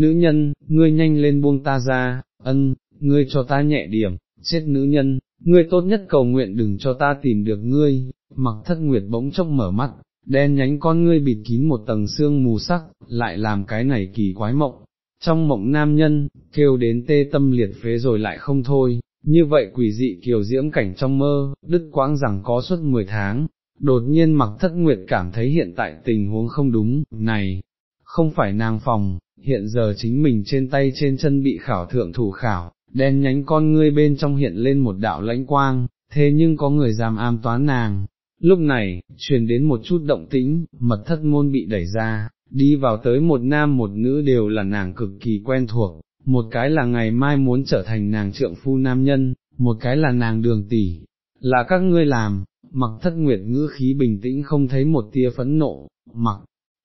nữ nhân, ngươi nhanh lên buông ta ra, ân, ngươi cho ta nhẹ điểm, chết nữ nhân, ngươi tốt nhất cầu nguyện đừng cho ta tìm được ngươi, mặc thất nguyệt bỗng chốc mở mắt, đen nhánh con ngươi bịt kín một tầng xương mù sắc, lại làm cái này kỳ quái mộng. Trong mộng nam nhân, kêu đến tê tâm liệt phế rồi lại không thôi, như vậy quỷ dị kiều diễm cảnh trong mơ, đứt quãng rằng có suốt 10 tháng, đột nhiên mặc thất nguyệt cảm thấy hiện tại tình huống không đúng, này, không phải nàng phòng, hiện giờ chính mình trên tay trên chân bị khảo thượng thủ khảo, đen nhánh con ngươi bên trong hiện lên một đạo lãnh quang, thế nhưng có người dám am toán nàng. Lúc này, truyền đến một chút động tĩnh, mật thất môn bị đẩy ra, đi vào tới một nam một nữ đều là nàng cực kỳ quen thuộc, một cái là ngày mai muốn trở thành nàng trượng phu nam nhân, một cái là nàng đường tỷ, là các ngươi làm, mặc thất nguyệt ngữ khí bình tĩnh không thấy một tia phẫn nộ, mặc,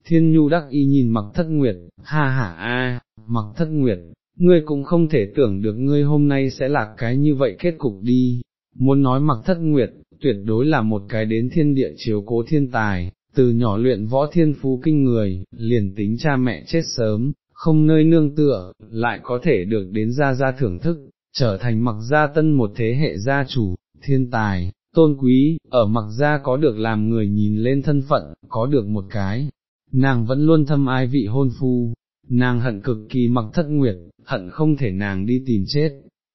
thiên nhu đắc y nhìn mặc thất nguyệt, ha ha a, mặc thất nguyệt, ngươi cũng không thể tưởng được ngươi hôm nay sẽ là cái như vậy kết cục đi, muốn nói mặc thất nguyệt, tuyệt đối là một cái đến thiên địa chiếu cố thiên tài, từ nhỏ luyện võ thiên phú kinh người, liền tính cha mẹ chết sớm, không nơi nương tựa, lại có thể được đến gia gia thưởng thức, trở thành mặc gia tân một thế hệ gia chủ, thiên tài, tôn quý, ở mặc gia có được làm người nhìn lên thân phận, có được một cái, nàng vẫn luôn thâm ai vị hôn phu, nàng hận cực kỳ mặc thất nguyệt, hận không thể nàng đi tìm chết,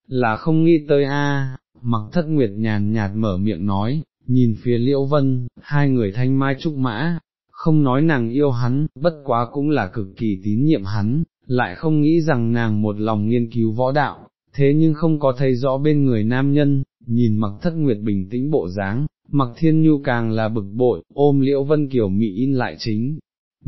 là không nghĩ tới a. mặc thất nguyệt nhàn nhạt mở miệng nói, nhìn phía liễu vân, hai người thanh mai trúc mã, không nói nàng yêu hắn, bất quá cũng là cực kỳ tín nhiệm hắn, lại không nghĩ rằng nàng một lòng nghiên cứu võ đạo, thế nhưng không có thấy rõ bên người nam nhân, nhìn mặc thất nguyệt bình tĩnh bộ dáng, mặc thiên nhu càng là bực bội, ôm liễu vân kiểu mỹ in lại chính.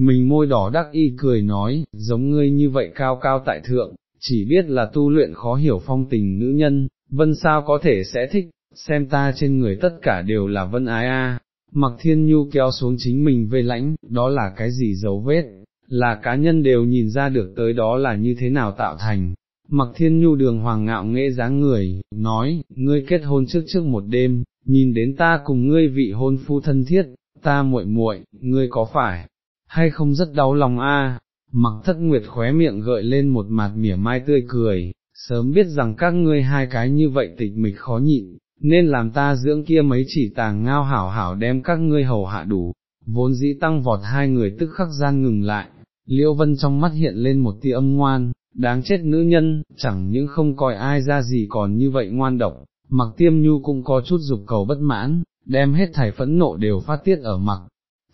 Mình môi đỏ đắc y cười nói, giống ngươi như vậy cao cao tại thượng, chỉ biết là tu luyện khó hiểu phong tình nữ nhân, vân sao có thể sẽ thích, xem ta trên người tất cả đều là vân ái a. Mặc thiên nhu kéo xuống chính mình về lãnh, đó là cái gì dấu vết, là cá nhân đều nhìn ra được tới đó là như thế nào tạo thành. Mặc thiên nhu đường hoàng ngạo nghệ dáng người, nói, ngươi kết hôn trước trước một đêm, nhìn đến ta cùng ngươi vị hôn phu thân thiết, ta muội muội, ngươi có phải, hay không rất đau lòng a? Mặc thất nguyệt khóe miệng gợi lên một mặt mỉa mai tươi cười, sớm biết rằng các ngươi hai cái như vậy tịch mịch khó nhịn, nên làm ta dưỡng kia mấy chỉ tàng ngao hảo hảo đem các ngươi hầu hạ đủ, vốn dĩ tăng vọt hai người tức khắc gian ngừng lại, liễu vân trong mắt hiện lên một tia âm ngoan, đáng chết nữ nhân, chẳng những không coi ai ra gì còn như vậy ngoan độc, mặc tiêm nhu cũng có chút dục cầu bất mãn, đem hết thảy phẫn nộ đều phát tiết ở mặc,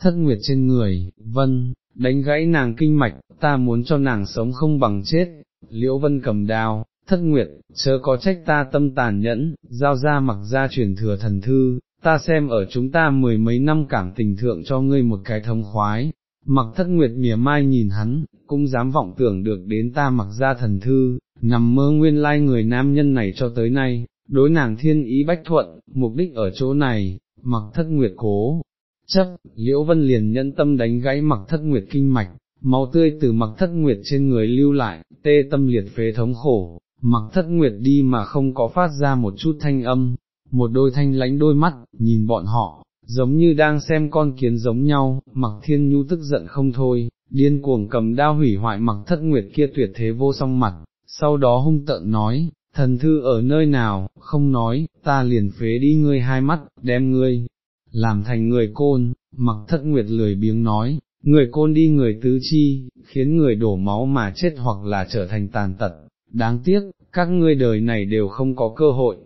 thất nguyệt trên người, vân, đánh gãy nàng kinh mạch, ta muốn cho nàng sống không bằng chết, liễu vân cầm đao, thất nguyệt, chớ có trách ta tâm tàn nhẫn, giao ra mặc ra truyền thừa thần thư, ta xem ở chúng ta mười mấy năm cảm tình thượng cho ngươi một cái thông khoái, mặc thất nguyệt mỉa mai nhìn hắn, cũng dám vọng tưởng được đến ta mặc ra thần thư, nằm mơ nguyên lai người nam nhân này cho tới nay, đối nàng thiên ý bách thuận, mục đích ở chỗ này, mặc thất nguyệt cố. Chấp, liễu vân liền nhân tâm đánh gãy mặc thất nguyệt kinh mạch, máu tươi từ mặc thất nguyệt trên người lưu lại, tê tâm liệt phế thống khổ, mặc thất nguyệt đi mà không có phát ra một chút thanh âm, một đôi thanh lánh đôi mắt, nhìn bọn họ, giống như đang xem con kiến giống nhau, mặc thiên nhu tức giận không thôi, điên cuồng cầm đao hủy hoại mặc thất nguyệt kia tuyệt thế vô song mặt, sau đó hung tợn nói, thần thư ở nơi nào, không nói, ta liền phế đi ngươi hai mắt, đem ngươi, làm thành người côn, mặc thất nguyệt lười biếng nói, người côn đi người tứ chi, khiến người đổ máu mà chết hoặc là trở thành tàn tật, đáng tiếc, các ngươi đời này đều không có cơ hội.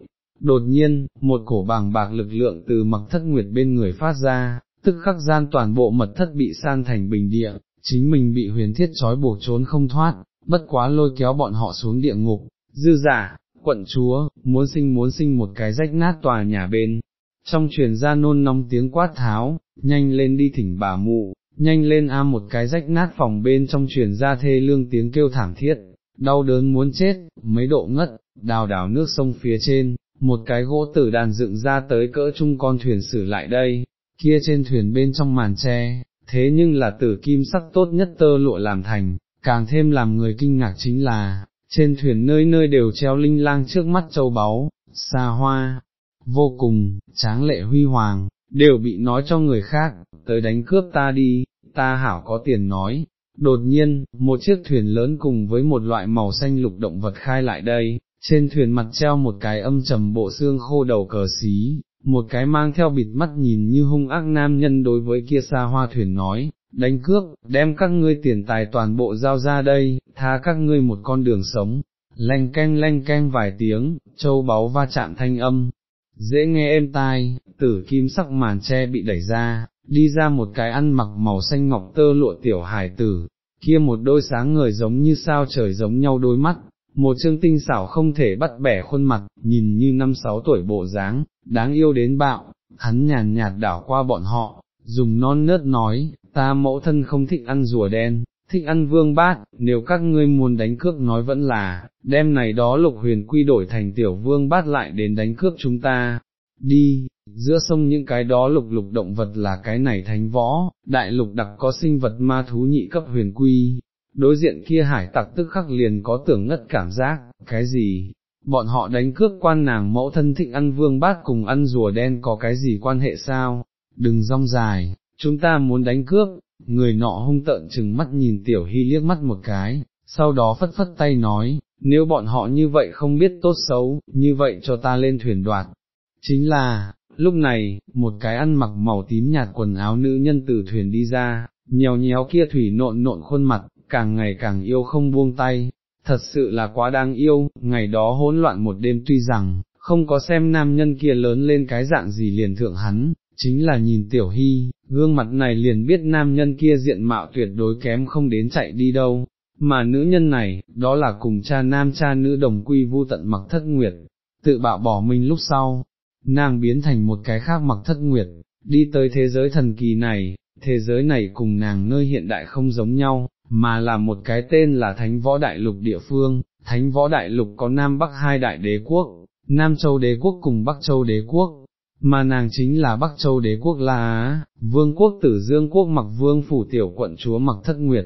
Đột nhiên, một cổ bàng bạc lực lượng từ mặc thất nguyệt bên người phát ra, tức khắc gian toàn bộ mật thất bị san thành bình địa, chính mình bị huyền thiết trói buộc trốn không thoát, bất quá lôi kéo bọn họ xuống địa ngục, dư giả, quận chúa, muốn sinh muốn sinh một cái rách nát tòa nhà bên. Trong truyền ra nôn nóng tiếng quát tháo, nhanh lên đi thỉnh bà mụ, nhanh lên am một cái rách nát phòng bên trong truyền ra thê lương tiếng kêu thảm thiết, đau đớn muốn chết, mấy độ ngất, đào đào nước sông phía trên, một cái gỗ tử đàn dựng ra tới cỡ chung con thuyền xử lại đây, kia trên thuyền bên trong màn tre, thế nhưng là tử kim sắc tốt nhất tơ lụa làm thành, càng thêm làm người kinh ngạc chính là, trên thuyền nơi nơi đều treo linh lang trước mắt châu báu, xa hoa, vô cùng, tráng lệ huy hoàng, đều bị nói cho người khác, tới đánh cướp ta đi, ta hảo có tiền nói, Đột nhiên, một chiếc thuyền lớn cùng với một loại màu xanh lục động vật khai lại đây, trên thuyền mặt treo một cái âm trầm bộ xương khô đầu cờ xí, một cái mang theo bịt mắt nhìn như hung ác nam nhân đối với kia xa hoa thuyền nói, đánh cướp, đem các ngươi tiền tài toàn bộ giao ra đây, tha các ngươi một con đường sống, lanh canh lanh canh vài tiếng, châu báu va chạm thanh âm, dễ nghe êm tai, tử kim sắc màn tre bị đẩy ra, đi ra một cái ăn mặc màu xanh ngọc tơ lụa tiểu hải tử, kia một đôi sáng ngời giống như sao trời giống nhau đôi mắt, một chương tinh xảo không thể bắt bẻ khuôn mặt, nhìn như năm sáu tuổi bộ dáng, đáng yêu đến bạo, hắn nhàn nhạt đảo qua bọn họ, dùng non nớt nói, ta mẫu thân không thích ăn rùa đen, thích ăn vương bát, nếu các ngươi muốn đánh cướp nói vẫn là, đem này đó lục huyền quy đổi thành tiểu vương bát lại đến đánh cướp chúng ta, đi, giữa sông những cái đó lục lục động vật là cái này thánh võ, đại lục đặc có sinh vật ma thú nhị cấp huyền quy, đối diện kia hải tặc tức khắc liền có tưởng ngất cảm giác, cái gì, bọn họ đánh cướp quan nàng mẫu thân thịnh ăn vương bát cùng ăn rùa đen có cái gì quan hệ sao, đừng rong dài, chúng ta muốn đánh cướp, người nọ hung tợn chừng mắt nhìn tiểu hy liếc mắt một cái, sau đó phất phất tay nói, nếu bọn họ như vậy không biết tốt xấu, như vậy cho ta lên thuyền đoạt. Chính là, lúc này, một cái ăn mặc màu tím nhạt quần áo nữ nhân từ thuyền đi ra, nhéo nhéo kia thủy nộn nộn khuôn mặt, càng ngày càng yêu không buông tay, thật sự là quá đáng yêu, ngày đó hỗn loạn một đêm tuy rằng, không có xem nam nhân kia lớn lên cái dạng gì liền thượng hắn, chính là nhìn tiểu hy, gương mặt này liền biết nam nhân kia diện mạo tuyệt đối kém không đến chạy đi đâu, mà nữ nhân này, đó là cùng cha nam cha nữ đồng quy vu tận mặc thất nguyệt, tự bạo bỏ mình lúc sau, nàng biến thành một cái khác mặc thất nguyệt, đi tới thế giới thần kỳ này, thế giới này cùng nàng nơi hiện đại không giống nhau, mà là một cái tên là Thánh Võ Đại Lục địa phương, Thánh Võ Đại Lục có Nam Bắc hai đại đế quốc, Nam Châu đế quốc cùng Bắc Châu đế quốc, mà nàng chính là Bắc Châu đế quốc La Á, vương quốc tử dương quốc mặc vương phủ tiểu quận chúa mặc thất nguyệt,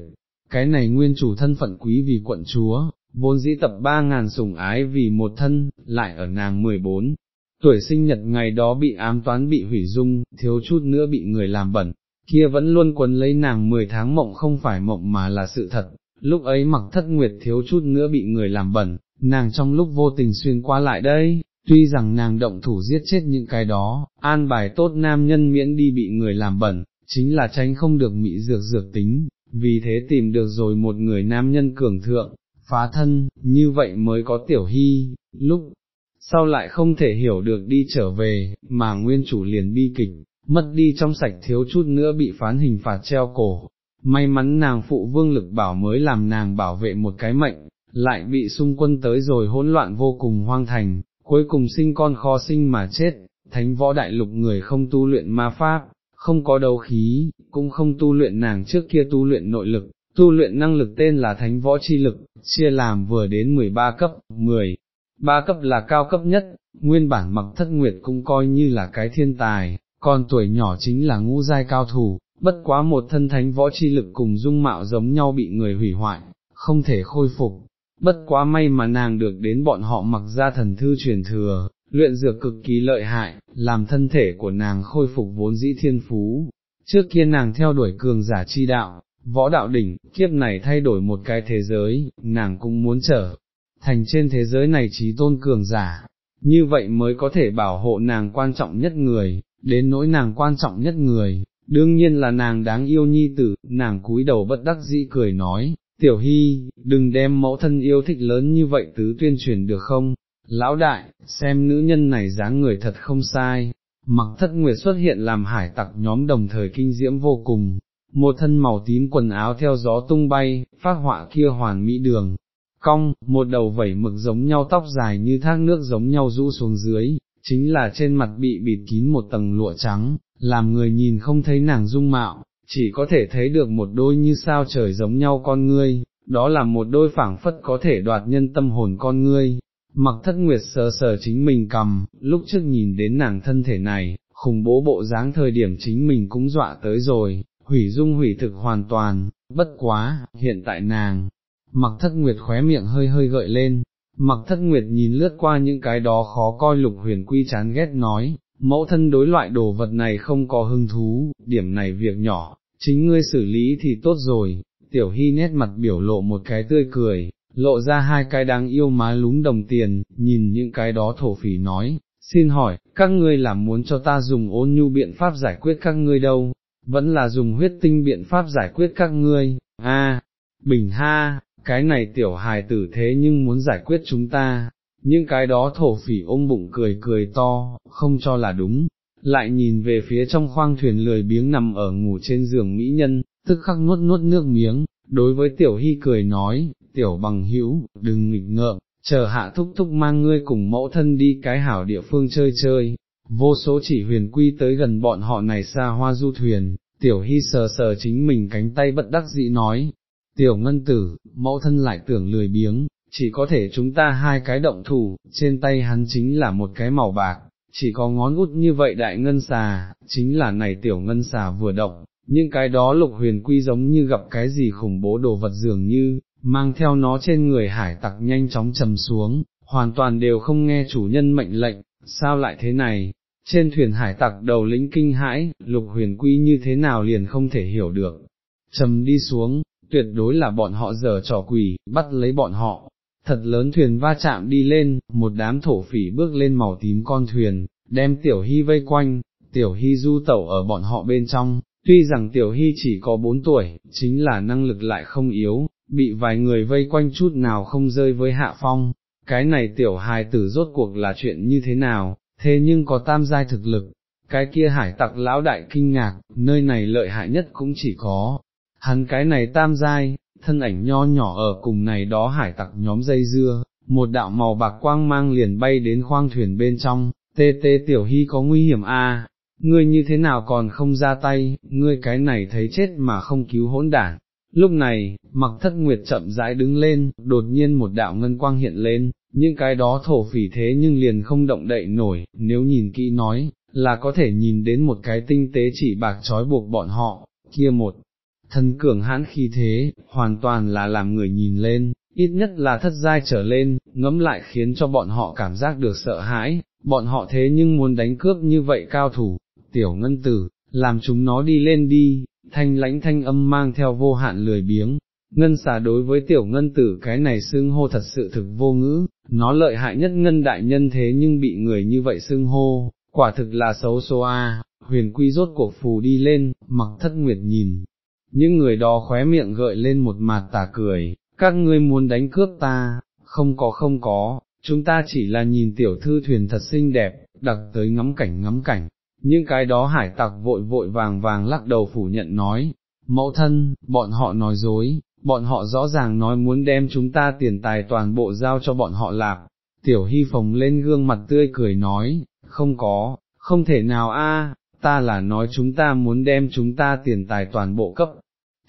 cái này nguyên chủ thân phận quý vì quận chúa, vốn dĩ tập ba ngàn sủng ái vì một thân, lại ở nàng 14. Tuổi sinh nhật ngày đó bị ám toán bị hủy dung, thiếu chút nữa bị người làm bẩn, kia vẫn luôn quấn lấy nàng 10 tháng mộng không phải mộng mà là sự thật, lúc ấy mặc thất nguyệt thiếu chút nữa bị người làm bẩn, nàng trong lúc vô tình xuyên qua lại đây, tuy rằng nàng động thủ giết chết những cái đó, an bài tốt nam nhân miễn đi bị người làm bẩn, chính là tránh không được mị dược dược tính, vì thế tìm được rồi một người nam nhân cường thượng, phá thân, như vậy mới có tiểu hy, lúc sau lại không thể hiểu được đi trở về, mà nguyên chủ liền bi kịch, mất đi trong sạch thiếu chút nữa bị phán hình phạt treo cổ. May mắn nàng phụ vương lực bảo mới làm nàng bảo vệ một cái mệnh, lại bị xung quân tới rồi hỗn loạn vô cùng hoang thành, cuối cùng sinh con khó sinh mà chết, thánh võ đại lục người không tu luyện ma pháp, không có đấu khí, cũng không tu luyện nàng trước kia tu luyện nội lực, tu luyện năng lực tên là thánh võ chi lực, chia làm vừa đến 13 cấp, 10. Ba cấp là cao cấp nhất, nguyên bản mặc thất nguyệt cũng coi như là cái thiên tài, còn tuổi nhỏ chính là ngũ giai cao thủ, bất quá một thân thánh võ chi lực cùng dung mạo giống nhau bị người hủy hoại, không thể khôi phục, bất quá may mà nàng được đến bọn họ mặc ra thần thư truyền thừa, luyện dược cực kỳ lợi hại, làm thân thể của nàng khôi phục vốn dĩ thiên phú. Trước kia nàng theo đuổi cường giả chi đạo, võ đạo đỉnh, kiếp này thay đổi một cái thế giới, nàng cũng muốn trở thành trên thế giới này trí tôn cường giả, như vậy mới có thể bảo hộ nàng quan trọng nhất người, đến nỗi nàng quan trọng nhất người, đương nhiên là nàng đáng yêu nhi tử, nàng cúi đầu bất đắc dĩ cười nói, tiểu hy, đừng đem mẫu thân yêu thích lớn như vậy tứ tuyên truyền được không, lão đại, xem nữ nhân này dáng người thật không sai, mặc thất nguyệt xuất hiện làm hải tặc nhóm đồng thời kinh diễm vô cùng, một thân màu tím quần áo theo gió tung bay, phát họa kia hoàn mỹ đường. Cong, một đầu vẩy mực giống nhau tóc dài như thác nước giống nhau rũ xuống dưới, chính là trên mặt bị bịt kín một tầng lụa trắng, làm người nhìn không thấy nàng dung mạo, chỉ có thể thấy được một đôi như sao trời giống nhau con ngươi, đó là một đôi phảng phất có thể đoạt nhân tâm hồn con ngươi. Mặc thất nguyệt sờ sờ chính mình cầm, lúc trước nhìn đến nàng thân thể này, khủng bố bộ dáng thời điểm chính mình cũng dọa tới rồi, hủy dung hủy thực hoàn toàn, bất quá, hiện tại nàng, mặc thất nguyệt khóe miệng hơi hơi gợi lên, Mặc thất nguyệt nhìn lướt qua những cái đó khó coi lục huyền quy chán ghét nói, mẫu thân đối loại đồ vật này không có hứng thú, điểm này việc nhỏ, chính ngươi xử lý thì tốt rồi, tiểu hy nét mặt biểu lộ một cái tươi cười, lộ ra hai cái đáng yêu má lúm đồng tiền, nhìn những cái đó thổ phỉ nói, xin hỏi, các ngươi làm muốn cho ta dùng ôn nhu biện pháp giải quyết các ngươi đâu, vẫn là dùng huyết tinh biện pháp giải quyết các ngươi, a bình ha, cái này tiểu hài tử thế nhưng muốn giải quyết chúng ta, những cái đó thổ phỉ ôm bụng cười cười to, không cho là đúng, lại nhìn về phía trong khoang thuyền lười biếng nằm ở ngủ trên giường mỹ nhân, tức khắc nuốt nuốt nước miếng, đối với tiểu hy cười nói, tiểu bằng hữu, đừng nghịch ngợm, chờ hạ thúc thúc mang ngươi cùng mẫu thân đi cái hảo địa phương chơi chơi, vô số chỉ huyền quy tới gần bọn họ này xa hoa du thuyền, tiểu hy sờ sờ chính mình cánh tay bất đắc dĩ nói, tiểu ngân tử, mẫu thân lại tưởng lười biếng, chỉ có thể chúng ta hai cái động thủ, trên tay hắn chính là một cái màu bạc, chỉ có ngón út như vậy đại ngân xà, chính là này tiểu ngân xà vừa động, những cái đó lục huyền quy giống như gặp cái gì khủng bố đồ vật dường như, mang theo nó trên người hải tặc nhanh chóng trầm xuống, hoàn toàn đều không nghe chủ nhân mệnh lệnh, sao lại thế này, trên thuyền hải tặc đầu lĩnh kinh hãi, lục huyền quy như thế nào liền không thể hiểu được, trầm đi xuống, tuyệt đối là bọn họ giờ trò quỷ, bắt lấy bọn họ, thật lớn thuyền va chạm đi lên, một đám thổ phỉ bước lên màu tím con thuyền, đem tiểu hy vây quanh, tiểu hy du tẩu ở bọn họ bên trong, tuy rằng tiểu hy chỉ có bốn tuổi, chính là năng lực lại không yếu, bị vài người vây quanh chút nào không rơi với hạ phong, cái này tiểu hài tử rốt cuộc là chuyện như thế nào, thế nhưng có tam giai thực lực, cái kia hải tặc lão đại kinh ngạc, nơi này lợi hại nhất cũng chỉ có, hắn cái này tam giai, thân ảnh nho nhỏ ở cùng này đó hải tặc nhóm dây dưa, một đạo màu bạc quang mang liền bay đến khoang thuyền bên trong, tê tê tiểu hy có nguy hiểm a ngươi như thế nào còn không ra tay, ngươi cái này thấy chết mà không cứu hỗn đản. Lúc này, mặc thất nguyệt chậm rãi đứng lên, đột nhiên một đạo ngân quang hiện lên, những cái đó thổ phỉ thế nhưng liền không động đậy nổi, nếu nhìn kỹ nói, là có thể nhìn đến một cái tinh tế chỉ bạc trói buộc bọn họ, kia một thân cường hãn khi thế, hoàn toàn là làm người nhìn lên, ít nhất là thất giai trở lên, ngấm lại khiến cho bọn họ cảm giác được sợ hãi, bọn họ thế nhưng muốn đánh cướp như vậy cao thủ, tiểu ngân tử, làm chúng nó đi lên đi, thanh lãnh thanh âm mang theo vô hạn lười biếng. Ngân xà đối với tiểu ngân tử cái này xưng hô thật sự thực vô ngữ, nó lợi hại nhất ngân đại nhân thế nhưng bị người như vậy xưng hô, quả thực là xấu số A, huyền quy rốt cuộc phù đi lên, mặc thất nguyệt nhìn, những người đó khóe miệng gợi lên một mặt tà cười, các ngươi muốn đánh cướp ta, không có không có, chúng ta chỉ là nhìn tiểu thư thuyền thật xinh đẹp, đặc tới ngắm cảnh ngắm cảnh, những cái đó hải tặc vội vội vàng vàng lắc đầu phủ nhận nói, mẫu thân, bọn họ nói dối, bọn họ rõ ràng nói muốn đem chúng ta tiền tài toàn bộ giao cho bọn họ lạc, tiểu hy phồng lên gương mặt tươi cười nói, không có, không thể nào a, ta là nói chúng ta muốn đem chúng ta tiền tài toàn bộ cấp,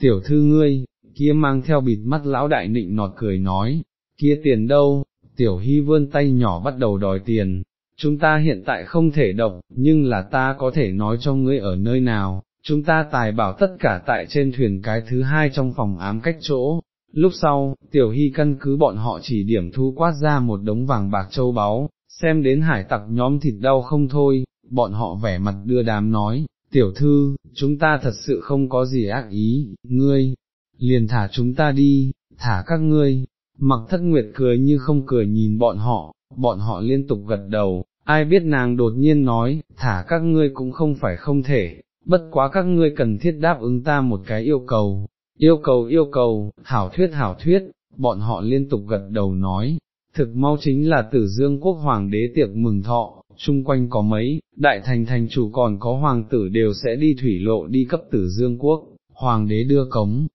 tiểu thư ngươi, kia mang theo bịt mắt lão đại nịnh nọt cười nói, kia tiền đâu, tiểu hy vươn tay nhỏ bắt đầu đòi tiền, chúng ta hiện tại không thể động, nhưng là ta có thể nói cho ngươi ở nơi nào, chúng ta tài bảo tất cả tại trên thuyền cái thứ hai trong phòng ám cách chỗ. Lúc sau, tiểu hy căn cứ bọn họ chỉ điểm thu quát ra một đống vàng bạc châu báu, xem đến hải tặc nhóm thịt đau không thôi, bọn họ vẻ mặt đưa đám nói, tiểu thư, chúng ta thật sự không có gì ác ý, ngươi, liền thả chúng ta đi, thả các ngươi, mặc thất nguyệt cười như không cười nhìn bọn họ, bọn họ liên tục gật đầu, ai biết nàng đột nhiên nói, thả các ngươi cũng không phải không thể, bất quá các ngươi cần thiết đáp ứng ta một cái yêu cầu, yêu cầu yêu cầu, hảo thuyết hảo thuyết, bọn họ liên tục gật đầu nói, thực mau chính là tử dương quốc hoàng đế tiệc mừng thọ, chung quanh có mấy, đại thành thành chủ còn có hoàng tử đều sẽ đi thủy lộ đi cấp tử dương quốc, hoàng đế đưa cống,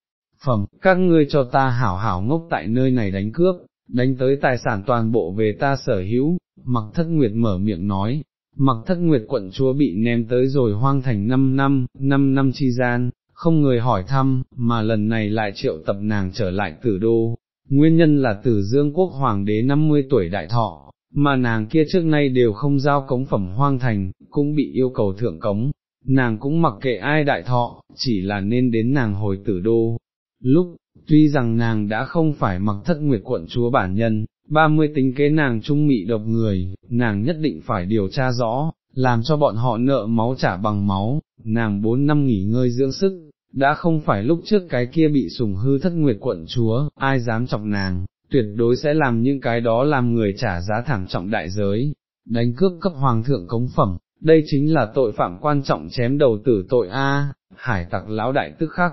phẩm, các ngươi cho ta hảo hảo ngốc tại nơi này đánh cướp, đánh tới tài sản toàn bộ về ta sở hữu, mặc thất nguyệt mở miệng nói, mặc thất nguyệt quận chúa bị ném tới rồi hoang thành 5 năm, 5 năm chi gian, không người hỏi thăm, mà lần này lại triệu tập nàng trở lại tử đô, nguyên nhân là tử dương quốc hoàng đế 50 tuổi đại thọ, mà nàng kia trước nay đều không giao cống phẩm hoang thành, cũng bị yêu cầu thượng cống, nàng cũng mặc kệ ai đại thọ, chỉ là nên đến nàng hồi tử đô. Lúc, tuy rằng nàng đã không phải mặc thất nguyệt quận chúa bản nhân, ba mươi tính kế nàng trung mị độc người, nàng nhất định phải điều tra rõ, làm cho bọn họ nợ máu trả bằng máu, nàng bốn năm nghỉ ngơi dưỡng sức, đã không phải lúc trước cái kia bị sùng hư thất nguyệt quận chúa, ai dám chọc nàng, tuyệt đối sẽ làm những cái đó làm người trả giá thảm trọng đại giới, đánh cướp cấp hoàng thượng cống phẩm, đây chính là tội phạm quan trọng chém đầu tử tội A, hải tặc lão đại tức khắc,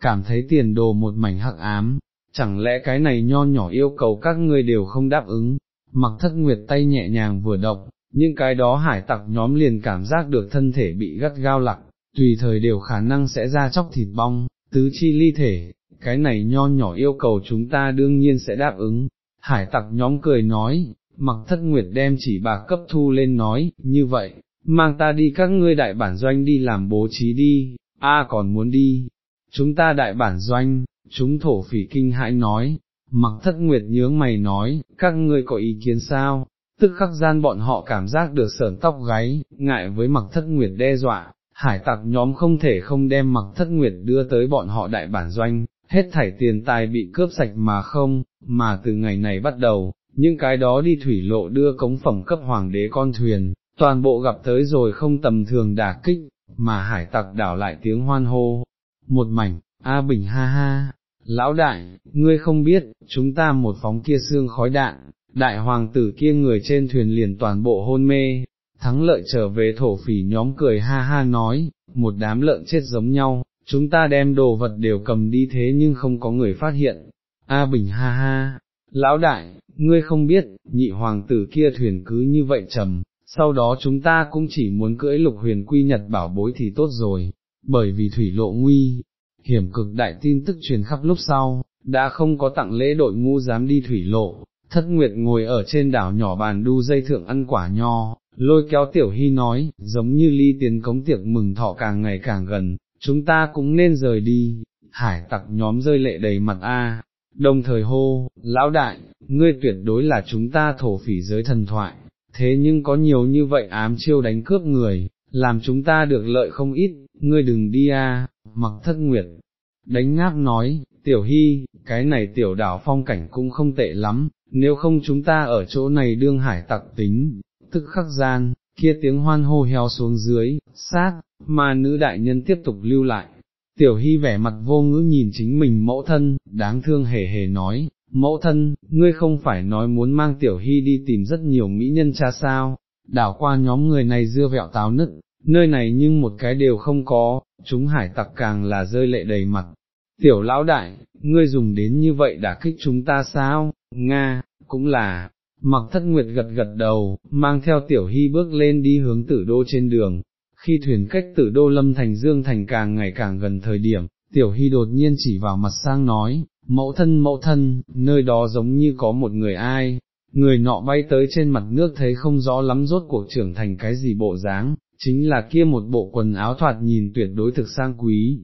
cảm thấy tiền đồ một mảnh hắc ám, chẳng lẽ cái này nho nhỏ yêu cầu các ngươi đều không đáp ứng, mặc thất nguyệt tay nhẹ nhàng vừa động, những cái đó hải tặc nhóm liền cảm giác được thân thể bị gắt gao lặc, tùy thời đều khả năng sẽ ra chóc thịt bong, tứ chi ly thể, cái này nho nhỏ yêu cầu chúng ta đương nhiên sẽ đáp ứng. Hải tặc nhóm cười nói, mặc thất nguyệt đem chỉ bạc cấp thu lên nói, như vậy, mang ta đi các ngươi đại bản doanh đi làm bố trí đi, a còn muốn đi, chúng ta đại bản doanh, chúng thổ phỉ kinh hãi nói, mặc thất nguyệt nhướng mày nói, các ngươi có ý kiến sao, tức khắc gian bọn họ cảm giác được sờn tóc gáy, ngại với mặc thất nguyệt đe dọa, hải tặc nhóm không thể không đem mặc thất nguyệt đưa tới bọn họ đại bản doanh, hết thảy tiền tài bị cướp sạch mà không, mà từ ngày này bắt đầu, những cái đó đi thủy lộ đưa cống phẩm cấp hoàng đế con thuyền, toàn bộ gặp tới rồi không tầm thường đả kích, mà hải tặc đảo lại tiếng hoan hô, một mảnh, A Bình ha ha, lão đại, ngươi không biết, chúng ta một phóng kia xương khói đạn, đại hoàng tử kia người trên thuyền liền toàn bộ hôn mê, thắng lợi trở về thổ phỉ nhóm cười ha ha nói, một đám lợn chết giống nhau, chúng ta đem đồ vật đều cầm đi thế nhưng không có người phát hiện, A Bình ha ha, lão đại, ngươi không biết, nhị hoàng tử kia thuyền cứ như vậy trầm, sau đó chúng ta cũng chỉ muốn cưỡi lục huyền quy nhật bảo bối thì tốt rồi, bởi vì thủy lộ nguy, hiểm cực đại tin tức truyền khắp lúc sau, đã không có tặng lễ đội ngũ dám đi thủy lộ, thất nguyệt ngồi ở trên đảo nhỏ bàn đu dây thượng ăn quả nho, lôi kéo tiểu hy nói, giống như ly tiến cống tiệc mừng thọ càng ngày càng gần, chúng ta cũng nên rời đi, hải tặc nhóm rơi lệ đầy mặt a. Đồng thời hô, lão đại, ngươi tuyệt đối là chúng ta thổ phỉ giới thần thoại, thế nhưng có nhiều như vậy ám chiêu đánh cướp người, làm chúng ta được lợi không ít, ngươi đừng đi a. mặc thất nguyệt, đánh ngáp nói, tiểu hy, cái này tiểu đảo phong cảnh cũng không tệ lắm, nếu không chúng ta ở chỗ này đương hải tặc tính, tức khắc gian, kia tiếng hoan hô heo xuống dưới, sát, mà nữ đại nhân tiếp tục lưu lại. Tiểu hy vẻ mặt vô ngữ nhìn chính mình mẫu thân, đáng thương hề hề nói, mẫu thân, ngươi không phải nói muốn mang tiểu hy đi tìm rất nhiều mỹ nhân cha sao, đảo qua nhóm người này dưa vẹo táo nứt, nơi này nhưng một cái đều không có, chúng hải tặc càng là rơi lệ đầy mặt. Tiểu lão đại, ngươi dùng đến như vậy đã kích chúng ta sao, Nga, cũng là, mặc thất nguyệt gật gật đầu, mang theo tiểu hy bước lên đi hướng tử đô trên đường, khi thuyền cách tử đô lâm thành dương thành càng ngày càng gần thời điểm, tiểu hy đột nhiên chỉ vào mặt sang nói, mẫu thân mẫu thân, nơi đó giống như có một người ai, người nọ bay tới trên mặt nước thấy không rõ lắm rốt cuộc trưởng thành cái gì bộ dáng, chính là kia một bộ quần áo thoạt nhìn tuyệt đối thực sang quý.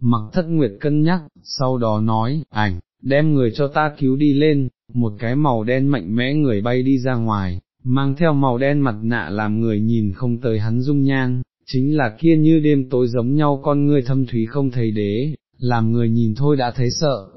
Mặc thất nguyệt cân nhắc, sau đó nói, ảnh, đem người cho ta cứu đi lên, một cái màu đen mạnh mẽ người bay đi ra ngoài, mang theo màu đen mặt nạ làm người nhìn không tới hắn dung nhan, chính là kia như đêm tối giống nhau con người thâm thúy không thấy đế, làm người nhìn thôi đã thấy sợ,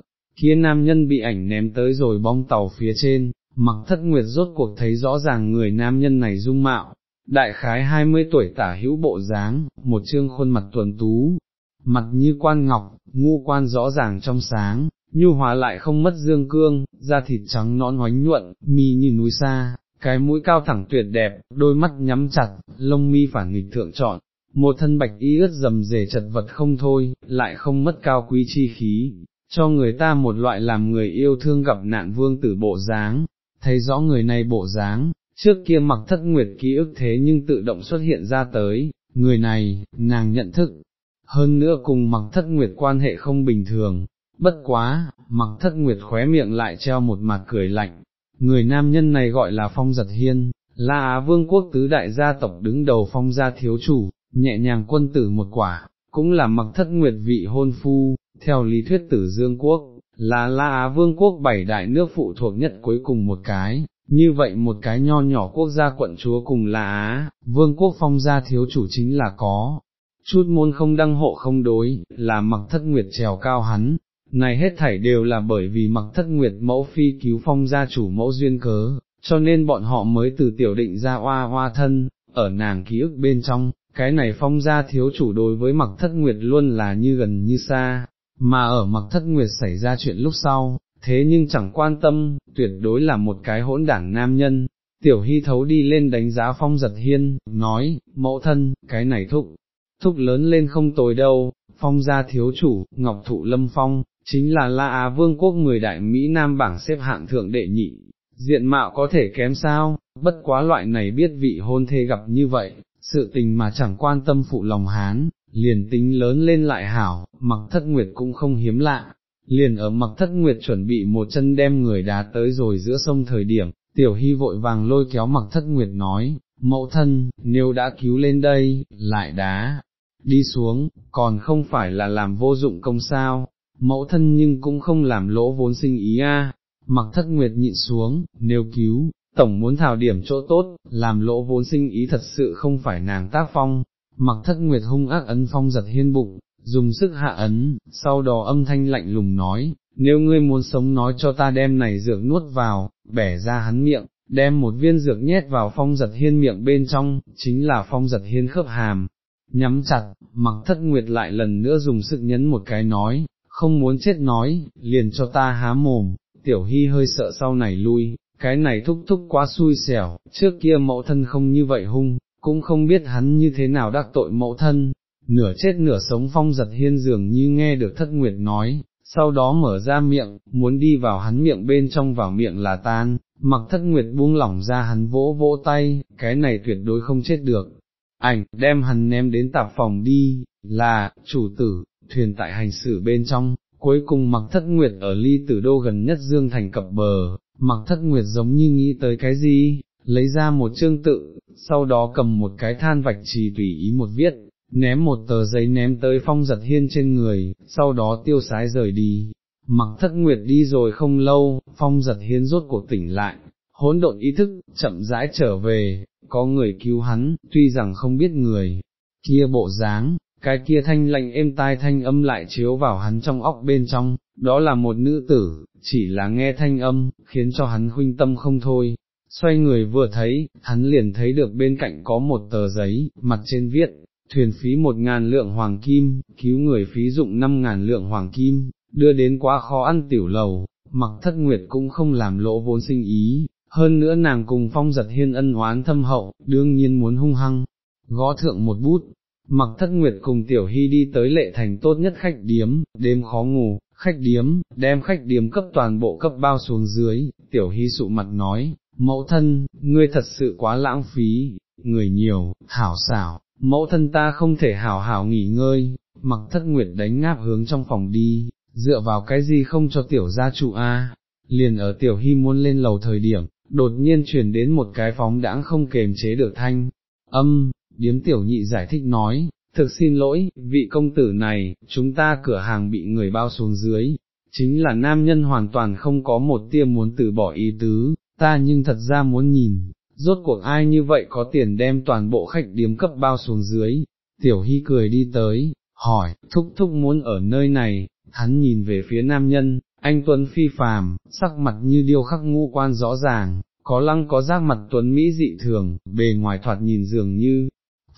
kia nam nhân bị ảnh ném tới rồi bong tàu phía trên, mặc thất nguyệt rốt cuộc thấy rõ ràng người nam nhân này dung mạo, đại khái hai mươi tuổi tả hữu bộ dáng, một trương khuôn mặt tuần tú, mặt như quan ngọc, ngu quan rõ ràng trong sáng, nhu hòa lại không mất dương cương, da thịt trắng nõn hoánh nhuận, mi như núi xa, cái mũi cao thẳng tuyệt đẹp, đôi mắt nhắm chặt, lông mi phản nghịch thượng trọn, một thân bạch y ướt dầm dề chật vật không thôi, lại không mất cao quý chi khí, cho người ta một loại làm người yêu thương gặp nạn vương tử bộ dáng, thấy rõ người này bộ dáng, trước kia mặc thất nguyệt ký ức thế nhưng tự động xuất hiện ra tới, người này, nàng nhận thức, hơn nữa cùng mặc thất nguyệt quan hệ không bình thường, bất quá, mặc thất nguyệt khóe miệng lại treo một mặt cười lạnh, người nam nhân này gọi là phong giật hiên, là Á vương quốc tứ đại gia tộc đứng đầu phong gia thiếu chủ, nhẹ nhàng quân tử một quả, cũng là mặc thất nguyệt vị hôn phu, theo lý thuyết tử dương quốc, là La Á vương quốc bảy đại nước phụ thuộc nhất cuối cùng một cái, như vậy một cái nho nhỏ quốc gia quận chúa cùng La Á, vương quốc phong gia thiếu chủ chính là có. Chút môn không đăng hộ không đối, là mặc thất nguyệt trèo cao hắn, này hết thảy đều là bởi vì mặc thất nguyệt mẫu phi cứu phong gia chủ mẫu duyên cớ, cho nên bọn họ mới từ tiểu định ra hoa hoa thân, ở nàng ký ức bên trong, cái này phong gia thiếu chủ đối với mặc thất nguyệt luôn là như gần như xa, mà ở mặc thất nguyệt xảy ra chuyện lúc sau, thế nhưng chẳng quan tâm, tuyệt đối là một cái hỗn đảng nam nhân. Tiểu hy thấu đi lên đánh giá phong giật hiên, nói, mẫu thân, cái này thúc, thúc lớn lên không tồi đâu, phong gia thiếu chủ, ngọc thụ lâm phong, chính là La Á Vương quốc người đại Mỹ Nam bảng xếp hạng thượng đệ nhị, diện mạo có thể kém sao, bất quá loại này biết vị hôn thê gặp như vậy, sự tình mà chẳng quan tâm phụ lòng hán, liền tính lớn lên lại hảo, mặc thất nguyệt cũng không hiếm lạ, liền ở mặc thất nguyệt chuẩn bị một chân đem người đá tới rồi giữa sông thời điểm, tiểu hy vội vàng lôi kéo mặc thất nguyệt nói, mẫu thân, nếu đã cứu lên đây, lại đá, đi xuống, còn không phải là làm vô dụng công sao, mẫu thân nhưng cũng không làm lỗ vốn sinh ý a. mặc thất nguyệt nhịn xuống, nếu cứu, tổng muốn thảo điểm chỗ tốt, làm lỗ vốn sinh ý thật sự không phải nàng tác phong, mặc thất nguyệt hung ác ấn phong giật hiên bụng, dùng sức hạ ấn, sau đó âm thanh lạnh lùng nói, nếu ngươi muốn sống nói cho ta đem này dược nuốt vào, bẻ ra hắn miệng, đem một viên dược nhét vào phong giật hiên miệng bên trong, chính là phong giật hiên khớp hàm, nhắm chặt, mặc thất nguyệt lại lần nữa dùng sức nhấn một cái nói, không muốn chết nói, liền cho ta há mồm, tiểu hy hơi sợ sau này lui, cái này thúc thúc quá xui xẻo, trước kia mẫu thân không như vậy hung, cũng không biết hắn như thế nào đắc tội mẫu thân, nửa chết nửa sống phong giật hiên dường như nghe được thất nguyệt nói, sau đó mở ra miệng, muốn đi vào hắn miệng bên trong vào miệng là tan, mặc thất nguyệt buông lỏng ra hắn vỗ vỗ tay, cái này tuyệt đối không chết được. Ảnh, đem hắn ném đến tạp phòng đi, là, chủ tử, thuyền tại hành xử bên trong, cuối cùng mặc thất nguyệt ở ly tử đô gần nhất Dương Thành cập bờ, mặc thất nguyệt giống như nghĩ tới cái gì, lấy ra một chương tự, sau đó cầm một cái than vạch trì tùy ý một viết, ném một tờ giấy ném tới phong giật hiên trên người, sau đó tiêu sái rời đi. Mặc thất nguyệt đi rồi không lâu, phong giật hiên rốt cuộc tỉnh lại, hỗn độn ý thức, chậm rãi trở về, có người cứu hắn, tuy rằng không biết người, kia bộ dáng, cái kia thanh lạnh êm tai thanh âm lại chiếu vào hắn trong óc bên trong, đó là một nữ tử, chỉ là nghe thanh âm, khiến cho hắn huynh tâm không thôi. Xoay người vừa thấy, hắn liền thấy được bên cạnh có một tờ giấy, mặt trên viết, thuyền phí một ngàn lượng hoàng kim, cứu người phí dụng năm ngàn lượng hoàng kim, đưa đến quá khó ăn tiểu lầu, mặc thất nguyệt cũng không làm lỗ vốn sinh ý, hơn nữa nàng cùng phong giật hiên ân oán thâm hậu, đương nhiên muốn hung hăng, gõ thượng một bút, Mặc thất nguyệt cùng tiểu hy đi tới lệ thành tốt nhất khách điếm, đêm khó ngủ, khách điếm, đem khách điếm cấp toàn bộ cấp bao xuống dưới, tiểu hy sụ mặt nói, mẫu thân, ngươi thật sự quá lãng phí, người nhiều, thảo xảo, mẫu thân ta không thể hảo hảo nghỉ ngơi, mặc thất nguyệt đánh ngáp hướng trong phòng đi, dựa vào cái gì không cho tiểu gia trụ a? Liền ở tiểu hy muốn lên lầu thời điểm, đột nhiên truyền đến một cái phóng đãng không kềm chế được thanh, âm, điếm tiểu nhị giải thích nói, thực xin lỗi, vị công tử này, chúng ta cửa hàng bị người bao xuống dưới, chính là nam nhân hoàn toàn không có một tia muốn từ bỏ ý tứ, ta nhưng thật ra muốn nhìn, rốt cuộc ai như vậy có tiền đem toàn bộ khách điếm cấp bao xuống dưới, tiểu hy cười đi tới, hỏi, thúc thúc muốn ở nơi này, hắn nhìn về phía nam nhân, anh Tuấn phi phàm, sắc mặt như điêu khắc ngũ quan rõ ràng, có lăng có giác mặt Tuấn Mỹ dị thường, bề ngoài thoạt nhìn dường như,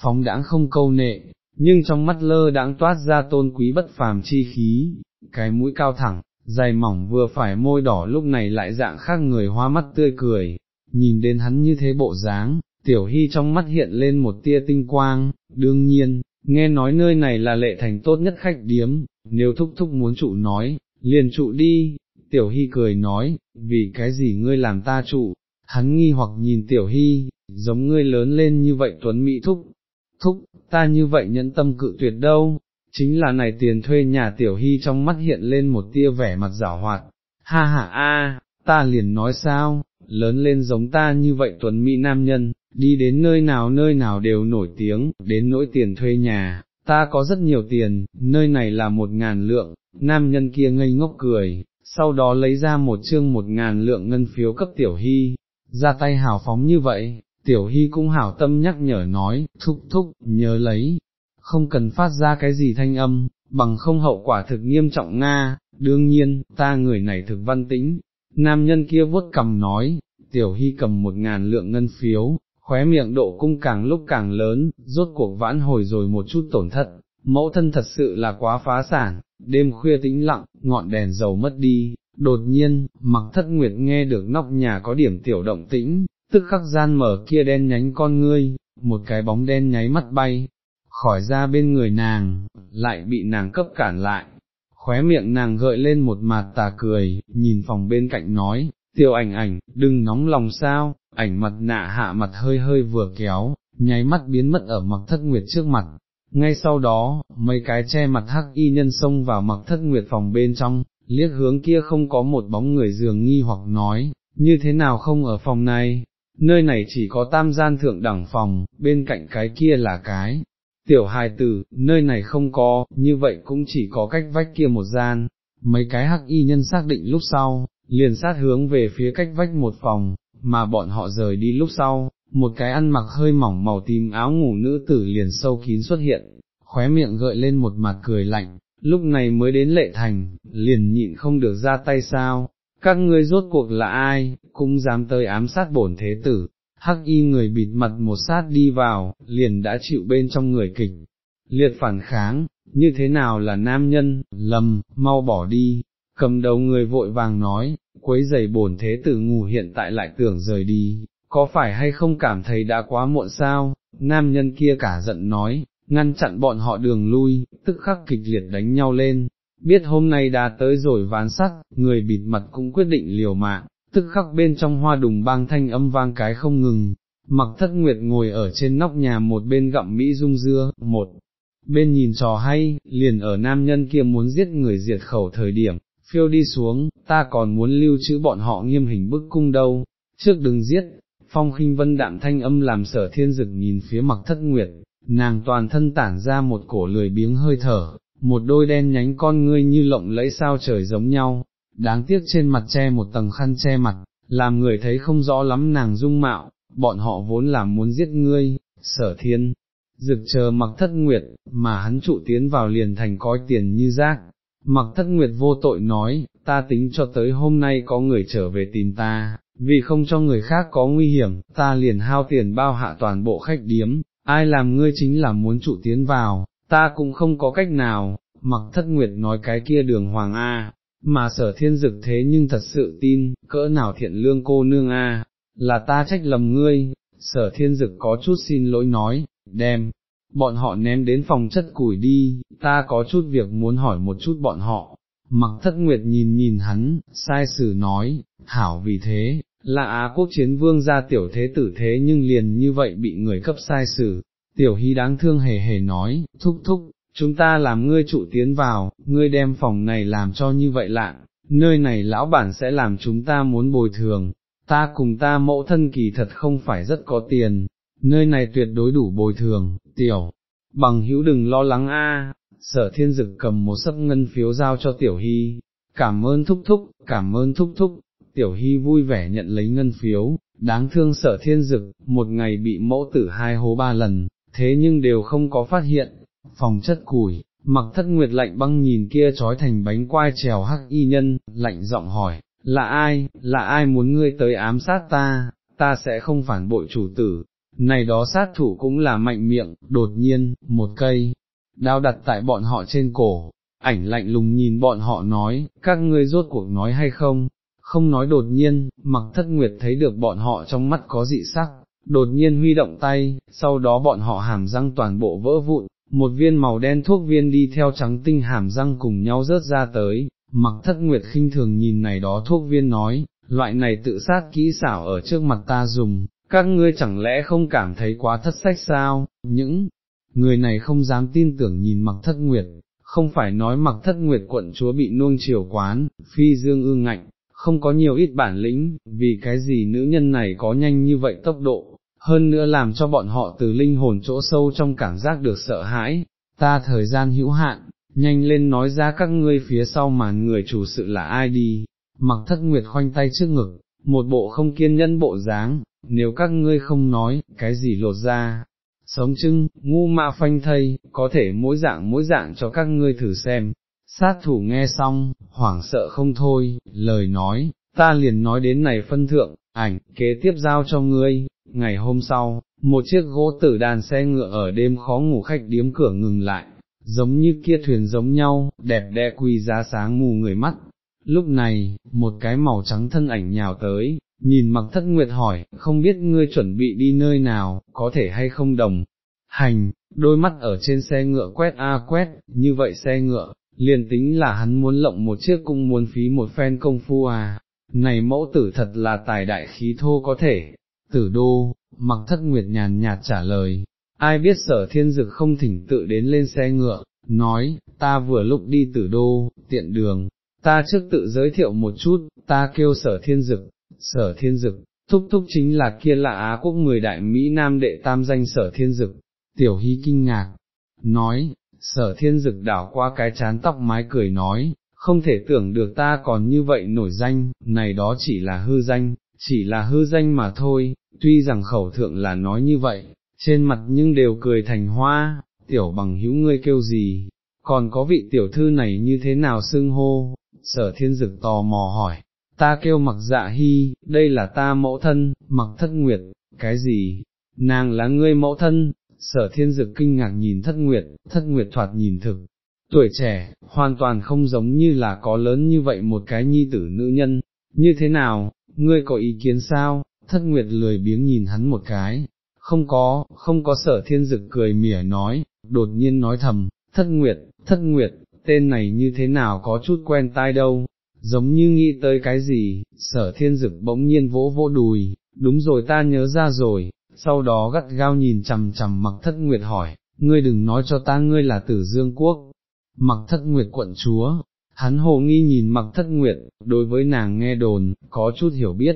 phóng đãng không câu nệ, nhưng trong mắt lơ đãng toát ra tôn quý bất phàm chi khí, cái mũi cao thẳng, dài mỏng vừa phải môi đỏ lúc này lại dạng khác người hoa mắt tươi cười, nhìn đến hắn như thế bộ dáng, tiểu hy trong mắt hiện lên một tia tinh quang, đương nhiên, nghe nói nơi này là lệ thành tốt nhất khách điếm, nếu thúc thúc muốn trụ nói, liền trụ đi, tiểu hy cười nói, vì cái gì ngươi làm ta trụ, hắn nghi hoặc nhìn tiểu hy, giống ngươi lớn lên như vậy tuấn mỹ thúc, thúc, ta như vậy nhẫn tâm cự tuyệt đâu, chính là này tiền thuê nhà tiểu hy trong mắt hiện lên một tia vẻ mặt giảo hoạt, ha ha a, ta liền nói sao, lớn lên giống ta như vậy tuấn mỹ nam nhân, đi đến nơi nào nơi nào đều nổi tiếng, đến nỗi tiền thuê nhà, ta có rất nhiều tiền, nơi này là một ngàn lượng, nam nhân kia ngây ngốc cười, sau đó lấy ra một chương một ngàn lượng ngân phiếu cấp tiểu hy, ra tay hào phóng như vậy, tiểu hy cũng hảo tâm nhắc nhở nói, thúc thúc, nhớ lấy, không cần phát ra cái gì thanh âm, bằng không hậu quả thực nghiêm trọng Nga, đương nhiên, ta người này thực văn tĩnh, nam nhân kia vuốt cầm nói, tiểu hy cầm một ngàn lượng ngân phiếu, khóe miệng độ cung càng lúc càng lớn, rốt cuộc vãn hồi rồi một chút tổn thất, mẫu thân thật sự là quá phá sản, đêm khuya tĩnh lặng, ngọn đèn dầu mất đi, đột nhiên, mặc thất nguyệt nghe được nóc nhà có điểm tiểu động tĩnh, tức khắc gian mở kia đen nhánh con ngươi, một cái bóng đen nháy mắt bay, khỏi ra bên người nàng, lại bị nàng cấp cản lại, khóe miệng nàng gợi lên một mặt tà cười, nhìn phòng bên cạnh nói, tiểu ảnh ảnh, đừng nóng lòng sao, ảnh mặt nạ hạ mặt hơi hơi vừa kéo, nháy mắt biến mất ở mặc thất nguyệt trước mặt. Ngay sau đó, mấy cái che mặt hắc y nhân xông vào mặc thất nguyệt phòng bên trong, liếc hướng kia không có một bóng người dường nghi hoặc nói, như thế nào không ở phòng này, nơi này chỉ có tam gian thượng đẳng phòng, bên cạnh cái kia là cái. Tiểu hài tử, nơi này không có, như vậy cũng chỉ có cách vách kia một gian, mấy cái hắc y nhân xác định lúc sau, liền sát hướng về phía cách vách một phòng, mà bọn họ rời đi lúc sau, một cái ăn mặc hơi mỏng màu tím áo ngủ nữ tử liền sâu kín xuất hiện, khóe miệng gợi lên một mặt cười lạnh, lúc này mới đến lệ thành, liền nhịn không được ra tay sao, các ngươi rốt cuộc là ai, cũng dám tới ám sát bổn thế tử, hắc y người bịt mặt một sát đi vào, liền đã chịu bên trong người kịch, liệt phản kháng, như thế nào là nam nhân, lầm, mau bỏ đi, cầm đầu người vội vàng nói, quấy giày bổn thế tử ngủ hiện tại lại tưởng rời đi, có phải hay không cảm thấy đã quá muộn sao, nam nhân kia cả giận nói, ngăn chặn bọn họ đường lui, tức khắc kịch liệt đánh nhau lên, biết hôm nay đã tới rồi ván sắt, người bịt mặt cũng quyết định liều mạng, tức khắc bên trong hoa đùng bang thanh âm vang cái không ngừng, mặc thất nguyệt ngồi ở trên nóc nhà một bên gặm mỹ dung dưa, một bên nhìn trò hay, liền ở nam nhân kia muốn giết người diệt khẩu thời điểm, phiêu đi xuống, ta còn muốn lưu trữ bọn họ nghiêm hình bức cung đâu, trước đừng giết, phong khinh vân đạm thanh âm làm sở thiên dực nhìn phía mặc thất nguyệt, nàng toàn thân tản ra một cổ lười biếng hơi thở, một đôi đen nhánh con ngươi như lộng lẫy sao trời giống nhau, đáng tiếc trên mặt che một tầng khăn che mặt, làm người thấy không rõ lắm nàng dung mạo, bọn họ vốn là muốn giết ngươi, sở thiên, dực chờ mặc thất nguyệt, mà hắn trụ tiến vào liền thành coi tiền như rác. Mặc thất nguyệt vô tội nói, ta tính cho tới hôm nay có người trở về tìm ta, vì không cho người khác có nguy hiểm, ta liền hao tiền bao hạ toàn bộ khách điếm, ai làm ngươi chính là muốn trụ tiến vào, ta cũng không có cách nào, mặc thất nguyệt nói cái kia đường hoàng A, mà sở thiên dực thế nhưng thật sự tin, cỡ nào thiện lương cô nương A, là ta trách lầm ngươi, sở thiên dực có chút xin lỗi nói, đem, bọn họ ném đến phòng chất củi đi, ta có chút việc muốn hỏi một chút bọn họ. Mặc thất nguyệt nhìn nhìn hắn, sai sử nói, hảo vì thế, là Á quốc chiến vương gia tiểu thế tử thế nhưng liền như vậy bị người cấp sai sử, tiểu hy đáng thương hề hề nói, thúc thúc, chúng ta làm ngươi trụ tiến vào, ngươi đem phòng này làm cho như vậy lạ, nơi này lão bản sẽ làm chúng ta muốn bồi thường, ta cùng ta mẫu thân kỳ thật không phải rất có tiền, nơi này tuyệt đối đủ bồi thường, tiểu, bằng hữu đừng lo lắng a. sở thiên dực cầm một sấp ngân phiếu giao cho tiểu hy, cảm ơn thúc thúc, cảm ơn thúc thúc, tiểu hy vui vẻ nhận lấy ngân phiếu, đáng thương sở thiên dực, một ngày bị mẫu tử hai hố ba lần, thế nhưng đều không có phát hiện, phòng chất củi, mặc thất nguyệt lạnh băng nhìn kia trói thành bánh quai trèo hắc y nhân, lạnh giọng hỏi, là ai, là ai muốn ngươi tới ám sát ta, ta sẽ không phản bội chủ tử, này đó sát thủ cũng là mạnh miệng, đột nhiên, một cây, đao đặt tại bọn họ trên cổ, ảnh lạnh lùng nhìn bọn họ nói, các ngươi rốt cuộc nói hay không, không nói đột nhiên, mặc thất nguyệt thấy được bọn họ trong mắt có dị sắc, đột nhiên huy động tay, sau đó bọn họ hàm răng toàn bộ vỡ vụn, một viên màu đen thuốc viên đi theo trắng tinh hàm răng cùng nhau rớt ra tới, mặc thất nguyệt khinh thường nhìn này đó thuốc viên nói, loại này tự sát kỹ xảo ở trước mặt ta dùng, các ngươi chẳng lẽ không cảm thấy quá thất sách sao, những người này không dám tin tưởng nhìn mặc thất nguyệt, không phải nói mặc thất nguyệt quận chúa bị nuông chiều quán, phi dương ương ngạnh, không có nhiều ít bản lĩnh, vì cái gì nữ nhân này có nhanh như vậy tốc độ, hơn nữa làm cho bọn họ từ linh hồn chỗ sâu trong cảm giác được sợ hãi, ta thời gian hữu hạn, nhanh lên nói ra các ngươi phía sau màn người chủ sự là ai đi, mặc thất nguyệt khoanh tay trước ngực, một bộ không kiên nhẫn bộ dáng, nếu các ngươi không nói, cái gì lột ra, sống chưng, ngu mạ phanh thây, có thể mỗi dạng mỗi dạng cho các ngươi thử xem. Sát thủ nghe xong, hoảng sợ không thôi, lời nói, ta liền nói đến này phân thượng, ảnh, kế tiếp giao cho ngươi, ngày hôm sau, một chiếc gỗ tử đàn xe ngựa ở đêm khó ngủ khách điếm cửa ngừng lại, giống như kia thuyền giống nhau, đẹp đẽ quỳ giá sáng mù người mắt. Lúc này, một cái màu trắng thân ảnh nhào tới, nhìn mặc thất nguyệt hỏi, không biết ngươi chuẩn bị đi nơi nào, có thể hay không đồng. Hành, đôi mắt ở trên xe ngựa quét a quét, như vậy xe ngựa, liền tính là hắn muốn lộng một chiếc cũng muốn phí một phen công phu à, này mẫu tử thật là tài đại khí thô có thể, tử đô, mặc thất nguyệt nhàn nhạt trả lời, ai biết sở thiên dực không thỉnh tự đến lên xe ngựa, nói, ta vừa lúc đi tử đô, tiện đường, ta trước tự giới thiệu một chút, ta kêu sở thiên dực, sở thiên dực, thúc thúc chính là kia là Á quốc người đại Mỹ Nam đệ tam danh sở thiên dực, tiểu hy kinh ngạc, nói, sở thiên dực đảo qua cái chán tóc mái cười nói, không thể tưởng được ta còn như vậy nổi danh, này đó chỉ là hư danh, chỉ là hư danh mà thôi, tuy rằng khẩu thượng là nói như vậy, trên mặt nhưng đều cười thành hoa, tiểu bằng hữu ngươi kêu gì, còn có vị tiểu thư này như thế nào xưng hô, sở thiên dực tò mò hỏi, ta kêu mặc dạ hy, đây là ta mẫu thân, mặc thất nguyệt, cái gì, nàng là ngươi mẫu thân, sở thiên dực kinh ngạc nhìn thất nguyệt, thất nguyệt thoạt nhìn thực, tuổi trẻ, hoàn toàn không giống như là có lớn như vậy một cái nhi tử nữ nhân, như thế nào, ngươi có ý kiến sao, thất nguyệt lười biếng nhìn hắn một cái, không có, không có sở thiên dực cười mỉa nói, đột nhiên nói thầm, thất nguyệt, thất nguyệt, tên này như thế nào có chút quen tai đâu, giống như nghĩ tới cái gì, sở thiên dực bỗng nhiên vỗ vỗ đùi, đúng rồi ta nhớ ra rồi, sau đó gắt gao nhìn chằm chằm mặc thất nguyệt hỏi, ngươi đừng nói cho ta ngươi là tử dương quốc, mặc thất nguyệt quận chúa, hắn hồ nghi nhìn mặc thất nguyệt, đối với nàng nghe đồn, có chút hiểu biết,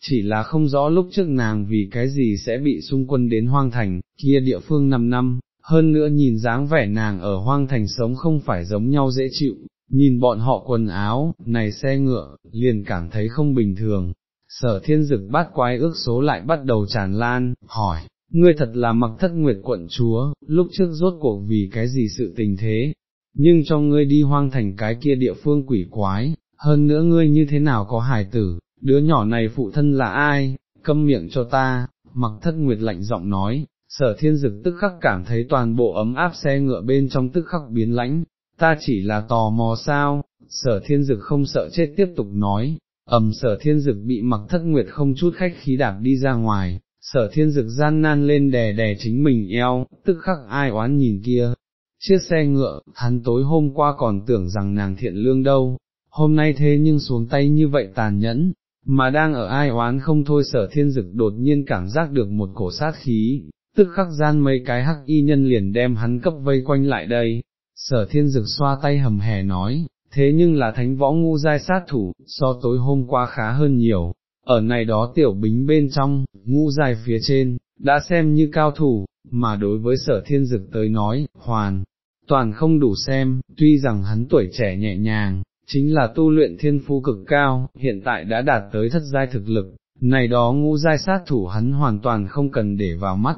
chỉ là không rõ lúc trước nàng vì cái gì sẽ bị xung quân đến hoang thành, kia địa phương 5 năm, hơn nữa nhìn dáng vẻ nàng ở hoang thành sống không phải giống nhau dễ chịu, nhìn bọn họ quần áo, này xe ngựa, liền cảm thấy không bình thường. Sở thiên dực bát quái ước số lại bắt đầu tràn lan, hỏi, ngươi thật là mặc thất nguyệt quận chúa, lúc trước rốt cuộc vì cái gì sự tình thế, nhưng cho ngươi đi hoang thành cái kia địa phương quỷ quái, hơn nữa ngươi như thế nào có hài tử, đứa nhỏ này phụ thân là ai, câm miệng cho ta, mặc thất nguyệt lạnh giọng nói, sở thiên dực tức khắc cảm thấy toàn bộ ấm áp xe ngựa bên trong tức khắc biến lãnh, ta chỉ là tò mò sao, sở thiên dực không sợ chết tiếp tục nói, ầm sở thiên dực bị mặc thất nguyệt không chút khách khí đạp đi ra ngoài, sở thiên dực gian nan lên đè đè chính mình eo, tức khắc ai oán nhìn kia, chiếc xe ngựa, hắn tối hôm qua còn tưởng rằng nàng thiện lương đâu, hôm nay thế nhưng xuống tay như vậy tàn nhẫn, mà đang ở ai oán không thôi sở thiên dực đột nhiên cảm giác được một cổ sát khí, tức khắc gian mấy cái hắc y nhân liền đem hắn cấp vây quanh lại đây, sở thiên dực xoa tay hầm hè nói, thế nhưng là thánh võ ngu giai sát thủ, so tối hôm qua khá hơn nhiều, ở này đó tiểu bính bên trong, ngu giai phía trên, đã xem như cao thủ, mà đối với sở thiên dực tới nói, hoàn, toàn không đủ xem, tuy rằng hắn tuổi trẻ nhẹ nhàng, chính là tu luyện thiên phu cực cao, hiện tại đã đạt tới thất giai thực lực, này đó ngũ giai sát thủ hắn hoàn toàn không cần để vào mắt,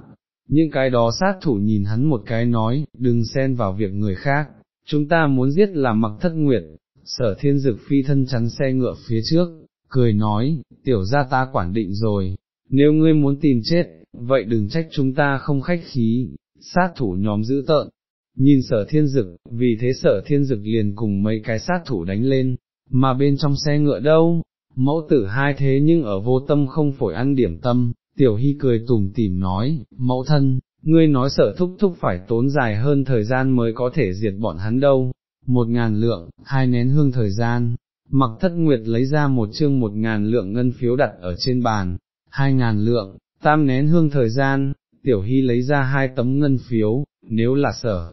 những cái đó sát thủ nhìn hắn một cái nói, đừng xen vào việc người khác, chúng ta muốn giết là mặc thất nguyệt, sở thiên dực phi thân chắn xe ngựa phía trước, cười nói, tiểu ra ta quản định rồi, nếu ngươi muốn tìm chết, vậy đừng trách chúng ta không khách khí, sát thủ nhóm giữ tợn, nhìn sở thiên dực, vì thế sở thiên dực liền cùng mấy cái sát thủ đánh lên, mà bên trong xe ngựa đâu, mẫu tử hai thế nhưng ở vô tâm không phổi ăn điểm tâm, tiểu hy cười tủm tỉm nói, mẫu thân, ngươi nói sở thúc thúc phải tốn dài hơn thời gian mới có thể diệt bọn hắn đâu, một ngàn lượng, hai nén hương thời gian, mặc thất nguyệt lấy ra một chương một ngàn lượng ngân phiếu đặt ở trên bàn, hai ngàn lượng, tam nén hương thời gian, tiểu hy lấy ra hai tấm ngân phiếu, nếu là sở,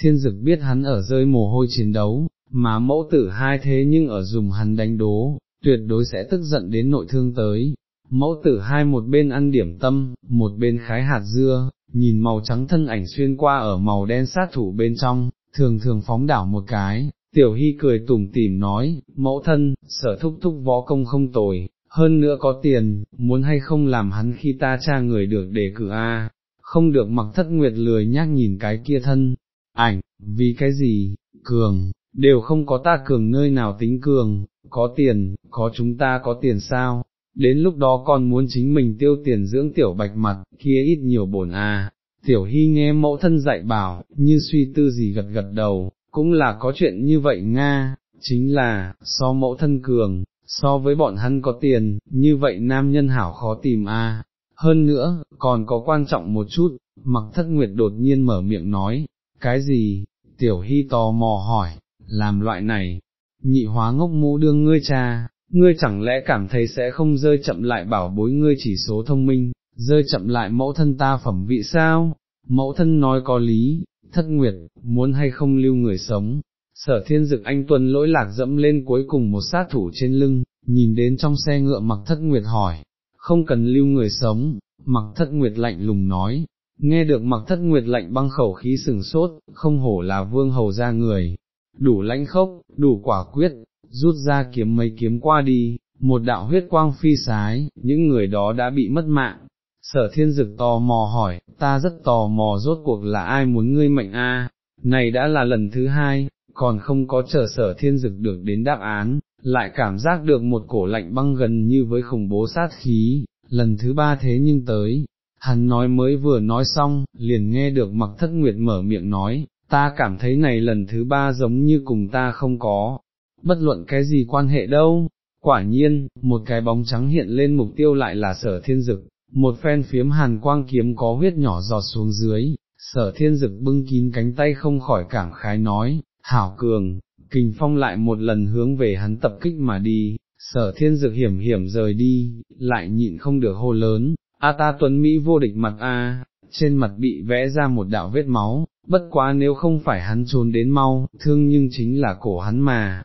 thiên dực biết hắn ở rơi mồ hôi chiến đấu, mà mẫu tử hai thế nhưng ở dùng hắn đánh đố, tuyệt đối sẽ tức giận đến nội thương tới. Mẫu tử hai một bên ăn điểm tâm, một bên khái hạt dưa, nhìn màu trắng thân ảnh xuyên qua ở màu đen sát thủ bên trong, thường thường phóng đảo một cái, tiểu hy cười tủm tỉm nói, mẫu thân, sở thúc thúc võ công không tồi, hơn nữa có tiền, muốn hay không làm hắn khi ta cha người được đề cử a? Không được mặc thất nguyệt lười nhác nhìn cái kia thân, ảnh, vì cái gì, cường, đều không có ta cường nơi nào tính cường, có tiền, có chúng ta có tiền sao, đến lúc đó con muốn chính mình tiêu tiền dưỡng tiểu bạch mặt, kia ít nhiều bổn à. Tiểu hy nghe mẫu thân dạy bảo, như suy tư gì gật gật đầu, cũng là có chuyện như vậy Nga, chính là, so mẫu thân cường, so với bọn hắn có tiền, như vậy nam nhân hảo khó tìm a. Hơn nữa, còn có quan trọng một chút, mặc thất nguyệt đột nhiên mở miệng nói, cái gì, tiểu hy tò mò hỏi, làm loại này, nhị hóa ngốc mũ đương ngươi cha, ngươi chẳng lẽ cảm thấy sẽ không rơi chậm lại bảo bối ngươi chỉ số thông minh, rơi chậm lại mẫu thân ta phẩm vị sao, mẫu thân nói có lý, thất nguyệt, muốn hay không lưu người sống. Sở thiên dực anh Tuân lỗi lạc dẫm lên cuối cùng một sát thủ trên lưng, nhìn đến trong xe ngựa mặc thất nguyệt hỏi, không cần lưu người sống, mặc thất nguyệt lạnh lùng nói, nghe được mặc thất nguyệt lạnh băng khẩu khí sừng sốt, không hổ là vương hầu ra người, đủ lãnh khốc, đủ quả quyết, rút ra kiếm mấy kiếm qua đi, một đạo huyết quang phi sái, những người đó đã bị mất mạng. Sở thiên dực tò mò hỏi, ta rất tò mò rốt cuộc là ai muốn ngươi mệnh a? này đã là lần thứ hai, còn không có chờ sở thiên dực được đến đáp án, lại cảm giác được một cổ lạnh băng gần như với khủng bố sát khí, lần thứ ba thế nhưng tới, hắn nói mới vừa nói xong, liền nghe được mặc thất nguyệt mở miệng nói, ta cảm thấy này lần thứ ba giống như cùng ta không có, bất luận cái gì quan hệ đâu, quả nhiên, một cái bóng trắng hiện lên mục tiêu lại là sở thiên dực, một phen phiếm hàn quang kiếm có huyết nhỏ giọt xuống dưới, sở thiên dực bưng kín cánh tay không khỏi cảm khái nói, hảo cường, kình phong lại một lần hướng về hắn tập kích mà đi, sở thiên dực hiểm hiểm rời đi, lại nhịn không được hô lớn, a ta tuấn Mỹ vô địch mặt a, trên mặt bị vẽ ra một đạo vết máu, bất quá nếu không phải hắn trốn đến mau, thương nhưng chính là cổ hắn mà,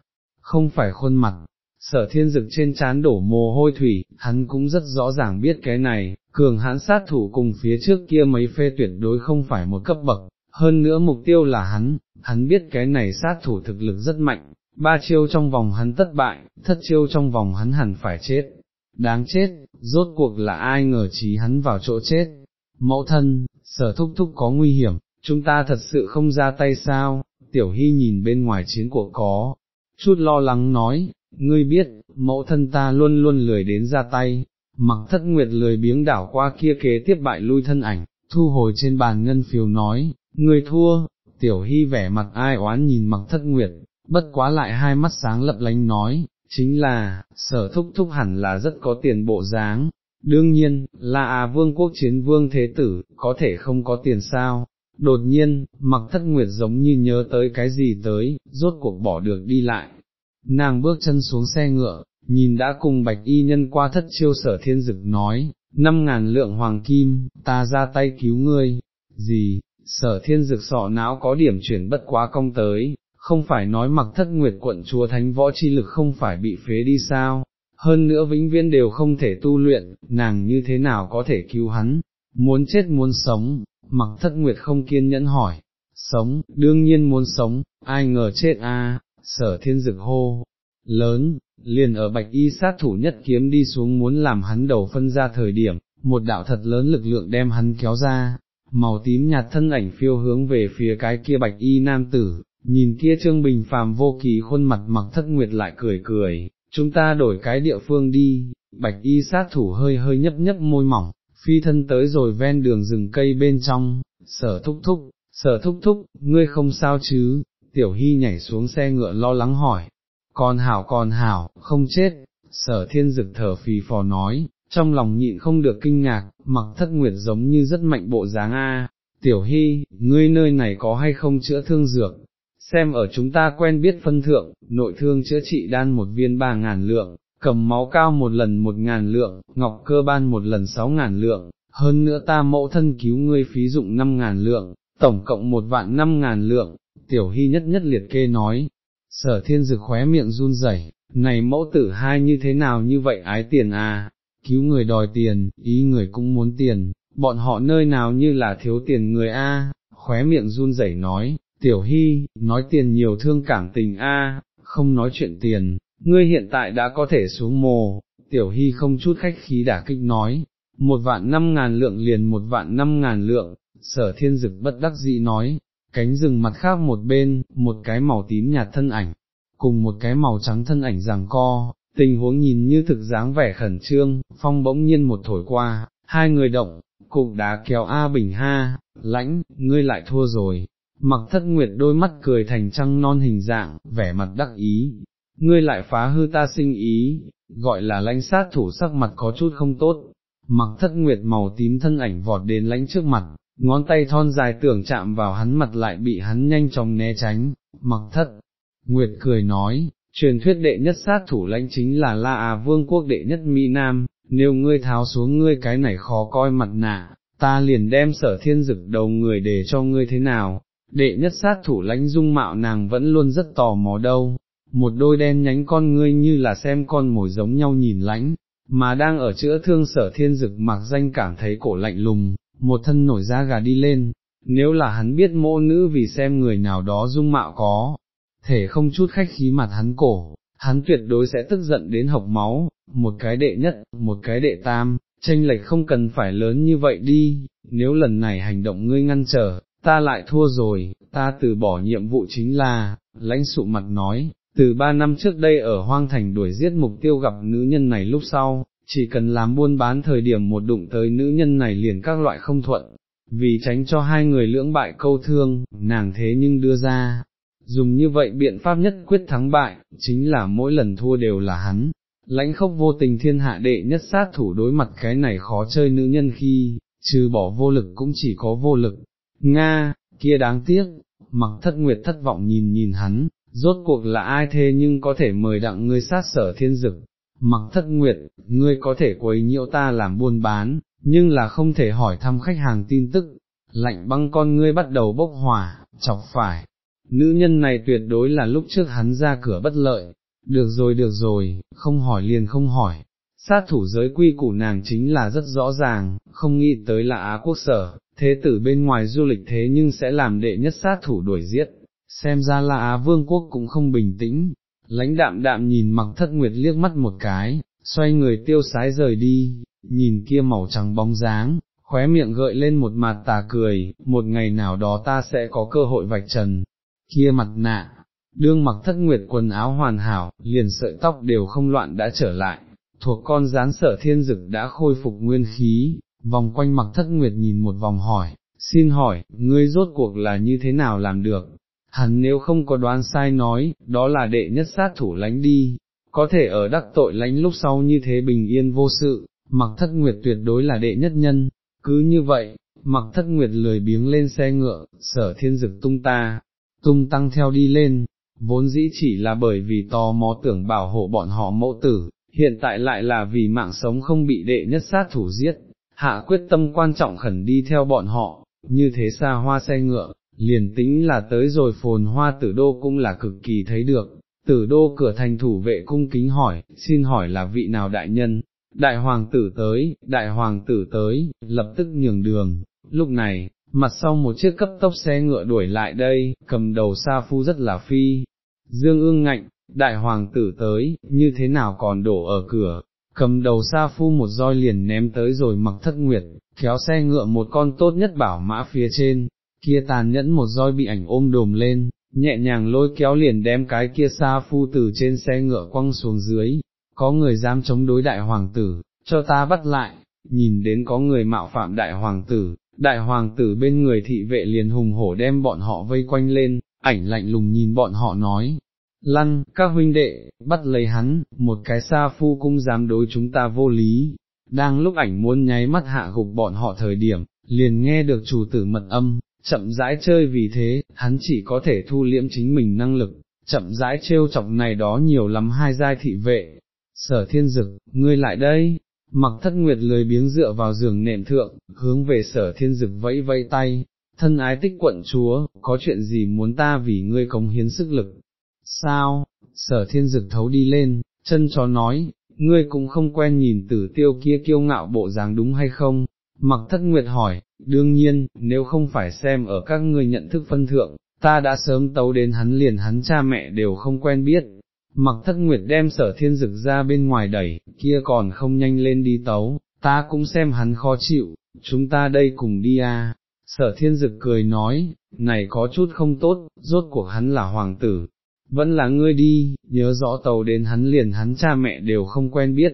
không phải khuôn mặt. Sở thiên dực trên chán đổ mồ hôi thủy, hắn cũng rất rõ ràng biết cái này, cường hãn sát thủ cùng phía trước kia mấy phê tuyệt đối không phải một cấp bậc, hơn nữa mục tiêu là hắn, hắn biết cái này sát thủ thực lực rất mạnh, ba chiêu trong vòng hắn thất bại, thất chiêu trong vòng hắn hẳn phải chết, đáng chết, rốt cuộc là ai ngờ trí hắn vào chỗ chết, mẫu thân, sở thúc thúc có nguy hiểm, chúng ta thật sự không ra tay sao, tiểu hy nhìn bên ngoài chiến cuộc có, chút lo lắng nói, ngươi biết, mẫu thân ta luôn luôn lười đến ra tay, mặc thất nguyệt lười biếng đảo qua kia kế tiếp bại lui thân ảnh, thu hồi trên bàn ngân phiếu nói, ngươi thua, tiểu hy vẻ mặt ai oán nhìn mặc thất nguyệt, bất quá lại hai mắt sáng lập lánh nói, chính là, sở thúc thúc hẳn là rất có tiền bộ dáng. Đương nhiên, là à vương quốc chiến vương thế tử, có thể không có tiền sao, đột nhiên, mặc thất nguyệt giống như nhớ tới cái gì tới, rốt cuộc bỏ được đi lại. Nàng bước chân xuống xe ngựa, nhìn đã cùng bạch y nhân qua thất chiêu sở thiên dực nói, năm ngàn lượng hoàng kim, ta ra tay cứu ngươi, gì, sở thiên dực sọ não có điểm chuyển bất quá công tới, không phải nói mặc thất nguyệt quận chúa thánh võ chi lực không phải bị phế đi sao, hơn nữa vĩnh viễn đều không thể tu luyện, nàng như thế nào có thể cứu hắn, muốn chết muốn sống, mặc thất nguyệt không kiên nhẫn hỏi, sống, đương nhiên muốn sống, ai ngờ chết a sở thiên dực hô, lớn, liền ở bạch y sát thủ nhất kiếm đi xuống muốn làm hắn đầu phân ra thời điểm, một đạo thật lớn lực lượng đem hắn kéo ra, màu tím nhạt thân ảnh phiêu hướng về phía cái kia bạch y nam tử, nhìn kia trương bình phàm vô kỳ khuôn mặt mặc thất nguyệt lại cười cười, chúng ta đổi cái địa phương đi, bạch y sát thủ hơi hơi nhấp nhấp môi mỏng, phi thân tới rồi ven đường rừng cây bên trong, sở thúc thúc, sở thúc thúc, ngươi không sao chứ, tiểu hy nhảy xuống xe ngựa lo lắng hỏi, còn hảo còn hảo, không chết, sở thiên dực thở phì phò nói, trong lòng nhịn không được kinh ngạc, mặc thất nguyệt giống như rất mạnh bộ dáng A, tiểu hy, ngươi nơi này có hay không chữa thương dược, xem ở chúng ta quen biết phân thượng, nội thương chữa trị đan một viên ba ngàn lượng, cầm máu cao một lần một ngàn lượng, ngọc cơ ban một lần sáu ngàn lượng, hơn nữa ta mẫu thân cứu ngươi phí dụng năm ngàn lượng, tổng cộng một vạn năm ngàn lượng, tiểu hy nhất nhất liệt kê nói, sở thiên dực khóe miệng run rẩy, này mẫu tử hai như thế nào như vậy ái tiền à, cứu người đòi tiền, ý người cũng muốn tiền, bọn họ nơi nào như là thiếu tiền người a, khóe miệng run rẩy nói, tiểu hy, nói tiền nhiều thương cảm tình a, không nói chuyện tiền, ngươi hiện tại đã có thể xuống mồ, tiểu hy không chút khách khí đả kích nói, một vạn năm ngàn lượng liền một vạn năm ngàn lượng, sở thiên dực bất đắc dĩ nói, cánh rừng mặt khác một bên, một cái màu tím nhạt thân ảnh, cùng một cái màu trắng thân ảnh ràng co, tình huống nhìn như thực dáng vẻ khẩn trương, phong bỗng nhiên một thổi qua, hai người động, cục đá kéo A Bình ha, lãnh, ngươi lại thua rồi, mặc thất nguyệt đôi mắt cười thành trăng non hình dạng, vẻ mặt đắc ý, ngươi lại phá hư ta sinh ý, gọi là lãnh sát thủ sắc mặt có chút không tốt, mặc thất nguyệt màu tím thân ảnh vọt đến lãnh trước mặt, ngón tay thon dài tưởng chạm vào hắn mặt lại bị hắn nhanh chóng né tránh, mặc thất. Nguyệt cười nói, truyền thuyết đệ nhất sát thủ lãnh chính là La À Vương quốc đệ nhất Mỹ Nam, nếu ngươi tháo xuống ngươi cái này khó coi mặt nạ, ta liền đem sở thiên dực đầu người để cho ngươi thế nào, đệ nhất sát thủ lãnh dung mạo nàng vẫn luôn rất tò mò đâu, một đôi đen nhánh con ngươi như là xem con mồi giống nhau nhìn lãnh, mà đang ở chữa thương sở thiên dực mặc danh cảm thấy cổ lạnh lùng, một thân nổi da gà đi lên, nếu là hắn biết mô nữ vì xem người nào đó dung mạo có, thể không chút khách khí mặt hắn cổ, hắn tuyệt đối sẽ tức giận đến học máu, một cái đệ nhất, một cái đệ tam, tranh lệch không cần phải lớn như vậy đi, nếu lần này hành động ngươi ngăn trở, ta lại thua rồi, ta từ bỏ nhiệm vụ chính là, lãnh sụ mặt nói, từ ba năm trước đây ở hoang thành đuổi giết mục tiêu gặp nữ nhân này lúc sau, chỉ cần làm buôn bán thời điểm một đụng tới nữ nhân này liền các loại không thuận, vì tránh cho hai người lưỡng bại câu thương, nàng thế nhưng đưa ra, dùng như vậy biện pháp nhất quyết thắng bại, chính là mỗi lần thua đều là hắn. Lãnh khốc vô tình thiên hạ đệ nhất sát thủ đối mặt cái này khó chơi nữ nhân khi, trừ bỏ vô lực cũng chỉ có vô lực. Nga, kia đáng tiếc, mặc thất nguyệt thất vọng nhìn nhìn hắn, rốt cuộc là ai thế nhưng có thể mời đặng ngươi sát sở thiên dực, mặc thất nguyệt, ngươi có thể quấy nhiễu ta làm buôn bán, nhưng là không thể hỏi thăm khách hàng tin tức, lạnh băng con ngươi bắt đầu bốc hỏa, chọc phải, nữ nhân này tuyệt đối là lúc trước hắn ra cửa bất lợi, được rồi được rồi, không hỏi liền không hỏi, sát thủ giới quy củ nàng chính là rất rõ ràng, không nghĩ tới là Á quốc sở, thế tử bên ngoài du lịch thế nhưng sẽ làm đệ nhất sát thủ đuổi giết, xem ra là Á vương quốc cũng không bình tĩnh, lãnh đạm đạm nhìn mặc thất nguyệt liếc mắt một cái, xoay người tiêu sái rời đi, nhìn kia màu trắng bóng dáng, khóe miệng gợi lên một mặt tà cười, một ngày nào đó ta sẽ có cơ hội vạch trần, kia mặt nạ, đương mặc thất nguyệt quần áo hoàn hảo, liền sợi tóc đều không loạn đã trở lại, thuộc con rán sở thiên dực đã khôi phục nguyên khí, vòng quanh mặc thất nguyệt nhìn một vòng hỏi, xin hỏi, ngươi rốt cuộc là như thế nào làm được, hắn nếu không có đoán sai nói, đó là đệ nhất sát thủ lánh đi, có thể ở đắc tội lánh lúc sau như thế bình yên vô sự, mặc thất nguyệt tuyệt đối là đệ nhất nhân, cứ như vậy, mặc thất nguyệt lười biếng lên xe ngựa, sở thiên dực tung ta, tung tăng theo đi lên, vốn dĩ chỉ là bởi vì tò mò tưởng bảo hộ bọn họ mẫu tử, hiện tại lại là vì mạng sống không bị đệ nhất sát thủ giết, hạ quyết tâm quan trọng khẩn đi theo bọn họ, như thế xa hoa xe ngựa, liền tính là tới rồi phồn hoa tử đô cũng là cực kỳ thấy được, tử đô cửa thành thủ vệ cung kính hỏi, xin hỏi là vị nào đại nhân, đại hoàng tử tới, đại hoàng tử tới, lập tức nhường đường, lúc này, mặt sau một chiếc cấp tốc xe ngựa đuổi lại đây, cầm đầu sa phu rất là phi, dương ương ngạnh, đại hoàng tử tới, như thế nào còn đổ ở cửa, cầm đầu sa phu một roi liền ném tới rồi mặc thất nguyệt, kéo xe ngựa một con tốt nhất bảo mã phía trên, kia tàn nhẫn một roi bị ảnh ôm đồm lên, nhẹ nhàng lôi kéo liền đem cái kia sa phu từ trên xe ngựa quăng xuống dưới, có người dám chống đối đại hoàng tử, cho ta bắt lại, nhìn đến có người mạo phạm đại hoàng tử, đại hoàng tử bên người thị vệ liền hùng hổ đem bọn họ vây quanh lên, ảnh lạnh lùng nhìn bọn họ nói, lăn, các huynh đệ, bắt lấy hắn, một cái sa phu cũng dám đối chúng ta vô lý, đang lúc ảnh muốn nháy mắt hạ gục bọn họ thời điểm, liền nghe được chủ tử mật âm, chậm rãi chơi vì thế, hắn chỉ có thể thu liễm chính mình năng lực, chậm rãi trêu chọc này đó nhiều lắm hai giai thị vệ, sở thiên dực, ngươi lại đây, mặc thất nguyệt lười biếng dựa vào giường nệm thượng, hướng về sở thiên dực vẫy vẫy tay, thân ái tích quận chúa, có chuyện gì muốn ta vì ngươi cống hiến sức lực, sao, sở thiên dực thấu đi lên, chân chó nói, ngươi cũng không quen nhìn tử tiêu kia kiêu ngạo bộ dáng đúng hay không, mặc thất nguyệt hỏi, đương nhiên, nếu không phải xem ở các ngươi nhận thức phân thượng, ta đã sớm tấu đến hắn liền hắn cha mẹ đều không quen biết. Mặc thất nguyệt đem sở thiên dực ra bên ngoài đẩy, kia còn không nhanh lên đi tấu, ta cũng xem hắn khó chịu, chúng ta đây cùng đi à. Sở thiên dực cười nói, này có chút không tốt, rốt cuộc hắn là hoàng tử, vẫn là ngươi đi, nhớ rõ tàu đến hắn liền hắn cha mẹ đều không quen biết,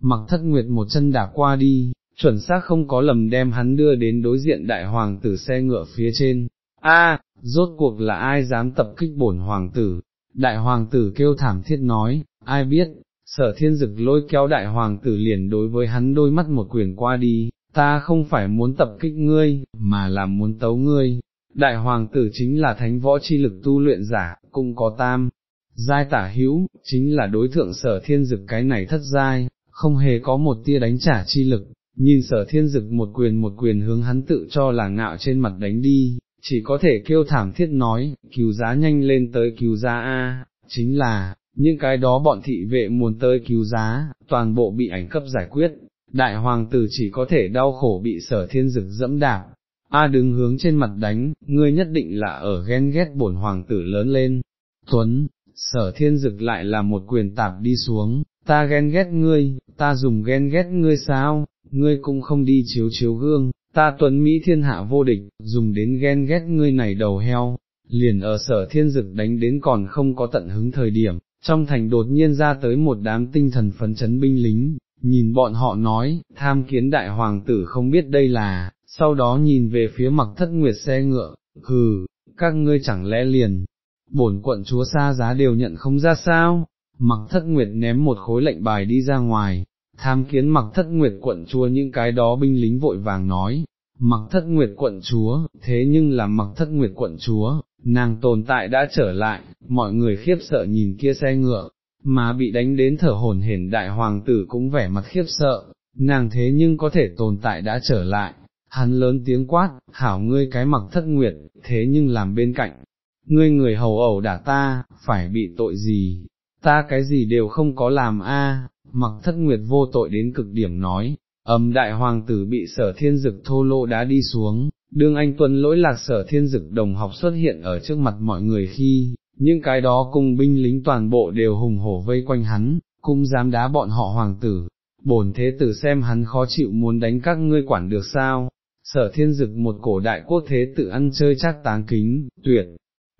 mặc thất nguyệt một chân đạp qua đi, chuẩn xác không có lầm đem hắn đưa đến đối diện đại hoàng tử xe ngựa phía trên. A, rốt cuộc là ai dám tập kích bổn hoàng tử? Đại hoàng tử kêu thảm thiết nói, ai biết, sở thiên dực lôi kéo đại hoàng tử liền đối với hắn đôi mắt một quyền qua đi, ta không phải muốn tập kích ngươi, mà là muốn tấu ngươi. Đại hoàng tử chính là thánh võ chi lực tu luyện giả, cũng có tam, giai tả hữu, chính là đối thượng sở thiên dực cái này thất giai, không hề có một tia đánh trả chi lực, nhìn sở thiên dực một quyền một quyền hướng hắn tự cho là ngạo trên mặt đánh đi, chỉ có thể kêu thảm thiết nói, cứu giá nhanh lên tới cứu giá A, chính là, những cái đó bọn thị vệ muốn tới cứu giá, toàn bộ bị ảnh cấp giải quyết, đại hoàng tử chỉ có thể đau khổ bị sở thiên dực dẫm đạp. A đứng hướng trên mặt đánh, ngươi nhất định là ở ghen ghét bổn hoàng tử lớn lên. Tuấn, sở thiên dực lại là một quyền tạp đi xuống, ta ghen ghét ngươi, ta dùng ghen ghét ngươi sao, ngươi cũng không đi chiếu chiếu gương, ta tuấn Mỹ thiên hạ vô địch, dùng đến ghen ghét ngươi này đầu heo, liền ở sở thiên dực đánh đến còn không có tận hứng thời điểm, trong thành đột nhiên ra tới một đám tinh thần phấn chấn binh lính, nhìn bọn họ nói, tham kiến đại hoàng tử không biết đây là, sau đó nhìn về phía mặc thất nguyệt xe ngựa, hừ, các ngươi chẳng lẽ liền, bổn quận chúa xa giá đều nhận không ra sao, mặc thất nguyệt ném một khối lệnh bài đi ra ngoài, tham kiến mặc thất nguyệt quận chúa những cái đó binh lính vội vàng nói, mặc thất nguyệt quận chúa, thế nhưng là mặc thất nguyệt quận chúa, nàng tồn tại đã trở lại, mọi người khiếp sợ nhìn kia xe ngựa, mà bị đánh đến thở hồn hển đại hoàng tử cũng vẻ mặt khiếp sợ, nàng thế nhưng có thể tồn tại đã trở lại, hắn lớn tiếng quát, hảo ngươi cái mặc thất nguyệt, thế nhưng làm bên cạnh, ngươi người hầu ẩu đả ta, phải bị tội gì, ta cái gì đều không có làm a mặc thất nguyệt vô tội đến cực điểm nói, ầm đại hoàng tử bị sở thiên dực thô lỗ đá đi xuống, đương anh tuân lỗi lạc sở thiên dực đồng học xuất hiện ở trước mặt mọi người khi, những cái đó cùng binh lính toàn bộ đều hùng hổ vây quanh hắn, cũng dám đá bọn họ hoàng tử, bổn thế tử xem hắn khó chịu muốn đánh các ngươi quản được sao, sở thiên dực một cổ đại quốc thế tự ăn chơi chắc táng kính, tuyệt,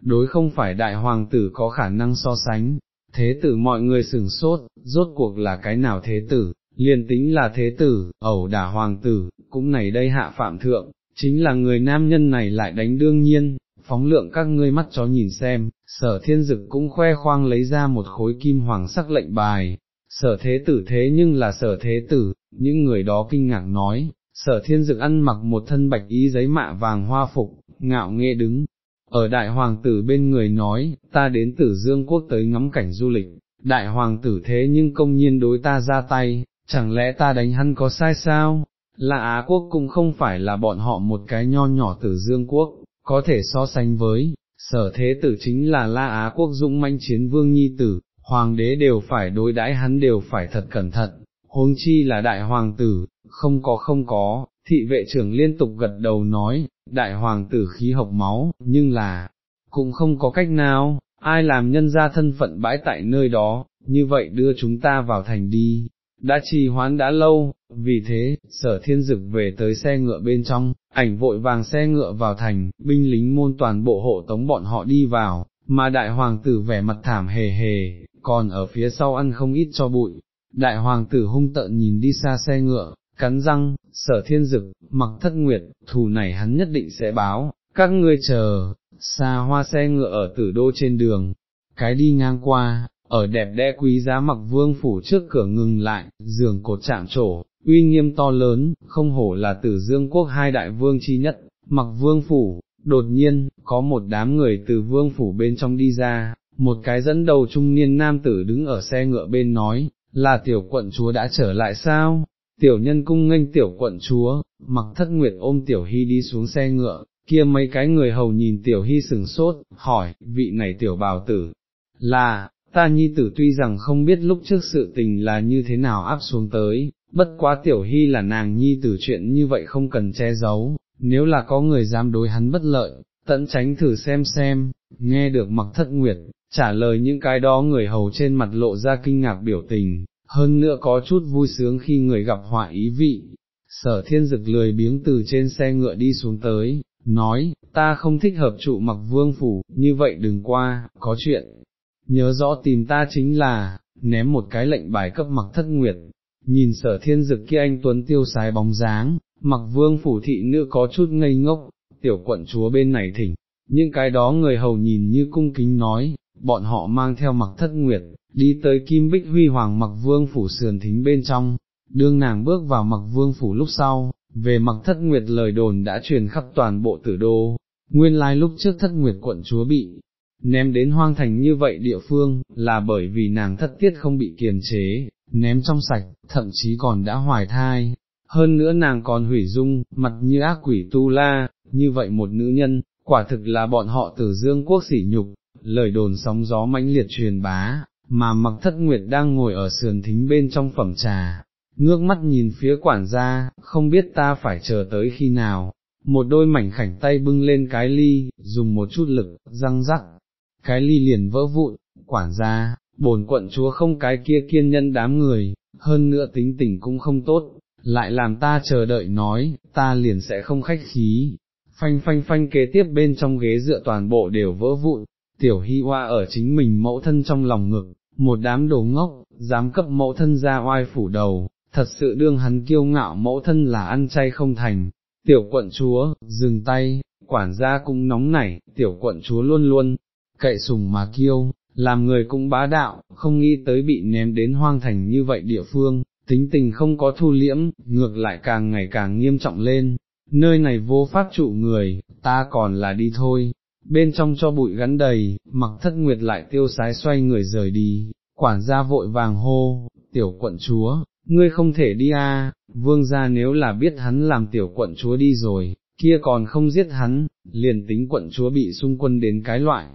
đối không phải đại hoàng tử có khả năng so sánh, thế tử mọi người sừng sốt, rốt cuộc là cái nào thế tử, liền tính là thế tử, ẩu đả hoàng tử, cũng này đây hạ phạm thượng, chính là người nam nhân này lại đánh đương nhiên, phóng lượng các ngươi mắt chó nhìn xem, sở thiên dực cũng khoe khoang lấy ra một khối kim hoàng sắc lệnh bài, sở thế tử thế nhưng là sở thế tử, những người đó kinh ngạc nói, sở thiên dực ăn mặc một thân bạch y giấy mạ vàng hoa phục, ngạo nghệ đứng, ở đại hoàng tử bên người nói, ta đến tử dương quốc tới ngắm cảnh du lịch, đại hoàng tử thế nhưng công nhiên đối ta ra tay, chẳng lẽ ta đánh hắn có sai sao? Là Á quốc cũng không phải là bọn họ một cái nho nhỏ tử dương quốc, có thể so sánh với, sở thế tử chính là La Á quốc dũng manh chiến vương nhi tử, hoàng đế đều phải đối đãi hắn đều phải thật cẩn thận, huống chi là đại hoàng tử, không có không có, thị vệ trưởng liên tục gật đầu nói, đại hoàng tử khí hộc máu, nhưng là, cũng không có cách nào, ai làm nhân ra thân phận bãi tại nơi đó, như vậy đưa chúng ta vào thành đi, đã trì hoán đã lâu, vì thế, sở thiên dực về tới xe ngựa bên trong, ảnh vội vàng xe ngựa vào thành, binh lính môn toàn bộ hộ tống bọn họ đi vào, mà đại hoàng tử vẻ mặt thảm hề hề, còn ở phía sau ăn không ít cho bụi, đại hoàng tử hung tợn nhìn đi xa xe ngựa, cắn răng, sở thiên dực, mặc thất nguyệt, thù này hắn nhất định sẽ báo, các ngươi chờ, xa hoa xe ngựa ở tử đô trên đường, cái đi ngang qua, ở đẹp đẽ quý giá mặc vương phủ trước cửa ngừng lại, giường cột chạm trổ, uy nghiêm to lớn, không hổ là tử dương quốc hai đại vương chi nhất, mặc vương phủ, đột nhiên, có một đám người từ vương phủ bên trong đi ra, một cái dẫn đầu trung niên nam tử đứng ở xe ngựa bên nói, là tiểu quận chúa đã trở lại sao, tiểu nhân cung nghênh tiểu quận chúa, mặc thất nguyệt ôm tiểu hy đi xuống xe ngựa, kia mấy cái người hầu nhìn tiểu hy sừng sốt, hỏi, vị này tiểu bào tử, là, ta nhi tử tuy rằng không biết lúc trước sự tình là như thế nào áp xuống tới, bất quá tiểu hy là nàng nhi tử chuyện như vậy không cần che giấu, nếu là có người dám đối hắn bất lợi, tận tránh thử xem xem, nghe được mặc thất nguyệt, trả lời những cái đó người hầu trên mặt lộ ra kinh ngạc biểu tình, hơn nữa có chút vui sướng khi người gặp họa ý vị. Sở thiên dực lười biếng từ trên xe ngựa đi xuống tới, nói, ta không thích hợp trụ mặc vương phủ, như vậy đừng qua, có chuyện, nhớ rõ tìm ta chính là, ném một cái lệnh bài cấp mặc thất nguyệt, nhìn sở thiên dực kia anh Tuấn tiêu sái bóng dáng, mặc vương phủ thị nữ có chút ngây ngốc, tiểu quận chúa bên này thỉnh, những cái đó người hầu nhìn như cung kính nói, bọn họ mang theo mặc thất nguyệt, đi tới kim bích huy hoàng mặc vương phủ sườn thính bên trong, đương nàng bước vào mặc vương phủ lúc sau, về mặc thất nguyệt lời đồn đã truyền khắp toàn bộ tử đô, nguyên lai lúc trước thất nguyệt quận chúa bị ném đến hoang thành như vậy địa phương, là bởi vì nàng thất tiết không bị kiềm chế, ném trong sạch, thậm chí còn đã hoài thai. Hơn nữa nàng còn hủy dung, mặt như ác quỷ tu la, như vậy một nữ nhân, quả thực là bọn họ từ dương quốc sỉ nhục, lời đồn sóng gió mãnh liệt truyền bá, mà mặc thất nguyệt đang ngồi ở sườn thính bên trong phẩm trà, ngước mắt nhìn phía quản gia, không biết ta phải chờ tới khi nào, một đôi mảnh khảnh tay bưng lên cái ly, dùng một chút lực, răng rắc, cái ly liền vỡ vụn, quản gia, bổn quận chúa không cái kia kiên nhân đám người, hơn nữa tính tình cũng không tốt, lại làm ta chờ đợi nói, ta liền sẽ không khách khí, phanh phanh phanh kế tiếp bên trong ghế dựa toàn bộ đều vỡ vụn, tiểu hy hoa ở chính mình mẫu thân trong lòng ngực, một đám đồ ngốc, dám cấp mẫu thân ra oai phủ đầu, thật sự đương hắn kiêu ngạo mẫu thân là ăn chay không thành, tiểu quận chúa, dừng tay, quản gia cũng nóng nảy, tiểu quận chúa luôn luôn, cậy sùng mà kiêu, làm người cũng bá đạo, không nghĩ tới bị ném đến hoang thành như vậy địa phương, tính tình không có thu liễm, ngược lại càng ngày càng nghiêm trọng lên, nơi này vô pháp trụ người, ta còn là đi thôi. Bên trong cho bụi gắn đầy, mặc thất nguyệt lại tiêu sái xoay người rời đi, quản gia vội vàng hô, tiểu quận chúa, ngươi không thể đi a, à, vương gia nếu là biết hắn làm tiểu quận chúa đi rồi, kia còn không giết hắn, liền tính quận chúa bị xung quân đến cái loại.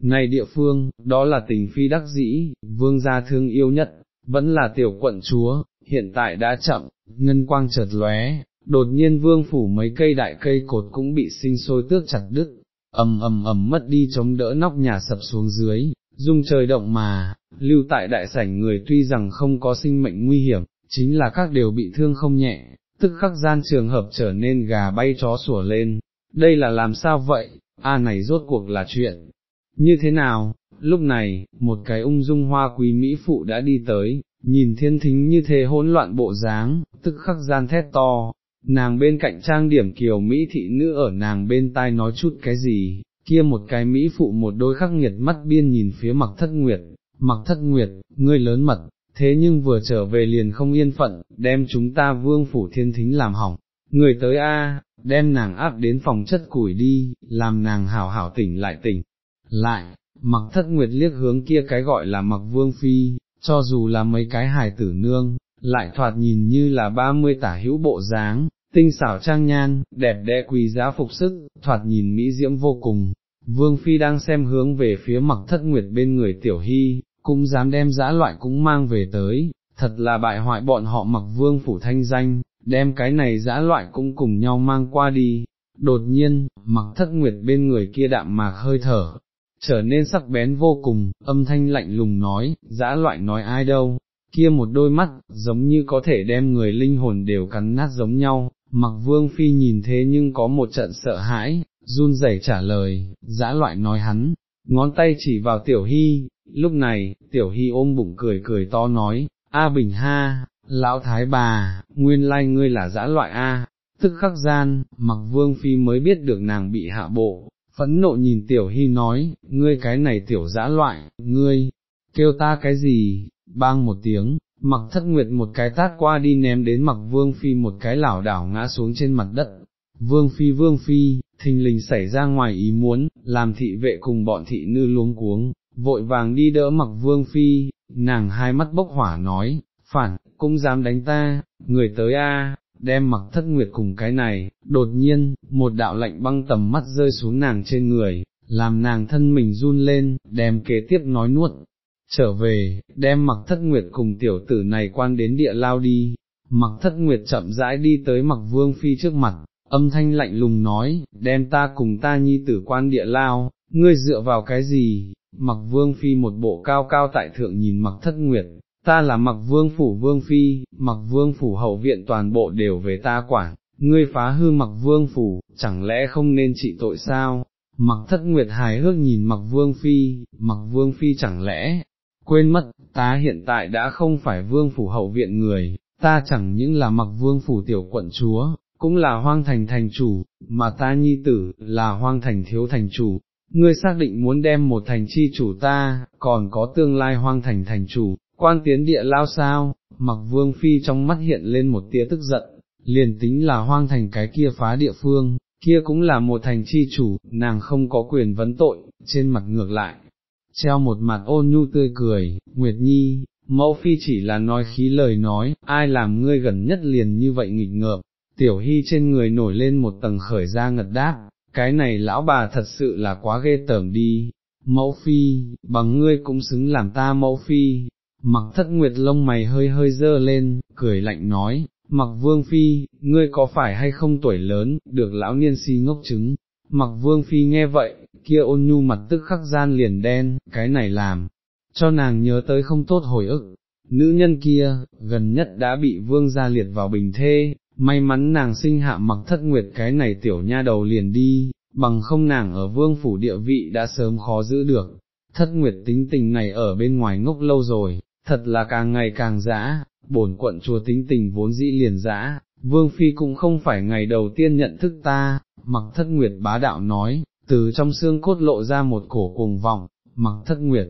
Này địa phương, đó là tình phi đắc dĩ, vương gia thương yêu nhất, vẫn là tiểu quận chúa, hiện tại đã chậm, ngân quang chợt lóe, đột nhiên vương phủ mấy cây đại cây cột cũng bị sinh sôi tước chặt đứt, ầm ầm ầm mất đi chống đỡ nóc nhà sập xuống dưới, dung trời động mà, lưu tại đại sảnh người tuy rằng không có sinh mệnh nguy hiểm, chính là các đều bị thương không nhẹ, tức khắc gian trường hợp trở nên gà bay chó sủa lên, đây là làm sao vậy, a à, này rốt cuộc là chuyện, như thế nào, lúc này, một cái ung dung hoa quý mỹ phụ đã đi tới, nhìn thiên thính như thế hỗn loạn bộ dáng, tức khắc gian thét to, nàng bên cạnh trang điểm kiều Mỹ thị nữ ở nàng bên tai nói chút cái gì, kia một cái Mỹ phụ một đôi khắc nghiệt mắt biên nhìn phía mặc thất nguyệt, mặc thất nguyệt, ngươi lớn mật, thế nhưng vừa trở về liền không yên phận, đem chúng ta vương phủ thiên thính làm hỏng, người tới a, đem nàng áp đến phòng chất củi đi, làm nàng hảo hảo tỉnh lại tỉnh, lại, mặc thất nguyệt liếc hướng kia cái gọi là mặc vương phi, cho dù là mấy cái hài tử nương, lại thoạt nhìn như là ba mươi tả hữu bộ dáng, tinh xảo trang nhan, đẹp đẽ quý giá phục sức, thoạt nhìn mỹ diễm vô cùng. Vương Phi đang xem hướng về phía mặc thất nguyệt bên người tiểu hy, cũng dám đem dã loại cũng mang về tới, thật là bại hoại bọn họ mặc vương phủ thanh danh, đem cái này dã loại cũng cùng nhau mang qua đi. Đột nhiên, mặc thất nguyệt bên người kia đạm mạc hơi thở, trở nên sắc bén vô cùng, âm thanh lạnh lùng nói, dã loại nói ai đâu, kia một đôi mắt, giống như có thể đem người linh hồn đều cắn nát giống nhau, mặc vương phi nhìn thế nhưng có một trận sợ hãi, run rẩy trả lời, dã loại nói hắn, ngón tay chỉ vào tiểu hy, lúc này, tiểu hy ôm bụng cười cười to nói, A Bình ha, lão thái bà, nguyên lai ngươi là dã loại A, tức khắc gian, mặc vương phi mới biết được nàng bị hạ bộ, phẫn nộ nhìn tiểu hy nói, ngươi cái này tiểu dã loại, ngươi, kêu ta cái gì, bang một tiếng, mặc thất nguyệt một cái tát qua đi ném đến mặc vương phi một cái lảo đảo ngã xuống trên mặt đất. Vương phi vương phi, thình lình xảy ra ngoài ý muốn, làm thị vệ cùng bọn thị nữ luống cuống, vội vàng đi đỡ mặc vương phi, nàng hai mắt bốc hỏa nói, phản, cũng dám đánh ta, người tới a, đem mặc thất nguyệt cùng cái này, đột nhiên, một đạo lạnh băng tầm mắt rơi xuống nàng trên người, làm nàng thân mình run lên, đem kế tiếp nói nuốt, trở về, đem mặc thất nguyệt cùng tiểu tử này quan đến địa lao đi, mặc thất nguyệt chậm rãi đi tới mặc vương phi trước mặt, âm thanh lạnh lùng nói, đem ta cùng ta nhi tử quan địa lao, ngươi dựa vào cái gì, mặc vương phi một bộ cao cao tại thượng nhìn mặc thất nguyệt, ta là mặc vương phủ vương phi, mặc vương phủ hậu viện toàn bộ đều về ta quản, ngươi phá hư mặc vương phủ, chẳng lẽ không nên trị tội sao, mặc thất nguyệt hài hước nhìn mặc vương phi, mặc vương phi chẳng lẽ, quên mất, ta hiện tại đã không phải vương phủ hậu viện người, ta chẳng những là mặc vương phủ tiểu quận chúa, cũng là hoang thành thành chủ, mà ta nhi tử, là hoang thành thiếu thành chủ, ngươi xác định muốn đem một thành chi chủ ta, còn có tương lai hoang thành thành chủ, quan tiến địa lao sao, mặc vương phi trong mắt hiện lên một tia tức giận, liền tính là hoang thành cái kia phá địa phương, kia cũng là một thành chi chủ, nàng không có quyền vấn tội, trên mặt ngược lại, treo một mặt ôn nhu tươi cười, Nguyệt Nhi, mẫu phi chỉ là nói khí lời nói, ai làm ngươi gần nhất liền như vậy nghịch ngợm, tiểu hy trên người nổi lên một tầng khởi ra ngật đáp, cái này lão bà thật sự là quá ghê tởm đi, mẫu phi, bằng ngươi cũng xứng làm ta mẫu phi, mặc thất nguyệt lông mày hơi hơi dơ lên, cười lạnh nói, mặc vương phi, ngươi có phải hay không tuổi lớn, được lão niên si ngốc chứng, mặc vương phi nghe vậy, kia ôn nhu mặt tức khắc gian liền đen, cái này làm, cho nàng nhớ tới không tốt hồi ức, nữ nhân kia, gần nhất đã bị vương gia liệt vào bình thê, may mắn nàng sinh hạ mặc thất nguyệt cái này tiểu nha đầu liền đi, bằng không nàng ở vương phủ địa vị đã sớm khó giữ được, thất nguyệt tính tình này ở bên ngoài ngốc lâu rồi, thật là càng ngày càng dã, bổn quận chùa tính tình vốn dĩ liền dã, vương phi cũng không phải ngày đầu tiên nhận thức ta, mặc thất nguyệt bá đạo nói, từ trong xương cốt lộ ra một cổ cuồng vọng, mặc thất nguyệt,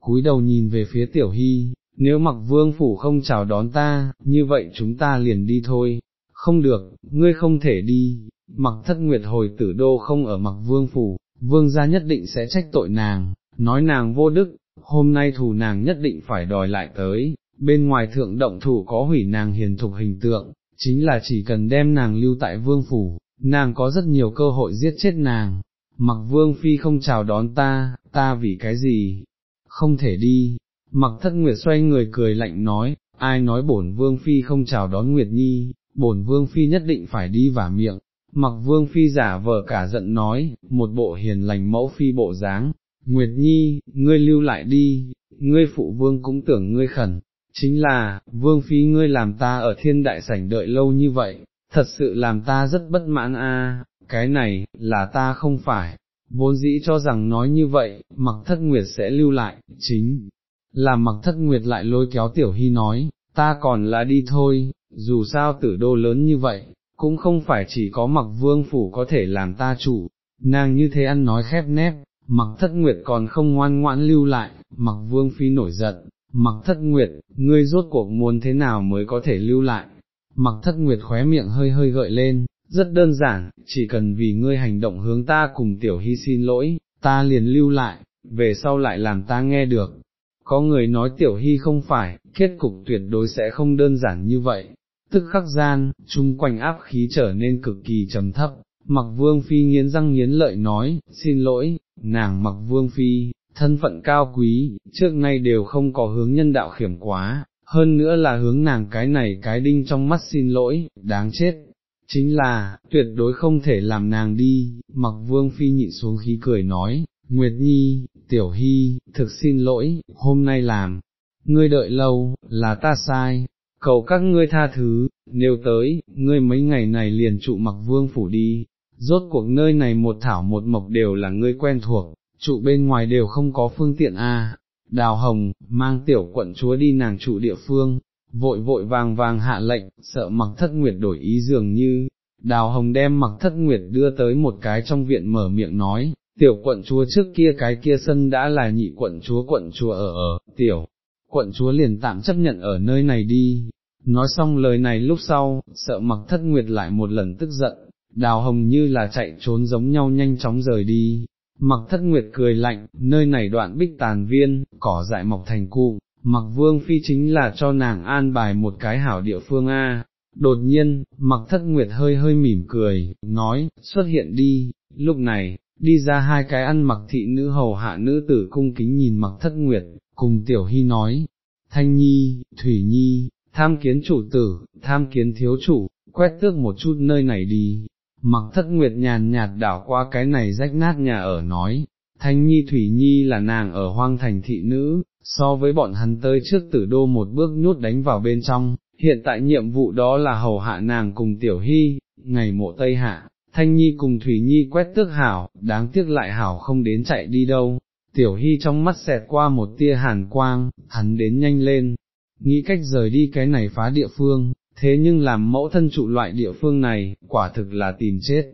cúi đầu nhìn về phía tiểu hy, nếu mặc vương phủ không chào đón ta, như vậy chúng ta liền đi thôi, không được, ngươi không thể đi, mặc thất nguyệt hồi tử đô không ở mặc vương phủ, vương gia nhất định sẽ trách tội nàng, nói nàng vô đức, hôm nay thù nàng nhất định phải đòi lại tới, bên ngoài thượng động thủ có hủy nàng hiền thục hình tượng, chính là chỉ cần đem nàng lưu tại vương phủ, nàng có rất nhiều cơ hội giết chết nàng, mặc vương phi không chào đón ta, ta vì cái gì, không thể đi, mặc thất nguyệt xoay người cười lạnh nói, ai nói bổn vương phi không chào đón Nguyệt Nhi, bổn vương phi nhất định phải đi vả miệng, mặc vương phi giả vờ cả giận nói, một bộ hiền lành mẫu phi bộ dáng, Nguyệt Nhi, ngươi lưu lại đi, ngươi phụ vương cũng tưởng ngươi khẩn, chính là, vương phi ngươi làm ta ở thiên đại sảnh đợi lâu như vậy, thật sự làm ta rất bất mãn a cái này, là ta không phải, vốn dĩ cho rằng nói như vậy, mặc thất nguyệt sẽ lưu lại, chính, là mặc thất nguyệt lại lôi kéo tiểu hy nói, ta còn là đi thôi, dù sao tử đô lớn như vậy, cũng không phải chỉ có mặc vương phủ có thể làm ta chủ, nàng như thế ăn nói khép nép, mặc thất nguyệt còn không ngoan ngoãn lưu lại, mặc vương phi nổi giận, mặc thất nguyệt, ngươi rốt cuộc muốn thế nào mới có thể lưu lại, mặc thất nguyệt khóe miệng hơi hơi gợi lên, rất đơn giản, chỉ cần vì ngươi hành động hướng ta cùng tiểu hy xin lỗi, ta liền lưu lại, về sau lại làm ta nghe được. Có người nói tiểu hy không phải, kết cục tuyệt đối sẽ không đơn giản như vậy, tức khắc gian, chung quanh áp khí trở nên cực kỳ trầm thấp, mặc vương phi nghiến răng nghiến lợi nói, xin lỗi, nàng mặc vương phi, thân phận cao quý, trước nay đều không có hướng nhân đạo khiểm quá, hơn nữa là hướng nàng cái này cái đinh trong mắt xin lỗi, đáng chết. Chính là, tuyệt đối không thể làm nàng đi, mặc vương phi nhịn xuống khí cười nói, Nguyệt Nhi, Tiểu Hy, thực xin lỗi, hôm nay làm, ngươi đợi lâu, là ta sai, cầu các ngươi tha thứ, nếu tới, ngươi mấy ngày này liền trụ mặc vương phủ đi, rốt cuộc nơi này một thảo một mộc đều là ngươi quen thuộc, trụ bên ngoài đều không có phương tiện a. À. Đào Hồng, mang tiểu quận chúa đi nàng trụ địa phương, vội vội vàng vàng hạ lệnh, sợ mặc thất nguyệt đổi ý dường như, Đào Hồng đem mặc thất nguyệt đưa tới một cái trong viện mở miệng nói, tiểu quận chúa trước kia cái kia sân đã là nhị quận chúa quận chúa ở ở, tiểu, quận chúa liền tạm chấp nhận ở nơi này đi, nói xong lời này lúc sau, sợ mặc thất nguyệt lại một lần tức giận, đào hồng như là chạy trốn giống nhau nhanh chóng rời đi, mặc thất nguyệt cười lạnh, nơi này đoạn bích tàn viên, cỏ dại mọc thành cụ, mặc vương phi chính là cho nàng an bài một cái hảo địa phương A. Đột nhiên, mặc thất nguyệt hơi hơi mỉm cười, nói, xuất hiện đi, lúc này, đi ra hai cái ăn mặc thị nữ hầu hạ nữ tử cung kính nhìn mặc thất nguyệt, cùng tiểu hy nói, thanh nhi, thủy nhi, tham kiến chủ tử, tham kiến thiếu chủ, quét tước một chút nơi này đi, mặc thất nguyệt nhàn nhạt đảo qua cái này rách nát nhà ở nói, thanh nhi thủy nhi là nàng ở hoang thành thị nữ, so với bọn hắn tới trước tử đô một bước nhút đánh vào bên trong, hiện tại nhiệm vụ đó là hầu hạ nàng cùng tiểu hy, ngày mộ tây hạ, Thanh Nhi cùng Thủy Nhi quét tước hảo, đáng tiếc lại hảo không đến chạy đi đâu, tiểu hy trong mắt xẹt qua một tia hàn quang, hắn đến nhanh lên, nghĩ cách rời đi cái này phá địa phương, thế nhưng làm mẫu thân trụ loại địa phương này, quả thực là tìm chết.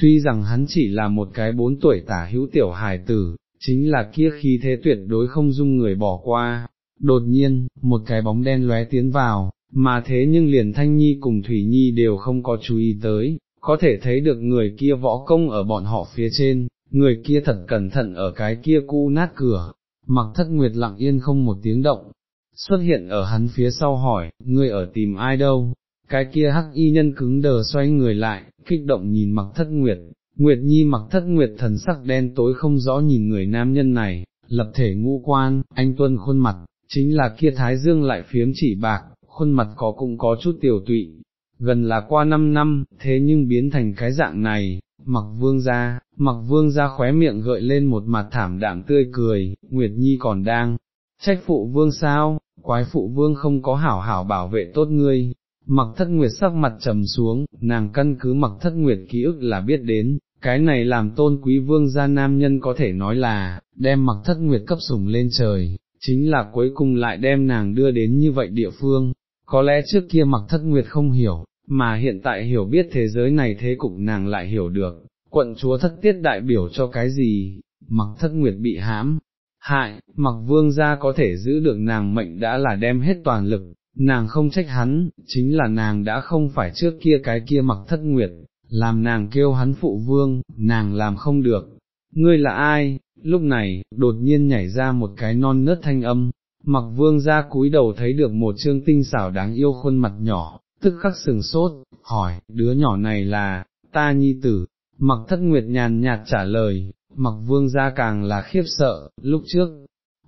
Tuy rằng hắn chỉ là một cái bốn tuổi tả hữu tiểu hài tử, chính là kia khí thế tuyệt đối không dung người bỏ qua. Đột nhiên, một cái bóng đen lóe tiến vào, mà thế nhưng liền Thanh Nhi cùng Thủy Nhi đều không có chú ý tới, có thể thấy được người kia võ công ở bọn họ phía trên, người kia thật cẩn thận ở cái kia cũ nát cửa, mặc thất nguyệt lặng yên không một tiếng động, xuất hiện ở hắn phía sau hỏi, ngươi ở tìm ai đâu, cái kia hắc y nhân cứng đờ xoay người lại, kích động nhìn mặc thất nguyệt, nguyệt nhi mặc thất nguyệt thần sắc đen tối không rõ nhìn người nam nhân này, lập thể ngũ quan, anh tuân khuôn mặt, chính là kia thái dương lại phiếm chỉ bạc, khuôn mặt có cũng có chút tiểu tụy, gần là qua năm năm, thế nhưng biến thành cái dạng này, mặc vương ra, mặc vương ra khóe miệng gợi lên một mặt thảm đạm tươi cười, Nguyệt Nhi còn đang, trách phụ vương sao, quái phụ vương không có hảo hảo bảo vệ tốt ngươi, mặc thất nguyệt sắc mặt trầm xuống, nàng căn cứ mặc thất nguyệt ký ức là biết đến, cái này làm tôn quý vương gia nam nhân có thể nói là, đem mặc thất nguyệt cấp sủng lên trời, chính là cuối cùng lại đem nàng đưa đến như vậy địa phương, có lẽ trước kia mặc thất nguyệt không hiểu, mà hiện tại hiểu biết thế giới này thế cục nàng lại hiểu được, quận chúa thất tiết đại biểu cho cái gì, mặc thất nguyệt bị hãm, hại, mặc vương gia có thể giữ được nàng mệnh đã là đem hết toàn lực, nàng không trách hắn, chính là nàng đã không phải trước kia cái kia mặc thất nguyệt, làm nàng kêu hắn phụ vương, nàng làm không được. Ngươi là ai? Lúc này, đột nhiên nhảy ra một cái non nớt thanh âm, mặc vương ra cúi đầu thấy được một trương tinh xảo đáng yêu khuôn mặt nhỏ, tức khắc sừng sốt, hỏi, đứa nhỏ này là, ta nhi tử, mặc thất nguyệt nhàn nhạt trả lời, mặc vương ra càng là khiếp sợ, lúc trước,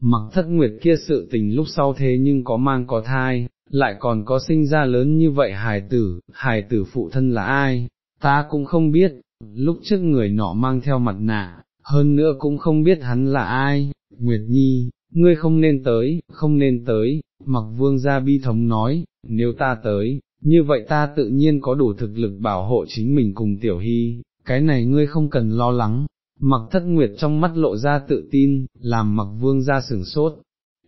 mặc thất nguyệt kia sự tình lúc sau thế nhưng có mang có thai, lại còn có sinh ra lớn như vậy hài tử, hài tử phụ thân là ai, ta cũng không biết, lúc trước người nọ mang theo mặt nạ, hơn nữa cũng không biết hắn là ai, Nguyệt Nhi, ngươi không nên tới, không nên tới, mặc vương gia bi thống nói, nếu ta tới, như vậy ta tự nhiên có đủ thực lực bảo hộ chính mình cùng tiểu hy, cái này ngươi không cần lo lắng, mặc thất nguyệt trong mắt lộ ra tự tin, làm mặc vương gia sửng sốt.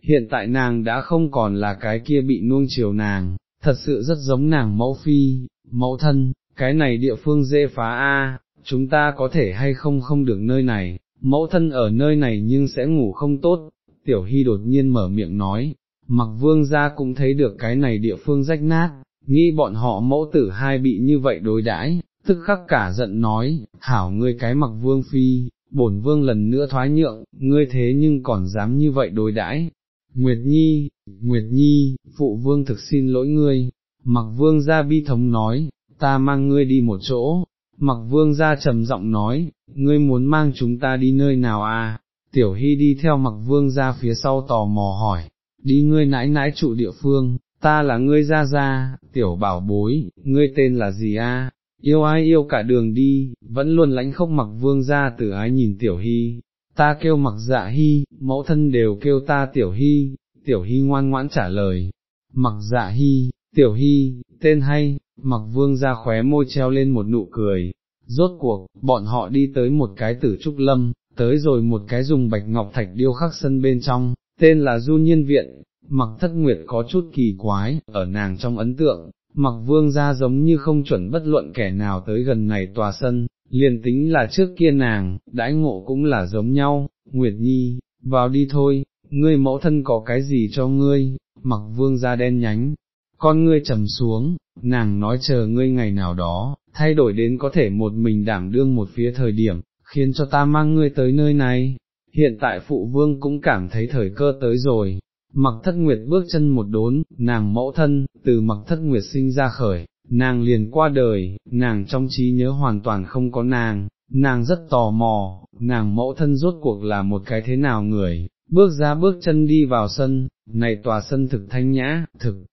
Hiện tại nàng đã không còn là cái kia bị nuông chiều nàng, thật sự rất giống nàng mẫu phi, mẫu thân, cái này địa phương dễ phá a, chúng ta có thể hay không không được nơi này, mẫu thân ở nơi này nhưng sẽ ngủ không tốt, tiểu hy đột nhiên mở miệng nói, mặc vương ra cũng thấy được cái này địa phương rách nát, nghĩ bọn họ mẫu tử hai bị như vậy đối đãi, tức khắc cả giận nói, hảo ngươi cái mặc vương phi, bổn vương lần nữa thoái nhượng, ngươi thế nhưng còn dám như vậy đối đãi. Nguyệt Nhi, Nguyệt Nhi, phụ vương thực xin lỗi ngươi, mặc vương ra bi thống nói, ta mang ngươi đi một chỗ, mặc vương ra trầm giọng nói, ngươi muốn mang chúng ta đi nơi nào à, tiểu hy đi theo mặc vương ra phía sau tò mò hỏi, đi ngươi nãi nãi trụ địa phương, ta là ngươi ra ra, tiểu bảo bối, ngươi tên là gì a? Yêu ai yêu cả đường đi, vẫn luôn lãnh khốc mặc vương ra từ ái nhìn tiểu hy, ta kêu mặc dạ hy, mẫu thân đều kêu ta tiểu hy, tiểu hy ngoan ngoãn trả lời, mặc dạ hy, tiểu hy, tên hay, mặc vương ra khóe môi treo lên một nụ cười, rốt cuộc, bọn họ đi tới một cái tử trúc lâm, tới rồi một cái dùng bạch ngọc thạch điêu khắc sân bên trong, tên là du nhiên viện, mặc thất nguyệt có chút kỳ quái, ở nàng trong ấn tượng, mặc vương ra giống như không chuẩn bất luận kẻ nào tới gần này tòa sân, liền tính là trước kia nàng, đãi ngộ cũng là giống nhau, Nguyệt Nhi, vào đi thôi, ngươi mẫu thân có cái gì cho ngươi, mặc vương ra đen nhánh, con ngươi trầm xuống, nàng nói chờ ngươi ngày nào đó, thay đổi đến có thể một mình đảm đương một phía thời điểm, khiến cho ta mang ngươi tới nơi này, hiện tại phụ vương cũng cảm thấy thời cơ tới rồi, mặc thất nguyệt bước chân một đốn, nàng mẫu thân, từ mặc thất nguyệt sinh ra khởi, nàng liền qua đời, nàng trong trí nhớ hoàn toàn không có nàng, nàng rất tò mò, nàng mẫu thân rốt cuộc là một cái thế nào người, bước ra bước chân đi vào sân, này tòa sân thực thanh nhã, thực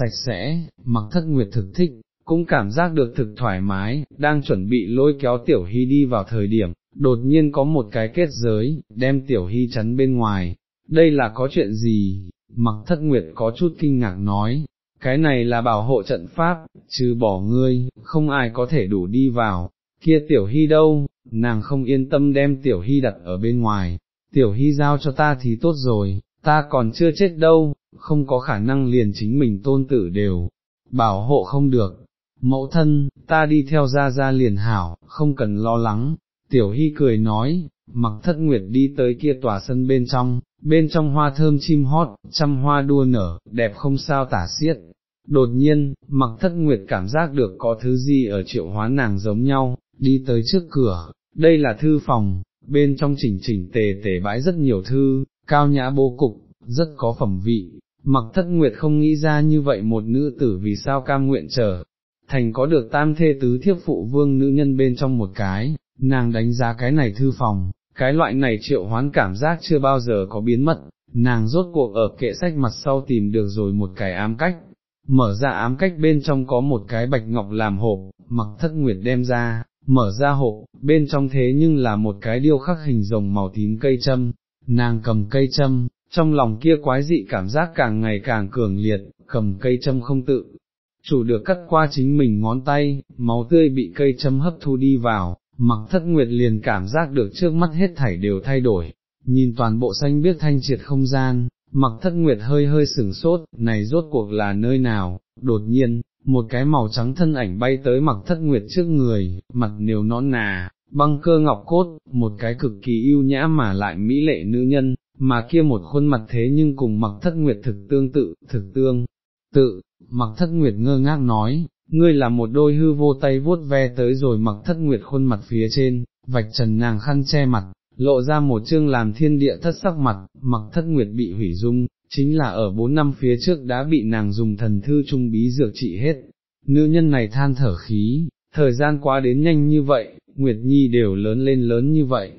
sạch sẽ, mặc thất nguyệt thực thích, cũng cảm giác được thực thoải mái, đang chuẩn bị lôi kéo tiểu hy đi vào thời điểm, đột nhiên có một cái kết giới, đem tiểu hy chắn bên ngoài, đây là có chuyện gì, mặc thất nguyệt có chút kinh ngạc nói, cái này là bảo hộ trận pháp, trừ bỏ ngươi, không ai có thể đủ đi vào, kia tiểu hy đâu, nàng không yên tâm đem tiểu hy đặt ở bên ngoài, tiểu hy giao cho ta thì tốt rồi, ta còn chưa chết đâu, không có khả năng liền chính mình tôn tử đều, bảo hộ không được. Mẫu thân, ta đi theo ra ra liền hảo, không cần lo lắng, tiểu hy cười nói, mặc thất nguyệt đi tới kia tòa sân bên trong, bên trong hoa thơm chim hót, trăm hoa đua nở, đẹp không sao tả xiết. Đột nhiên, mặc thất nguyệt cảm giác được có thứ gì ở triệu hóa nàng giống nhau, đi tới trước cửa, đây là thư phòng, bên trong chỉnh chỉnh tề tề bãi rất nhiều thư, cao nhã bố cục, rất có phẩm vị, mặc thất nguyệt không nghĩ ra như vậy một nữ tử vì sao cam nguyện trở, thành có được tam thê tứ thiếp phụ vương nữ nhân bên trong một cái, nàng đánh giá cái này thư phòng, cái loại này triệu hoán cảm giác chưa bao giờ có biến mất, nàng rốt cuộc ở kệ sách mặt sau tìm được rồi một cái ám cách, mở ra ám cách bên trong có một cái bạch ngọc làm hộp, mặc thất nguyệt đem ra, mở ra hộp, bên trong thế nhưng là một cái điêu khắc hình rồng màu tím cây châm, nàng cầm cây châm, trong lòng kia quái dị cảm giác càng ngày càng cường liệt, cầm cây châm không tự, chủ được cắt qua chính mình ngón tay, máu tươi bị cây châm hấp thu đi vào, mặc thất nguyệt liền cảm giác được trước mắt hết thảy đều thay đổi, nhìn toàn bộ xanh biết thanh triệt không gian, mặc thất nguyệt hơi hơi sửng sốt, này rốt cuộc là nơi nào, đột nhiên, một cái màu trắng thân ảnh bay tới mặc thất nguyệt trước người, mặt nếu nón nà, băng cơ ngọc cốt, một cái cực kỳ yêu nhã mà lại mỹ lệ nữ nhân, mà kia một khuôn mặt thế nhưng cùng mặc thất nguyệt thực tương tự, thực tương tự, mặc thất nguyệt ngơ ngác nói, ngươi là một đôi hư vô tay vuốt ve tới rồi. Mặc thất nguyệt khuôn mặt phía trên, vạch trần nàng khăn che mặt, lộ ra một chương làm thiên địa thất sắc mặt, mặc thất nguyệt bị hủy dung, chính là ở bốn năm phía trước đã bị nàng dùng thần thư trung bí dược trị hết. Nữ nhân này than thở khí, thời gian qua đến nhanh như vậy, Nguyệt Nhi đều lớn lên lớn như vậy,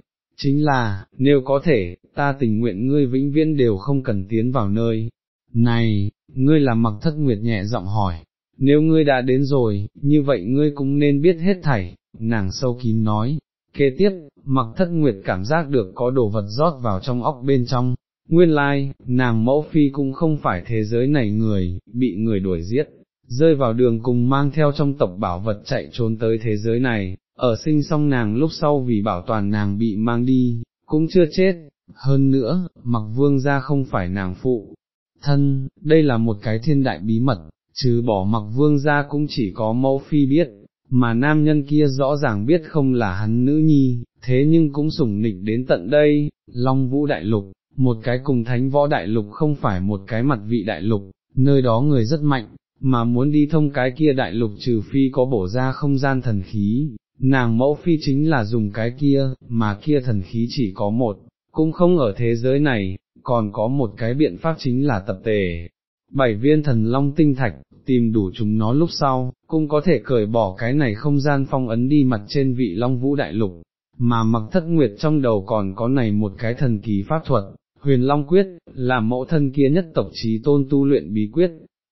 chính là, nếu có thể, ta tình nguyện ngươi vĩnh viễn đều không cần tiến vào nơi. Này, ngươi là mặc thất Nguyệt nhẹ giọng hỏi, nếu ngươi đã đến rồi, như vậy ngươi cũng nên biết hết thảy, nàng sâu kín nói. Kế tiếp, mặc thất nguyệt cảm giác được có đồ vật rót vào trong óc bên trong, nguyên lai, like, nàng mẫu phi cũng không phải thế giới này người, bị người đuổi giết, rơi vào đường cùng mang theo trong tộc bảo vật chạy trốn tới thế giới này, ở sinh xong nàng lúc sau vì bảo toàn nàng bị mang đi, cũng chưa chết, hơn nữa, mặc vương ra không phải nàng phụ, thân, đây là một cái thiên đại bí mật, trừ bỏ mặc vương ra cũng chỉ có mẫu phi biết, mà nam nhân kia rõ ràng biết không là hắn nữ nhi, thế nhưng cũng sủng nịch đến tận đây, Long Vũ Đại Lục, một cái cùng thánh võ đại lục không phải một cái mặt vị đại lục, nơi đó người rất mạnh, mà muốn đi thông cái kia đại lục trừ phi có bổ ra không gian thần khí, nàng mẫu phi chính là dùng cái kia, mà kia thần khí chỉ có một, cũng không ở thế giới này, còn có một cái biện pháp chính là tập tề. Bảy viên thần long tinh thạch, tìm đủ chúng nó lúc sau, cũng có thể cởi bỏ cái này không gian phong ấn đi mặt trên vị long vũ đại lục, mà mặc thất nguyệt trong đầu còn có này một cái thần kỳ pháp thuật, huyền long quyết, là mẫu thân kia nhất tộc trí tôn tu luyện bí quyết,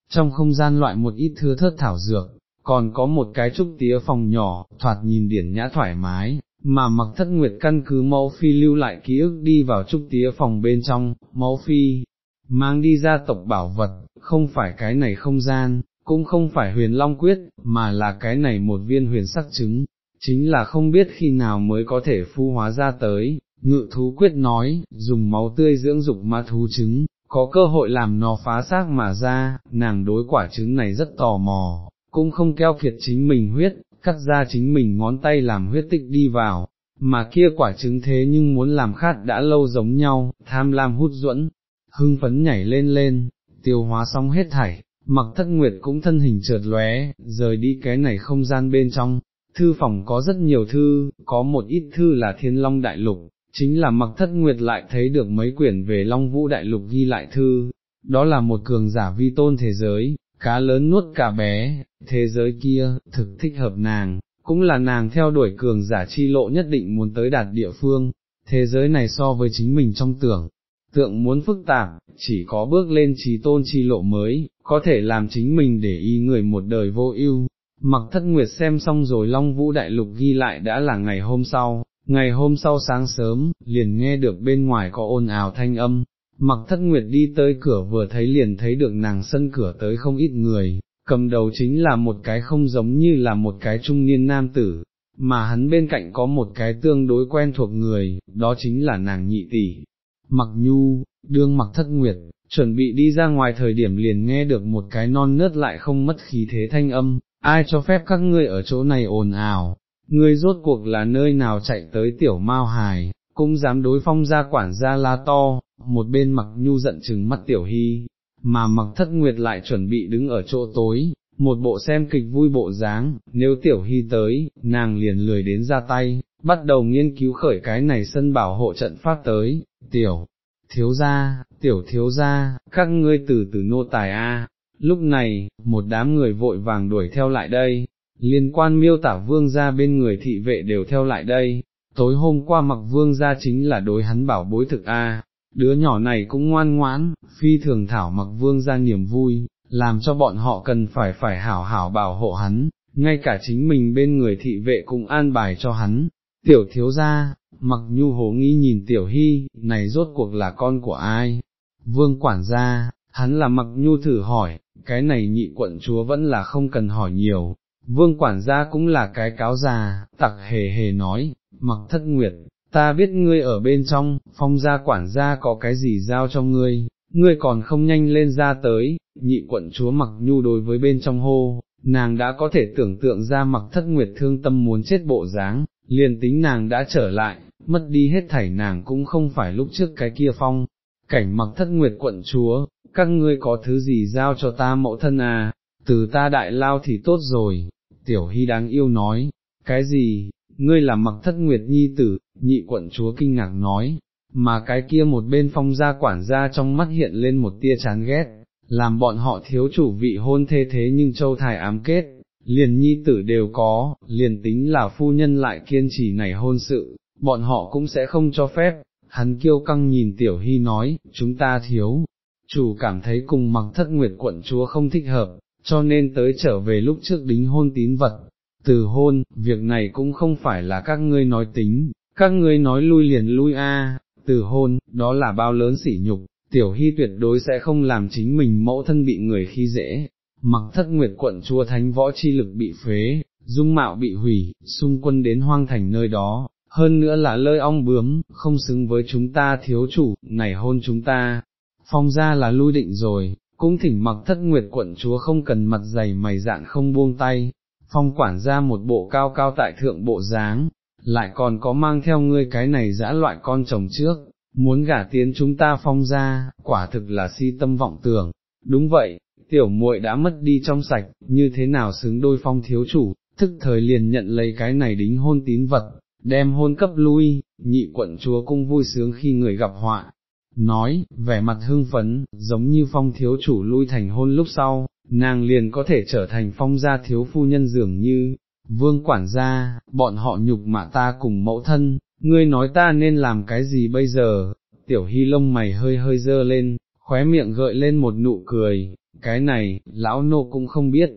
trong không gian loại một ít thưa thớt thảo dược, còn có một cái trúc tía phòng nhỏ, thoạt nhìn điển nhã thoải mái, mà mặc thất nguyệt căn cứ mẫu phi lưu lại ký ức đi vào trúc tía phòng bên trong, mẫu phi, mang đi ra tộc bảo vật, không phải cái này không gian, cũng không phải huyền long quyết, mà là cái này một viên huyền sắc trứng, chính là không biết khi nào mới có thể phu hóa ra tới, ngự thú quyết nói, dùng máu tươi dưỡng dục ma thú trứng, có cơ hội làm nó phá xác mà ra, nàng đối quả trứng này rất tò mò, cũng không keo kiệt chính mình huyết, cắt ra chính mình ngón tay làm huyết tích đi vào, mà kia quả trứng thế nhưng muốn làm khát đã lâu giống nhau, tham lam hút duẫn, hưng phấn nhảy lên lên, tiêu hóa xong hết thảy, mặc thất nguyệt cũng thân hình trượt lóe, rời đi cái này không gian bên trong, thư phòng có rất nhiều thư, có một ít thư là thiên long đại lục, chính là mặc thất nguyệt lại thấy được mấy quyển về long vũ đại lục ghi lại thư, đó là một cường giả vi tôn thế giới, cá lớn nuốt cả bé, thế giới kia, thực thích hợp nàng, cũng là nàng theo đuổi cường giả chi lộ nhất định muốn tới đạt địa phương, thế giới này so với chính mình trong tưởng, tượng muốn phức tạp, chỉ có bước lên trí tôn chi lộ mới, có thể làm chính mình để ý người một đời vô ưu. Mặc thất nguyệt xem xong rồi Long Vũ Đại Lục ghi lại đã là ngày hôm sau, ngày hôm sau sáng sớm, liền nghe được bên ngoài có ồn ào thanh âm, mặc thất nguyệt đi tới cửa vừa thấy liền thấy được nàng sân cửa tới không ít người, cầm đầu chính là một cái không giống như là một cái trung niên nam tử, mà hắn bên cạnh có một cái tương đối quen thuộc người, đó chính là nàng nhị tỷ. Mặc nhu, đương mặc thất nguyệt, chuẩn bị đi ra ngoài thời điểm liền nghe được một cái non nớt lại không mất khí thế thanh âm, ai cho phép các ngươi ở chỗ này ồn ào, ngươi rốt cuộc là nơi nào chạy tới tiểu mao hài, cũng dám đối phong ra quản gia la to, một bên mặc nhu giận chừng mắt tiểu hy, mà mặc thất nguyệt lại chuẩn bị đứng ở chỗ tối, một bộ xem kịch vui bộ dáng, nếu tiểu hy tới, nàng liền lười đến ra tay, bắt đầu nghiên cứu khởi cái này sân bảo hộ trận pháp tới, tiểu, thiếu gia, tiểu thiếu gia, các ngươi từ từ nô tài a. Lúc này, một đám người vội vàng đuổi theo lại đây, liên quan miêu tả vương gia bên người thị vệ đều theo lại đây, tối hôm qua mặc vương gia chính là đối hắn bảo bối thực a, đứa nhỏ này cũng ngoan ngoãn, phi thường thảo mặc vương gia niềm vui, làm cho bọn họ cần phải phải hảo hảo bảo hộ hắn, ngay cả chính mình bên người thị vệ cũng an bài cho hắn. Tiểu thiếu gia, mặc nhu hồ nghi nhìn tiểu hy, này rốt cuộc là con của ai? Vương quản gia, hắn là mặc nhu thử hỏi, cái này nhị quận chúa vẫn là không cần hỏi nhiều. Vương quản gia cũng là cái cáo già, tặc hề hề nói, mặc thất nguyệt, ta biết ngươi ở bên trong, phong gia quản gia có cái gì giao cho ngươi, ngươi còn không nhanh lên ra tới, nhị quận chúa mặc nhu đối với bên trong hô, nàng đã có thể tưởng tượng ra mặc thất nguyệt thương tâm muốn chết bộ dáng, liền tính nàng đã trở lại, mất đi hết thảy nàng cũng không phải lúc trước cái kia phong, cảnh mặc thất nguyệt quận chúa, các ngươi có thứ gì giao cho ta mẫu thân à, từ ta đại lao thì tốt rồi, tiểu hy đáng yêu nói, cái gì, ngươi là mặc thất nguyệt nhi tử, nhị quận chúa kinh ngạc nói, mà cái kia một bên phong gia quản gia trong mắt hiện lên một tia chán ghét, làm bọn họ thiếu chủ vị hôn thê thế nhưng châu thải ám kết, liền nhi tử đều có, liền tính là phu nhân lại kiên trì này hôn sự, bọn họ cũng sẽ không cho phép, hắn kiêu căng nhìn tiểu hy nói, chúng ta thiếu, chủ cảm thấy cùng mặc thất nguyệt quận chúa không thích hợp, cho nên tới trở về lúc trước đính hôn tín vật, từ hôn, việc này cũng không phải là các ngươi nói tính, các ngươi nói lui liền lui a, từ hôn, đó là bao lớn sỉ nhục, tiểu hy tuyệt đối sẽ không làm chính mình mẫu thân bị người khi dễ, mặc thất nguyệt quận chúa thánh võ chi lực bị phế, dung mạo bị hủy, xung quân đến hoang thành nơi đó, hơn nữa là lơi ong bướm, không xứng với chúng ta thiếu chủ, này hôn chúng ta, phong ra là lui định rồi, cũng thỉnh mặc thất nguyệt quận chúa không cần mặt dày mày dạn không buông tay, phong quản ra một bộ cao cao tại thượng bộ dáng, lại còn có mang theo ngươi cái này dã loại con chồng trước, muốn gả tiến chúng ta phong ra, quả thực là si tâm vọng tưởng, đúng vậy, tiểu muội đã mất đi trong sạch, như thế nào xứng đôi phong thiếu chủ, thức thời liền nhận lấy cái này đính hôn tín vật, đem hôn cấp lui, nhị quận chúa cung vui sướng khi người gặp họa. Nói, vẻ mặt hưng phấn, giống như phong thiếu chủ lui thành hôn lúc sau, nàng liền có thể trở thành phong gia thiếu phu nhân dường như, vương quản gia, bọn họ nhục mạ ta cùng mẫu thân, ngươi nói ta nên làm cái gì bây giờ, tiểu hy lông mày hơi hơi dơ lên, khóe miệng gợi lên một nụ cười, cái này, lão nô cũng không biết,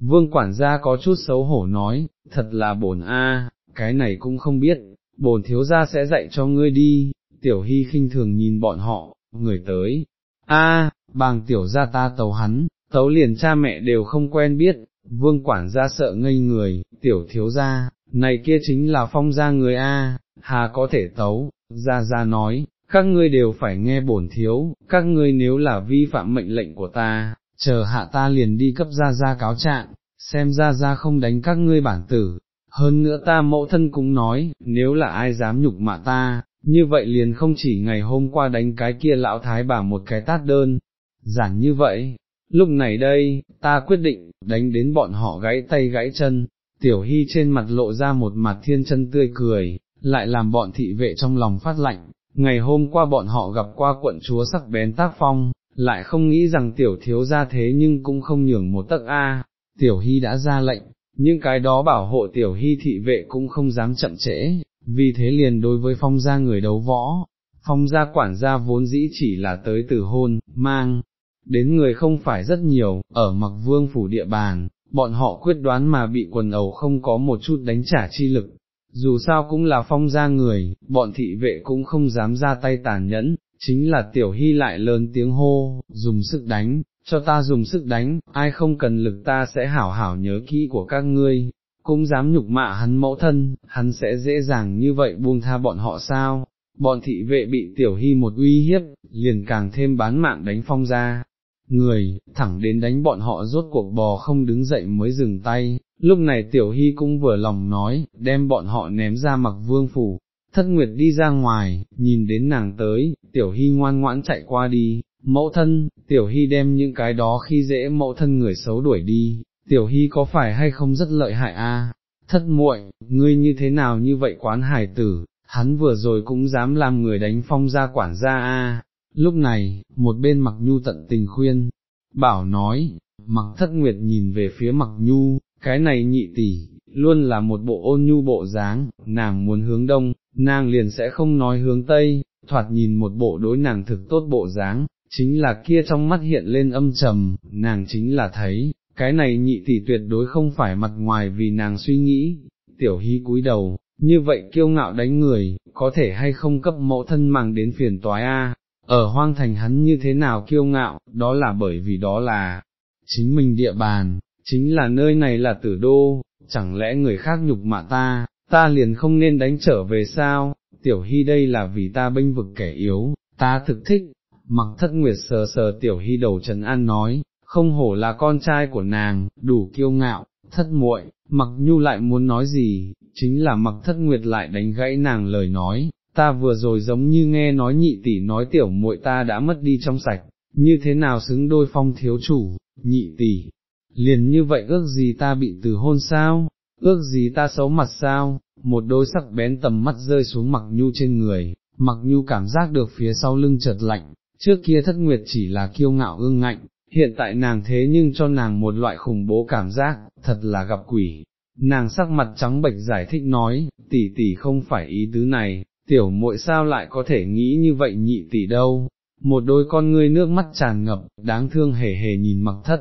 vương quản gia có chút xấu hổ nói, thật là bổn a, cái này cũng không biết, bổn thiếu gia sẽ dạy cho ngươi đi, tiểu hy khinh thường nhìn bọn họ, người tới, a, bàng tiểu gia ta tấu hắn, tấu liền cha mẹ đều không quen biết, vương quản gia sợ ngây người, tiểu thiếu gia, này kia chính là phong gia người a, hà có thể tấu, gia gia nói, các ngươi đều phải nghe bổn thiếu, các ngươi nếu là vi phạm mệnh lệnh của ta, chờ hạ ta liền đi cấp gia gia cáo trạng, xem gia gia không đánh các ngươi bản tử. Hơn nữa ta mẫu thân cũng nói, nếu là ai dám nhục mạ ta, như vậy liền không chỉ ngày hôm qua đánh cái kia lão thái bà một cái tát đơn, giản như vậy, lúc này đây, ta quyết định, đánh đến bọn họ gãy tay gãy chân, tiểu hy trên mặt lộ ra một mặt thiên chân tươi cười, lại làm bọn thị vệ trong lòng phát lạnh, ngày hôm qua bọn họ gặp qua quận chúa sắc bén tác phong, lại không nghĩ rằng tiểu thiếu ra thế nhưng cũng không nhường một tấc A, tiểu hy đã ra lệnh, nhưng cái đó bảo hộ tiểu hy thị vệ cũng không dám chậm trễ, vì thế liền đối với phong gia người đấu võ, phong gia quản gia vốn dĩ chỉ là tới từ hôn, mang, đến người không phải rất nhiều, ở mặc vương phủ địa bàn, bọn họ quyết đoán mà bị quần ẩu không có một chút đánh trả chi lực, dù sao cũng là phong gia người, bọn thị vệ cũng không dám ra tay tàn nhẫn, chính là tiểu hy lại lớn tiếng hô, dùng sức đánh, cho ta dùng sức đánh, ai không cần lực ta sẽ hảo hảo nhớ kỹ của các ngươi, cũng dám nhục mạ hắn mẫu thân, hắn sẽ dễ dàng như vậy buông tha bọn họ sao, bọn thị vệ bị tiểu hy một uy hiếp, liền càng thêm bán mạng đánh phong ra, người, thẳng đến đánh bọn họ rốt cuộc bò không đứng dậy mới dừng tay, lúc này tiểu hy cũng vừa lòng nói, đem bọn họ ném ra mặc vương phủ, thất nguyệt đi ra ngoài, nhìn đến nàng tới, tiểu hy ngoan ngoãn chạy qua đi, mẫu thân, tiểu hy đem những cái đó khi dễ mẫu thân người xấu đuổi đi, tiểu hy có phải hay không rất lợi hại a? thất muội, ngươi như thế nào như vậy quán hải tử, hắn vừa rồi cũng dám làm người đánh phong ra quản gia a. Lúc này, một bên mặc nhu tận tình khuyên, bảo nói, mặc thất nguyệt nhìn về phía mặc nhu, cái này nhị tỷ, luôn là một bộ ôn nhu bộ dáng, nàng muốn hướng đông, nàng liền sẽ không nói hướng tây, thoạt nhìn một bộ đối nàng thực tốt bộ dáng, chính là kia trong mắt hiện lên âm trầm, nàng chính là thấy, cái này nhị tỷ tuyệt đối không phải mặt ngoài vì nàng suy nghĩ, tiểu hy cúi đầu, như vậy kiêu ngạo đánh người, có thể hay không cấp mẫu thân mang đến phiền toái a. Ở hoang thành hắn như thế nào kiêu ngạo, đó là bởi vì đó là chính mình địa bàn, chính là nơi này là tử đô, chẳng lẽ người khác nhục mạ ta, ta liền không nên đánh trở về sao, tiểu hy đây là vì ta bênh vực kẻ yếu, ta thực thích, mặc thất nguyệt sờ sờ tiểu hy đầu trần an nói, không hổ là con trai của nàng, đủ kiêu ngạo, thất muội, mặc nhu lại muốn nói gì, chính là mặc thất nguyệt lại đánh gãy nàng lời nói, ta vừa rồi giống như nghe nói nhị tỷ nói tiểu muội ta đã mất đi trong sạch, như thế nào xứng đôi phong thiếu chủ, nhị tỷ, liền như vậy ước gì ta bị từ hôn sao, ước gì ta xấu mặt sao, một đôi sắc bén tầm mắt rơi xuống mặc nhu trên người, mặc nhu cảm giác được phía sau lưng chợt lạnh, trước kia thất nguyệt chỉ là kiêu ngạo ương ngạnh, hiện tại nàng thế nhưng cho nàng một loại khủng bố cảm giác, thật là gặp quỷ. Nàng sắc mặt trắng bệch giải thích nói, tỷ tỷ không phải ý tứ này, tiểu muội sao lại có thể nghĩ như vậy nhị tỷ đâu, một đôi con ngươi nước mắt tràn ngập, đáng thương hề hề nhìn mặc thất.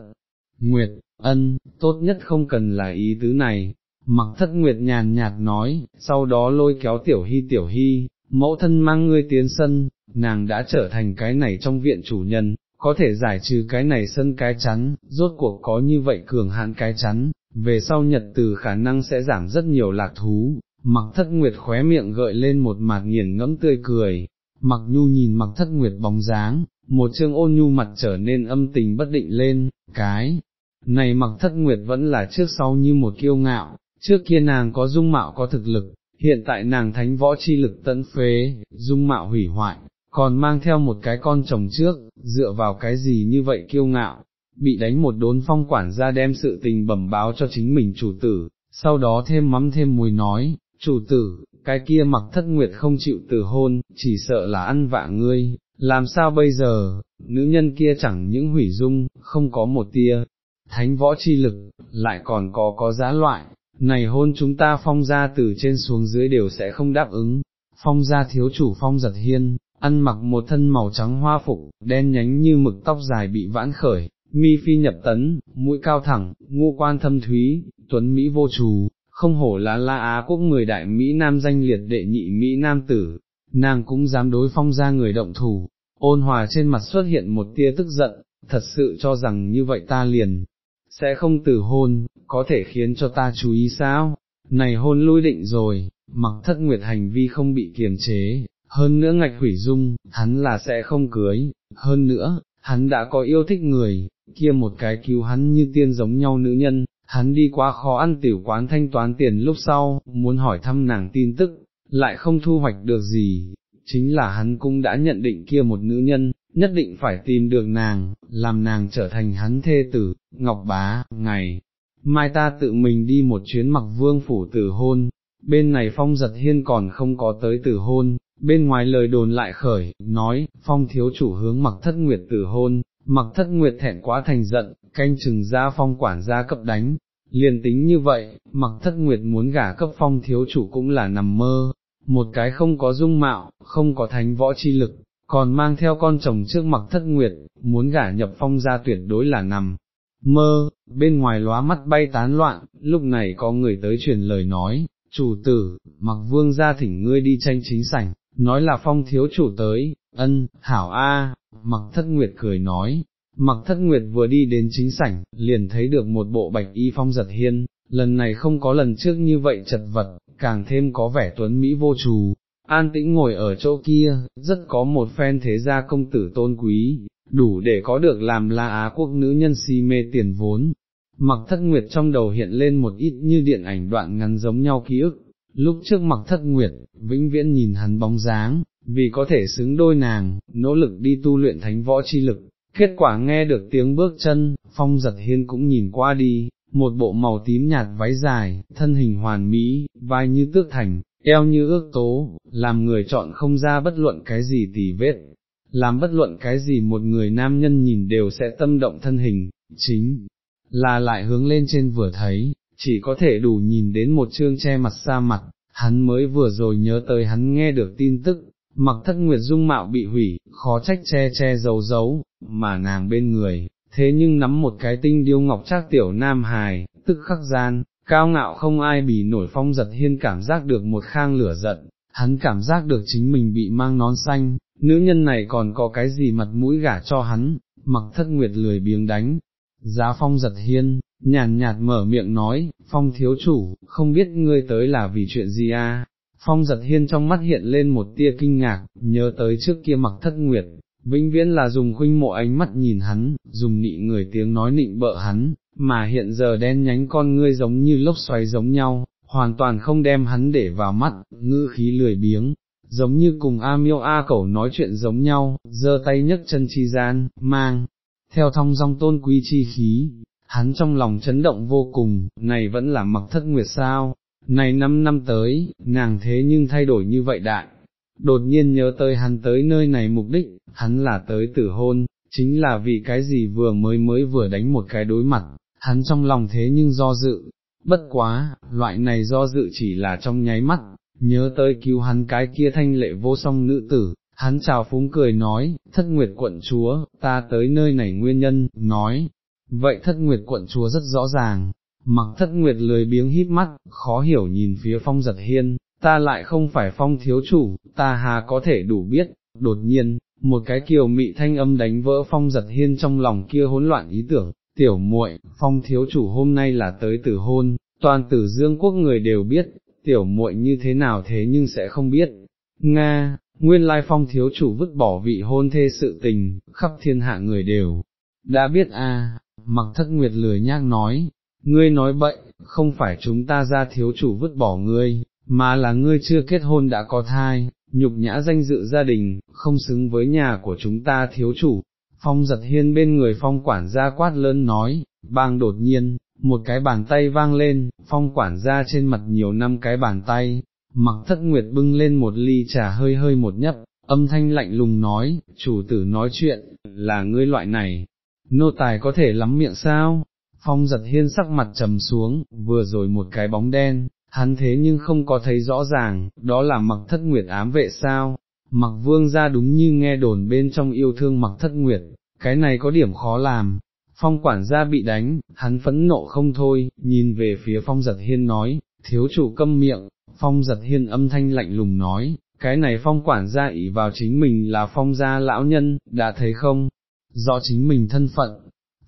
Nguyệt, ân, tốt nhất không cần là ý tứ này, mặc thất nguyệt nhàn nhạt nói, sau đó lôi kéo tiểu hy tiểu hy, mẫu thân mang ngươi tiến sân, nàng đã trở thành cái này trong viện chủ nhân, có thể giải trừ cái này sân cái chắn, rốt cuộc có như vậy cường hạn cái chắn, về sau nhật từ khả năng sẽ giảm rất nhiều lạc thú, mặc thất nguyệt khóe miệng gợi lên một mạt nghiền ngẫm tươi cười, mặc nhu nhìn mặc thất nguyệt bóng dáng, một chương ôn nhu mặt trở nên âm tình bất định lên, cái, này mặc thất nguyệt vẫn là trước sau như một kiêu ngạo, trước kia nàng có dung mạo có thực lực, hiện tại nàng thánh võ chi lực tấn phế, dung mạo hủy hoại, còn mang theo một cái con chồng trước, dựa vào cái gì như vậy kiêu ngạo, bị đánh một đốn phong quản ra đem sự tình bẩm báo cho chính mình chủ tử, sau đó thêm mắm thêm mùi nói, chủ tử, cái kia mặc thất nguyệt không chịu từ hôn, chỉ sợ là ăn vạ ngươi, làm sao bây giờ, nữ nhân kia chẳng những hủy dung, không có một tia, thánh võ chi lực, lại còn có có giá loại, này hôn chúng ta phong ra từ trên xuống dưới đều sẽ không đáp ứng, phong ra thiếu chủ phong giật hiên, ăn mặc một thân màu trắng hoa phục, đen nhánh như mực tóc dài bị vãn khởi, mi phi nhập tấn, mũi cao thẳng, ngũ quan thâm thúy, tuấn Mỹ vô trù, không hổ là La Á quốc người đại Mỹ Nam danh liệt đệ nhị Mỹ Nam tử, nàng cũng dám đối phong ra người động thủ, ôn hòa trên mặt xuất hiện một tia tức giận, thật sự cho rằng như vậy ta liền, sẽ không tử hôn, có thể khiến cho ta chú ý sao, này hôn lui định rồi, mặc thất nguyệt hành vi không bị kiềm chế, hơn nữa ngạch hủy dung, hắn là sẽ không cưới, hơn nữa, hắn đã có yêu thích người, kia một cái cứu hắn như tiên giống nhau nữ nhân, hắn đi qua khó ăn tiểu quán thanh toán tiền lúc sau, muốn hỏi thăm nàng tin tức, lại không thu hoạch được gì, chính là hắn cũng đã nhận định kia một nữ nhân, nhất định phải tìm được nàng, làm nàng trở thành hắn thê tử, Ngọc Bá, ngày, mai ta tự mình đi một chuyến mặc vương phủ tử hôn, bên này phong giật hiên còn không có tới tử hôn, bên ngoài lời đồn lại khởi, nói, phong thiếu chủ hướng mặc thất nguyệt tử hôn, mặc thất nguyệt thẹn quá thành giận, canh chừng ra phong quản gia cấp đánh, liền tính như vậy, mặc thất nguyệt muốn gả cấp phong thiếu chủ cũng là nằm mơ, một cái không có dung mạo, không có thánh võ chi lực, còn mang theo con chồng trước mặc thất nguyệt, muốn gả nhập phong gia tuyệt đối là nằm. Mơ, bên ngoài lóa mắt bay tán loạn, lúc này có người tới truyền lời nói, chủ tử, mặc vương gia thỉnh ngươi đi tranh chính sảnh, nói là phong thiếu chủ tới, ân, hảo a, mặc thất nguyệt cười nói, mặc thất nguyệt vừa đi đến chính sảnh, liền thấy được một bộ bạch y phong giật hiên, lần này không có lần trước như vậy chật vật, càng thêm có vẻ tuấn Mỹ vô trù, an tĩnh ngồi ở chỗ kia, rất có một phen thế gia công tử tôn quý, đủ để có được làm la Á quốc nữ nhân si mê tiền vốn. Mặc thất nguyệt trong đầu hiện lên một ít như điện ảnh đoạn ngắn giống nhau ký ức, lúc trước mặc thất nguyệt, vĩnh viễn nhìn hắn bóng dáng, vì có thể xứng đôi nàng, nỗ lực đi tu luyện thánh võ chi lực, kết quả nghe được tiếng bước chân, phong giật hiên cũng nhìn qua đi, một bộ màu tím nhạt váy dài, thân hình hoàn mỹ, vai như tước thành, eo như ước tố, làm người chọn không ra bất luận cái gì tỉ vết, làm bất luận cái gì một người nam nhân nhìn đều sẽ tâm động thân hình, chính là lại hướng lên trên vừa thấy, chỉ có thể đủ nhìn đến một chương che mặt xa mặt, hắn mới vừa rồi nhớ tới hắn nghe được tin tức, mặc thất nguyệt dung mạo bị hủy, khó trách che che giấu giấu, mà nàng bên người, thế nhưng nắm một cái tinh điêu ngọc trác tiểu nam hài, tức khắc gian, cao ngạo không ai bị nổi phong giật hiên cảm giác được một khang lửa giận, hắn cảm giác được chính mình bị mang nón xanh, nữ nhân này còn có cái gì mặt mũi gả cho hắn, mặc thất nguyệt lười biếng đánh, giá phong giật hiên, nhàn nhạt mở miệng nói, phong thiếu chủ, không biết ngươi tới là vì chuyện gì à, phong giật hiên trong mắt hiện lên một tia kinh ngạc, nhớ tới trước kia mặc thất nguyệt, vĩnh viễn là dùng khuynh mộ ánh mắt nhìn hắn, dùng nị người tiếng nói nịnh bợ hắn, mà hiện giờ đen nhánh con ngươi giống như lốc xoáy giống nhau, hoàn toàn không đem hắn để vào mắt, ngữ khí lười biếng, giống như cùng A miêu A cẩu nói chuyện giống nhau, giơ tay nhấc chân chi gian, mang, theo thong dong tôn quý chi khí, hắn trong lòng chấn động vô cùng, này vẫn là mặc thất nguyệt sao, này năm năm tới, nàng thế nhưng thay đổi như vậy đại, đột nhiên nhớ tới hắn tới nơi này mục đích, hắn là tới tử hôn, chính là vì cái gì vừa mới mới vừa đánh một cái đối mặt, hắn trong lòng thế nhưng do dự, bất quá, loại này do dự chỉ là trong nháy mắt, nhớ tới cứu hắn cái kia thanh lệ vô song nữ tử, hắn chào phúng cười nói, thất nguyệt quận chúa, ta tới nơi này nguyên nhân, nói, vậy thất nguyệt quận chúa rất rõ ràng, mặc thất nguyệt lười biếng híp mắt, khó hiểu nhìn phía phong giật hiên, ta lại không phải phong thiếu chủ, ta hà có thể đủ biết, đột nhiên, một cái kiều mị thanh âm đánh vỡ phong giật hiên trong lòng kia hỗn loạn ý tưởng, tiểu muội, phong thiếu chủ hôm nay là tới tử hôn, toàn tử dương quốc người đều biết, tiểu muội như thế nào thế nhưng sẽ không biết. Nga, nguyên lai phong thiếu chủ vứt bỏ vị hôn thê sự tình, khắp thiên hạ người đều, đã biết à, a. mặc thất nguyệt lười nhác nói, ngươi nói bậy, không phải chúng ta ra thiếu chủ vứt bỏ ngươi, mà là ngươi chưa kết hôn đã có thai, nhục nhã danh dự gia đình, không xứng với nhà của chúng ta thiếu chủ. Phong giật hiên bên người phong quản gia quát lớn nói, bang đột nhiên, một cái bàn tay vang lên, phong quản gia trên mặt nhiều năm cái bàn tay, mặc thất nguyệt bưng lên một ly trà hơi hơi một nhấp, âm thanh lạnh lùng nói, chủ tử nói chuyện, là ngươi loại này, nô tài có thể lắm miệng sao? Phong giật hiên sắc mặt trầm xuống, vừa rồi một cái bóng đen, hắn thế nhưng không có thấy rõ ràng, đó là mặc thất nguyệt ám vệ sao, mặc vương ra đúng như nghe đồn bên trong yêu thương mặc thất nguyệt, cái này có điểm khó làm, phong quản gia bị đánh, hắn phẫn nộ không thôi, nhìn về phía phong giật hiên nói, thiếu chủ câm miệng, phong giật hiên âm thanh lạnh lùng nói, cái này phong quản gia ỷ vào chính mình là phong gia lão nhân, đã thấy không, do chính mình thân phận,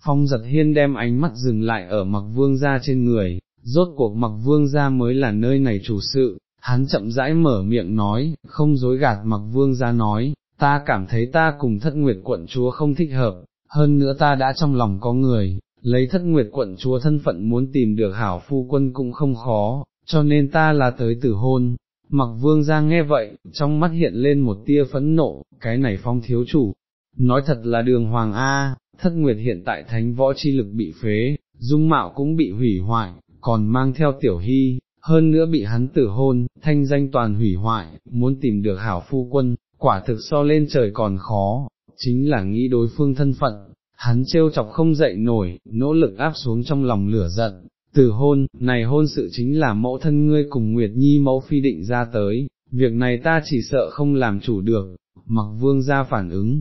phong giật hiên đem ánh mắt dừng lại ở mặc vương gia trên người, rốt cuộc mặc vương gia mới là nơi này chủ sự, hắn chậm rãi mở miệng nói, không dối gạt mặc vương gia nói, ta cảm thấy ta cùng thất nguyệt quận chúa không thích hợp, hơn nữa ta đã trong lòng có người, lấy thất nguyệt quận chúa thân phận muốn tìm được hảo phu quân cũng không khó, cho nên ta là tới tử hôn. Mặc vương gia nghe vậy, trong mắt hiện lên một tia phẫn nộ, cái này phong thiếu chủ, nói thật là đường hoàng A, thất nguyệt hiện tại thánh võ chi lực bị phế, dung mạo cũng bị hủy hoại, còn mang theo tiểu hy, hơn nữa bị hắn tử hôn, thanh danh toàn hủy hoại, muốn tìm được hảo phu quân, quả thực so lên trời còn khó, chính là nghĩ đối phương thân phận, hắn trêu chọc không dậy nổi, nỗ lực áp xuống trong lòng lửa giận, tử hôn, này hôn sự chính là mẫu thân ngươi cùng Nguyệt Nhi mẫu phi định ra tới, việc này ta chỉ sợ không làm chủ được, mặc vương ra phản ứng.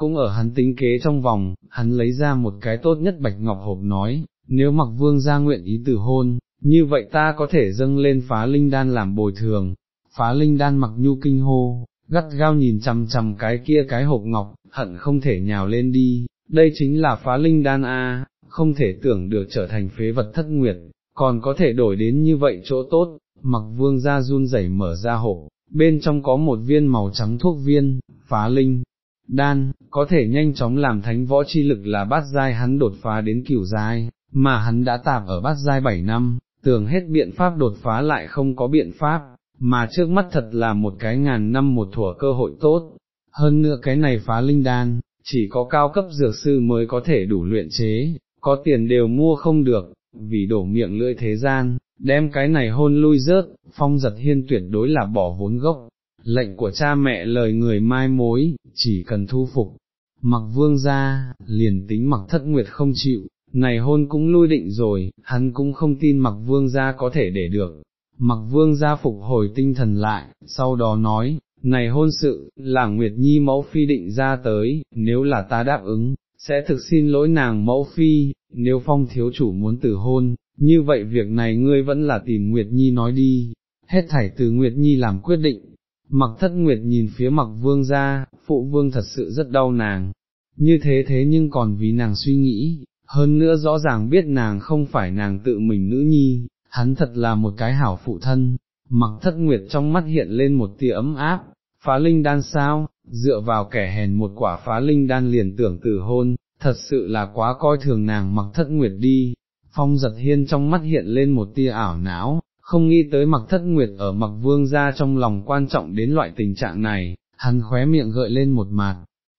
Cũng ở hắn tính kế trong vòng, hắn lấy ra một cái tốt nhất bạch ngọc hộp nói, nếu mặc vương ra nguyện ý tử hôn, như vậy ta có thể dâng lên phá linh đan làm bồi thường, phá linh đan mặc nhu kinh hô, gắt gao nhìn chằm chằm cái kia cái hộp ngọc, hận không thể nhào lên đi, đây chính là phá linh đan A, không thể tưởng được trở thành phế vật thất nguyệt, còn có thể đổi đến như vậy chỗ tốt, mặc vương ra run rẩy mở ra hộp bên trong có một viên màu trắng thuốc viên, phá linh, đan, có thể nhanh chóng làm thánh võ chi lực là bát giai hắn đột phá đến cửu giai, mà hắn đã tạp ở bát giai 7 năm, tưởng hết biện pháp đột phá lại không có biện pháp, mà trước mắt thật là một cái ngàn năm một thủa cơ hội tốt, hơn nữa cái này phá linh đan, chỉ có cao cấp dược sư mới có thể đủ luyện chế, có tiền đều mua không được, vì đổ miệng lưỡi thế gian, đem cái này hôn lui rớt, phong giật hiên tuyệt đối là bỏ vốn gốc, lệnh của cha mẹ lời người mai mối, chỉ cần thu phục, mặc vương ra, liền tính mặc thất nguyệt không chịu, này hôn cũng lui định rồi, hắn cũng không tin mặc vương ra có thể để được, mặc vương ra phục hồi tinh thần lại, sau đó nói, này hôn sự, là Nguyệt Nhi mẫu phi định ra tới, nếu là ta đáp ứng, sẽ thực xin lỗi nàng mẫu phi, nếu phong thiếu chủ muốn tử hôn, như vậy việc này ngươi vẫn là tìm Nguyệt Nhi nói đi, hết thảy từ Nguyệt Nhi làm quyết định. Mặc thất Nguyệt nhìn phía mặc vương ra, phụ vương thật sự rất đau nàng, như thế thế nhưng còn vì nàng suy nghĩ, hơn nữa rõ ràng biết nàng không phải nàng tự mình nữ nhi, hắn thật là một cái hảo phụ thân, mặc thất Nguyệt trong mắt hiện lên một tia ấm áp, phá linh đan sao, dựa vào kẻ hèn một quả phá linh đan liền tưởng tử hôn, thật sự là quá coi thường nàng mặc thất nguyệt đi, phong giật hiên trong mắt hiện lên một tia ảo não, không nghĩ tới mặc thất nguyệt ở mặc vương ra trong lòng quan trọng đến loại tình trạng này, hắn khóe miệng gợi lên một mạt.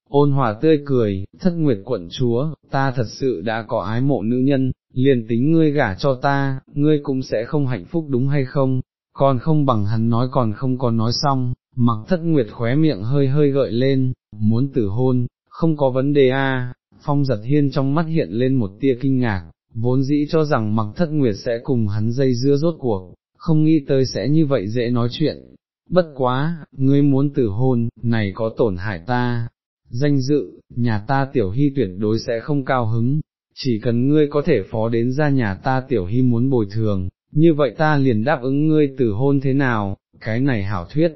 Ôn hòa tươi cười, thất nguyệt quận chúa, ta thật sự đã có ái mộ nữ nhân, liền tính ngươi gả cho ta, ngươi cũng sẽ không hạnh phúc đúng hay không, còn không bằng hắn nói còn không có nói xong, mặc thất nguyệt khóe miệng hơi hơi gợi lên, muốn tử hôn, không có vấn đề a. phong giật hiên trong mắt hiện lên một tia kinh ngạc, vốn dĩ cho rằng mặc thất nguyệt sẽ cùng hắn dây dưa rốt cuộc, không nghĩ tới sẽ như vậy dễ nói chuyện, bất quá, ngươi muốn tử hôn, này có tổn hại ta, danh dự, nhà ta tiểu hy tuyệt đối sẽ không cao hứng, chỉ cần ngươi có thể phó đến ra nhà ta tiểu hy muốn bồi thường, như vậy ta liền đáp ứng ngươi tử hôn thế nào, cái này hảo thuyết.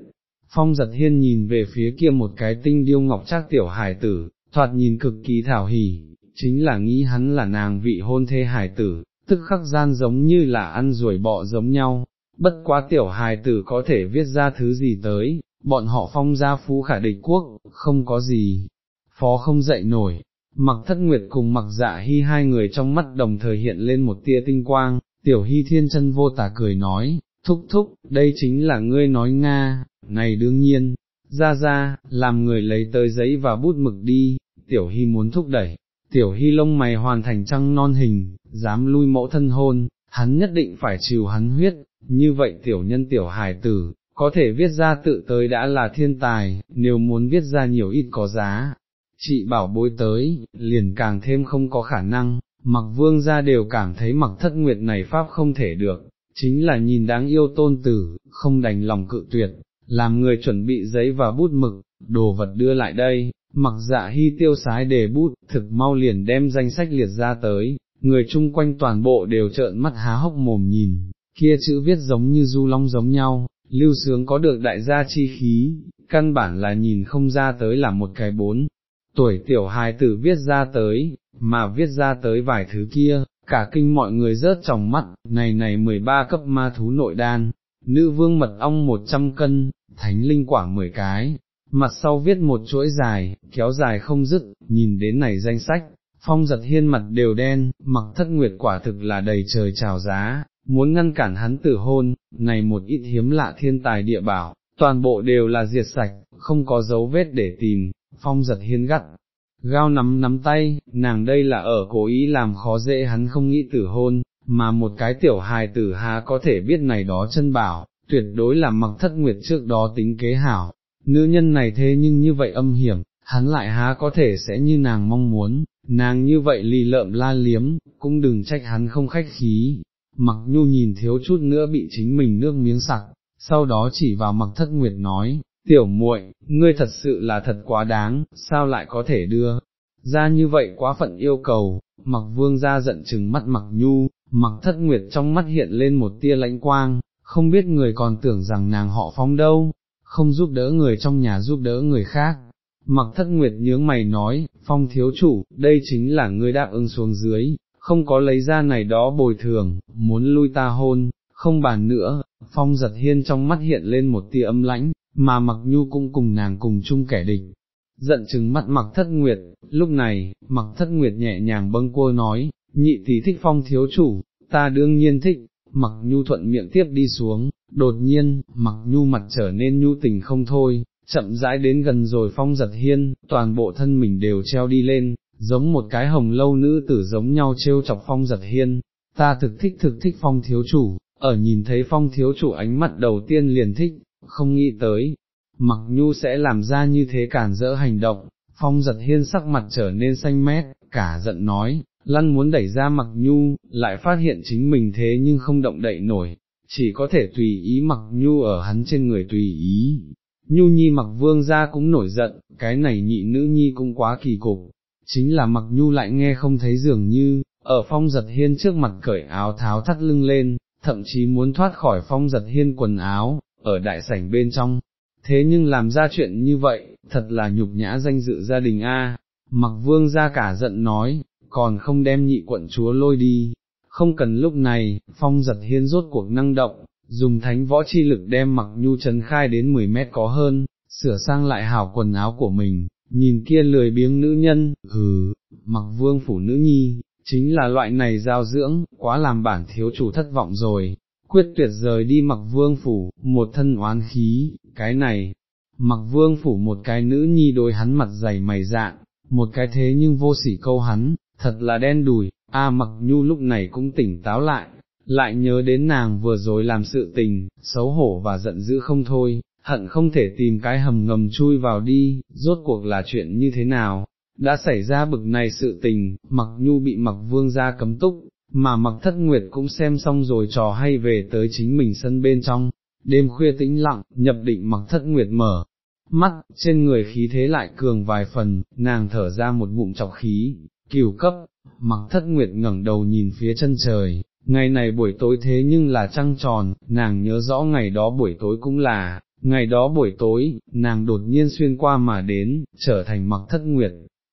Phong giật hiên nhìn về phía kia một cái tinh điêu ngọc trác tiểu hải tử, thoạt nhìn cực kỳ thảo hỉ, chính là nghĩ hắn là nàng vị hôn thê hải tử, tức khắc gian giống như là ăn ruồi bọ giống nhau, bất quá tiểu hài tử có thể viết ra thứ gì tới, bọn họ phong gia phú khả địch quốc, không có gì, phó không dậy nổi, mặc thất nguyệt cùng mặc dạ hy hai người trong mắt đồng thời hiện lên một tia tinh quang, tiểu hy thiên chân vô tả cười nói, thúc thúc, đây chính là ngươi nói Nga, này đương nhiên, ra ra, làm người lấy tới giấy và bút mực đi, tiểu hy muốn thúc đẩy, tiểu hy lông mày hoàn thành trăng non hình, dám lui mẫu thân hôn, hắn nhất định phải chịu hắn huyết, như vậy tiểu nhân tiểu hài tử, có thể viết ra tự tới đã là thiên tài, nếu muốn viết ra nhiều ít có giá, chị bảo bối tới, liền càng thêm không có khả năng, mặc vương ra đều cảm thấy mặc thất nguyệt này pháp không thể được, chính là nhìn đáng yêu tôn tử, không đành lòng cự tuyệt, làm người chuẩn bị giấy và bút mực, đồ vật đưa lại đây, mặc dạ hy tiêu sái đề bút, thực mau liền đem danh sách liệt ra tới, người chung quanh toàn bộ đều trợn mắt há hốc mồm nhìn, kia chữ viết giống như du long giống nhau, lưu sướng có được đại gia chi khí, căn bản là nhìn không ra tới là một cái bốn. Tuổi tiểu hài tử viết ra tới, mà viết ra tới vài thứ kia, cả kinh mọi người rớt trong mắt, này này 13 cấp ma thú nội đan, nữ vương mật ong 100 cân, thánh linh quả 10 cái, mặt sau viết một chuỗi dài, kéo dài không dứt, nhìn đến này danh sách, phong giật hiên mặt đều đen, mặc thất nguyệt quả thực là đầy trời trào giá, muốn ngăn cản hắn tử hôn, này một ít hiếm lạ thiên tài địa bảo, toàn bộ đều là diệt sạch, không có dấu vết để tìm, phong giật hiên gắt. Gao nắm nắm tay, nàng đây là ở cố ý làm khó dễ hắn không nghĩ tử hôn, mà một cái tiểu hài tử há có thể biết này đó chân bảo, tuyệt đối là mặc thất nguyệt trước đó tính kế hảo, nữ nhân này thế nhưng như vậy âm hiểm, hắn lại há có thể sẽ như nàng mong muốn, nàng như vậy lì lợm la liếm, cũng đừng trách hắn không khách khí, mặc nhu nhìn thiếu chút nữa bị chính mình nước miếng sặc, sau đó chỉ vào mặc thất nguyệt nói, tiểu muội, ngươi thật sự là thật quá đáng, sao lại có thể đưa, ra như vậy quá phận yêu cầu, mặc vương ra giận chừng mắt mặc nhu, mặc thất nguyệt trong mắt hiện lên một tia lãnh quang, không biết người còn tưởng rằng nàng họ phong đâu, không giúp đỡ người trong nhà giúp đỡ người khác. Mặc thất nguyệt nhướng mày nói, phong thiếu chủ, đây chính là ngươi đáp ứng xuống dưới, không có lấy ra này đó bồi thường, muốn lui ta hôn, không bàn nữa, phong giật hiên trong mắt hiện lên một tia âm lãnh, mà mặc nhu cũng cùng nàng cùng chung kẻ địch. Giận chừng mắt mặc thất nguyệt, lúc này, mặc thất nguyệt nhẹ nhàng bâng cua nói, nhị tỷ thích phong thiếu chủ, ta đương nhiên thích, mặc nhu thuận miệng tiếp đi xuống, đột nhiên, mặc nhu mặt trở nên nhu tình không thôi, chậm rãi đến gần rồi phong giật hiên, toàn bộ thân mình đều treo đi lên, giống một cái hồng lâu nữ tử giống nhau trêu chọc phong giật hiên, ta thực thích thực thích phong thiếu chủ, ở nhìn thấy phong thiếu chủ ánh mắt đầu tiên liền thích, không nghĩ tới, mặc nhu sẽ làm ra như thế cản rỡ hành động, phong giật hiên sắc mặt trở nên xanh mét, cả giận nói, lăn muốn đẩy ra mặc nhu, lại phát hiện chính mình thế nhưng không động đậy nổi, chỉ có thể tùy ý mặc nhu ở hắn trên người tùy ý. Nhu nhi mặc vương ra cũng nổi giận, cái này nhị nữ nhi cũng quá kỳ cục, chính là mặc nhu lại nghe không thấy dường như, ở phong giật hiên trước mặt cởi áo tháo thắt lưng lên, thậm chí muốn thoát khỏi phong giật hiên quần áo, ở đại sảnh bên trong. Thế nhưng làm ra chuyện như vậy, thật là nhục nhã danh dự gia đình A, mặc vương ra cả giận nói, còn không đem nhị quận chúa lôi đi, không cần lúc này, phong giật hiên rốt cuộc năng động, dùng thánh võ chi lực đem mặc nhu chấn khai đến 10 mét có hơn, sửa sang lại hảo quần áo của mình, nhìn kia lười biếng nữ nhân, hừ, mặc vương phủ nữ nhi, chính là loại này giao dưỡng, quá làm bản thiếu chủ thất vọng rồi, quyết tuyệt rời đi mặc vương phủ, một thân oán khí, cái này, mặc vương phủ một cái nữ nhi đối hắn mặt dày mày dạng, một cái thế nhưng vô sỉ câu hắn, thật là đen đùi, A mặc nhu lúc này cũng tỉnh táo lại, lại nhớ đến nàng vừa rồi làm sự tình, xấu hổ và giận dữ không thôi, hận không thể tìm cái hầm ngầm chui vào đi, rốt cuộc là chuyện như thế nào, đã xảy ra bực này sự tình, mặc nhu bị mặc vương ra cấm túc, mà mặc thất nguyệt cũng xem xong rồi trò hay về tới chính mình sân bên trong, đêm khuya tĩnh lặng, nhập định mặc thất nguyệt mở. Mắt, trên người khí thế lại cường vài phần, nàng thở ra một ngụm chọc khí, cửu cấp, mặc thất nguyệt ngẩng đầu nhìn phía chân trời, ngày này buổi tối thế nhưng là trăng tròn, nàng nhớ rõ ngày đó buổi tối cũng là, ngày đó buổi tối, nàng đột nhiên xuyên qua mà đến, trở thành mặc thất nguyệt.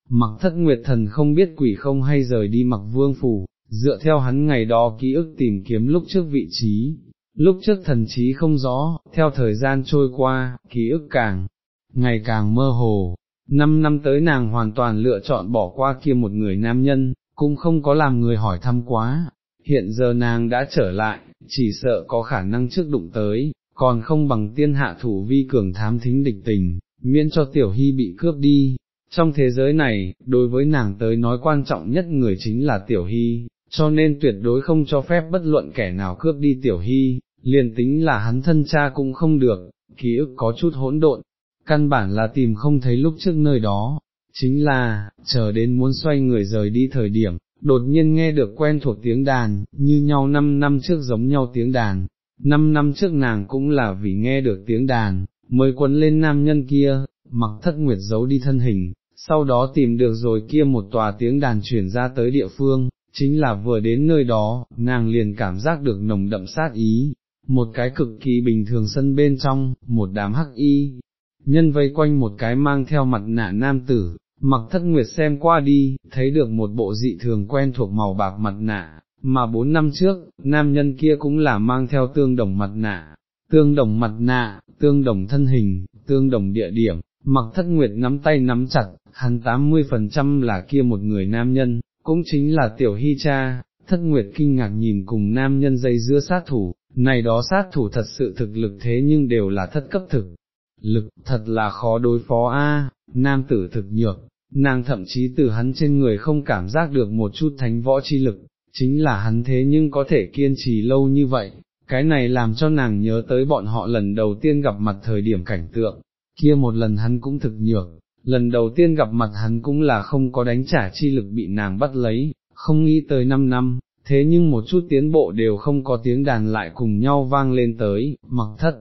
Mặc thất nguyệt thần không biết quỷ không hay rời đi mặc vương phủ, dựa theo hắn ngày đó ký ức tìm kiếm lúc trước vị trí, lúc trước thần trí không rõ, theo thời gian trôi qua, ký ức càng, ngày càng mơ hồ, năm năm tới nàng hoàn toàn lựa chọn bỏ qua kia một người nam nhân, cũng không có làm người hỏi thăm quá, hiện giờ nàng đã trở lại, chỉ sợ có khả năng trước đụng tới, còn không bằng tiên hạ thủ vi cường thám thính địch tình, miễn cho tiểu hy bị cướp đi. Trong thế giới này, đối với nàng tới nói quan trọng nhất người chính là tiểu hy, cho nên tuyệt đối không cho phép bất luận kẻ nào cướp đi tiểu hy, liền tính là hắn thân cha cũng không được, ký ức có chút hỗn độn, căn bản là tìm không thấy lúc trước nơi đó, chính là, chờ đến muốn xoay người rời đi thời điểm, đột nhiên nghe được quen thuộc tiếng đàn, như nhau năm năm trước giống nhau tiếng đàn, năm năm trước nàng cũng là vì nghe được tiếng đàn, mới quấn lên nam nhân kia, mặc thất nguyệt giấu đi thân hình, sau đó tìm được rồi kia một tòa tiếng đàn chuyển ra tới địa phương, chính là vừa đến nơi đó, nàng liền cảm giác được nồng đậm sát ý, một cái cực kỳ bình thường sân bên trong, một đám hắc y, nhân vây quanh một cái mang theo mặt nạ nam tử, mặc thất nguyệt xem qua đi, thấy được một bộ dị thường quen thuộc màu bạc mặt nạ, mà bốn năm trước, nam nhân kia cũng là mang theo tương đồng mặt nạ, tương đồng mặt nạ, tương đồng thân hình, tương đồng địa điểm, mặc thất nguyệt nắm tay nắm chặt, hắn 80% là kia một người nam nhân, cũng chính là tiểu hy cha, thất nguyệt kinh ngạc nhìn cùng nam nhân dây dưa sát thủ, này đó sát thủ thật sự thực lực thế nhưng đều là thất cấp thực. Lực, thật là khó đối phó a. nam tử thực nhược, nàng thậm chí từ hắn trên người không cảm giác được một chút thánh võ chi lực, chính là hắn thế nhưng có thể kiên trì lâu như vậy, cái này làm cho nàng nhớ tới bọn họ lần đầu tiên gặp mặt thời điểm cảnh tượng, kia một lần hắn cũng thực nhược, lần đầu tiên gặp mặt hắn cũng là không có đánh trả chi lực bị nàng bắt lấy, không nghĩ tới 5 năm, thế nhưng một chút tiến bộ đều không có tiếng đàn lại cùng nhau vang lên tới, mặc thất,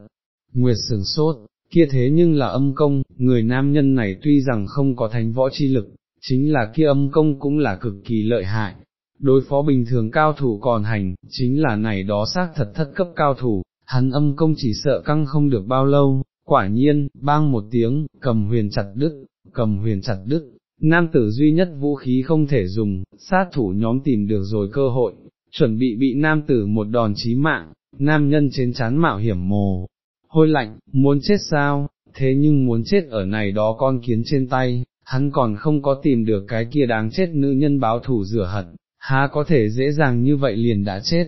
nguyệt sừng sốt, kia thế nhưng là âm công, người nam nhân này tuy rằng không có thánh võ chi lực, chính là kia âm công cũng là cực kỳ lợi hại. Đối phó bình thường cao thủ còn hành, chính là này đó xác thật thất cấp cao thủ, hắn âm công chỉ sợ căng không được bao lâu, quả nhiên, bang một tiếng, cầm huyền chặt đứt, cầm huyền chặt đứt, nam tử duy nhất vũ khí không thể dùng, sát thủ nhóm tìm được rồi cơ hội, chuẩn bị bị nam tử một đòn chí mạng, nam nhân trên chán mạo hiểm mồ, hôi lạnh, muốn chết sao, thế nhưng muốn chết ở này đó con kiến trên tay, hắn còn không có tìm được cái kia đáng chết nữ nhân báo thủ rửa hận, há có thể dễ dàng như vậy liền đã chết,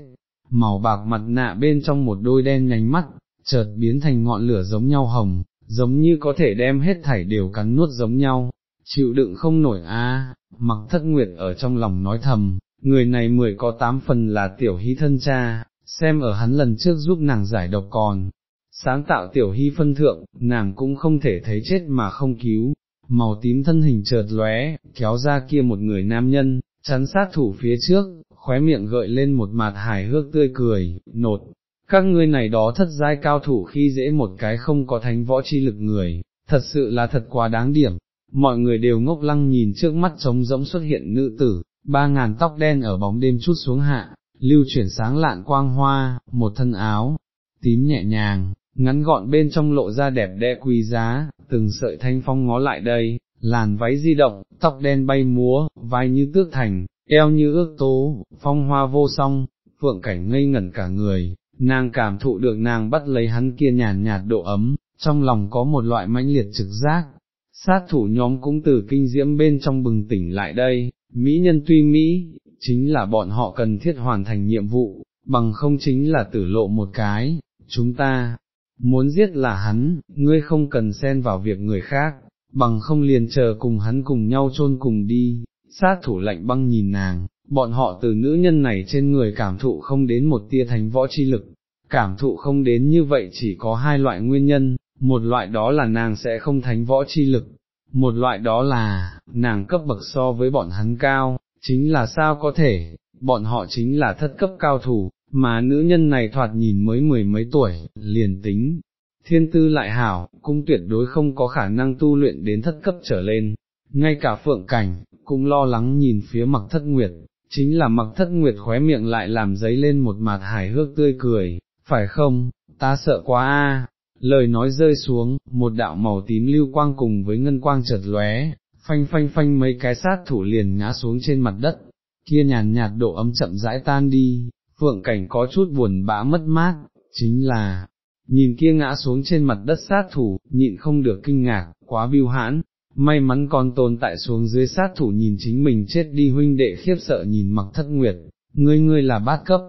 màu bạc mặt nạ bên trong một đôi đen nhánh mắt, chợt biến thành ngọn lửa giống nhau hồng, giống như có thể đem hết thảy đều cắn nuốt giống nhau, chịu đựng không nổi a. mặc thất nguyệt ở trong lòng nói thầm, người này mười có tám phần là tiểu hy thân cha, xem ở hắn lần trước giúp nàng giải độc còn, sáng tạo tiểu hy phân thượng, nàng cũng không thể thấy chết mà không cứu, màu tím thân hình chợt lóe, kéo ra kia một người nam nhân, chắn sát thủ phía trước, khóe miệng gợi lên một mặt hài hước tươi cười, nột. Các ngươi này đó thất giai cao thủ khi dễ một cái không có thánh võ chi lực người, thật sự là thật quá đáng điểm, mọi người đều ngốc lăng nhìn trước mắt trống rỗng xuất hiện nữ tử, ba ngàn tóc đen ở bóng đêm chút xuống hạ, lưu chuyển sáng lạn quang hoa, một thân áo, tím nhẹ nhàng, ngắn gọn bên trong lộ ra đẹp đẽ quý giá, từng sợi thanh phong ngó lại đây, làn váy di động, tóc đen bay múa, vai như tước thành, eo như ước tố, phong hoa vô song, phượng cảnh ngây ngẩn cả người, nàng cảm thụ được nàng bắt lấy hắn kia nhàn nhạt độ ấm, trong lòng có một loại mãnh liệt trực giác. Sát thủ nhóm cũng từ kinh diễm bên trong bừng tỉnh lại đây, Mỹ nhân tuy Mỹ, chính là bọn họ cần thiết hoàn thành nhiệm vụ, bằng không chính là tử lộ một cái, chúng ta, muốn giết là hắn, ngươi không cần xen vào việc người khác, bằng không liền chờ cùng hắn cùng nhau chôn cùng đi, sát thủ lạnh băng nhìn nàng, bọn họ từ nữ nhân này trên người cảm thụ không đến một tia thánh võ chi lực, cảm thụ không đến như vậy chỉ có hai loại nguyên nhân, một loại đó là nàng sẽ không thánh võ chi lực, một loại đó là, nàng cấp bậc so với bọn hắn cao, chính là sao có thể, bọn họ chính là thất cấp cao thủ, mà nữ nhân này thoạt nhìn mới mười mấy tuổi, liền tính, thiên tư lại hảo, cũng tuyệt đối không có khả năng tu luyện đến thất cấp trở lên, ngay cả phượng cảnh, cũng lo lắng nhìn phía mặc thất nguyệt, chính là mặc thất nguyệt khóe miệng lại làm giấy lên một mặt hài hước tươi cười, phải không, ta sợ quá a. Lời nói rơi xuống, một đạo màu tím lưu quang cùng với ngân quang chợt lóe, phanh phanh phanh mấy cái sát thủ liền ngã xuống trên mặt đất, kia nhàn nhạt độ ấm chậm rãi tan đi, phượng cảnh có chút buồn bã mất mát, chính là, nhìn kia ngã xuống trên mặt đất sát thủ, nhịn không được kinh ngạc, quá biêu hãn, may mắn còn tồn tại xuống dưới sát thủ nhìn chính mình chết đi huynh đệ khiếp sợ nhìn mặc thất nguyệt, ngươi ngươi là bát cấp,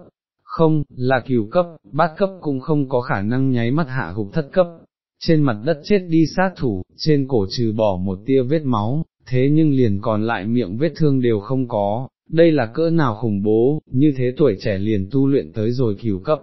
không, là cửu cấp, bát cấp cũng không có khả năng nháy mắt hạ gục thất cấp. Trên mặt đất chết đi sát thủ, trên cổ trừ bỏ một tia vết máu, thế nhưng liền còn lại miệng vết thương đều không có, đây là cỡ nào khủng bố, như thế tuổi trẻ liền tu luyện tới rồi cửu cấp.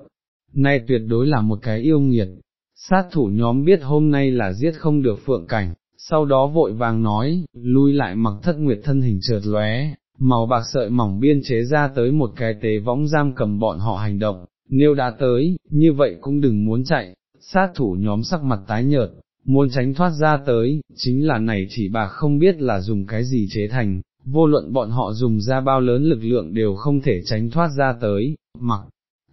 Nay tuyệt đối là một cái yêu nghiệt, sát thủ nhóm biết hôm nay là giết không được phượng cảnh, sau đó vội vàng nói, lui lại mặc thất nguyệt thân hình chợt lóe, màu bạc sợi mỏng biên chế ra tới một cái tế võng giam cầm bọn họ hành động, nếu đã tới, như vậy cũng đừng muốn chạy, sát thủ nhóm sắc mặt tái nhợt, muốn tránh thoát ra tới, chính là này chỉ bạc không biết là dùng cái gì chế thành, vô luận bọn họ dùng ra bao lớn lực lượng đều không thể tránh thoát ra tới, mặc.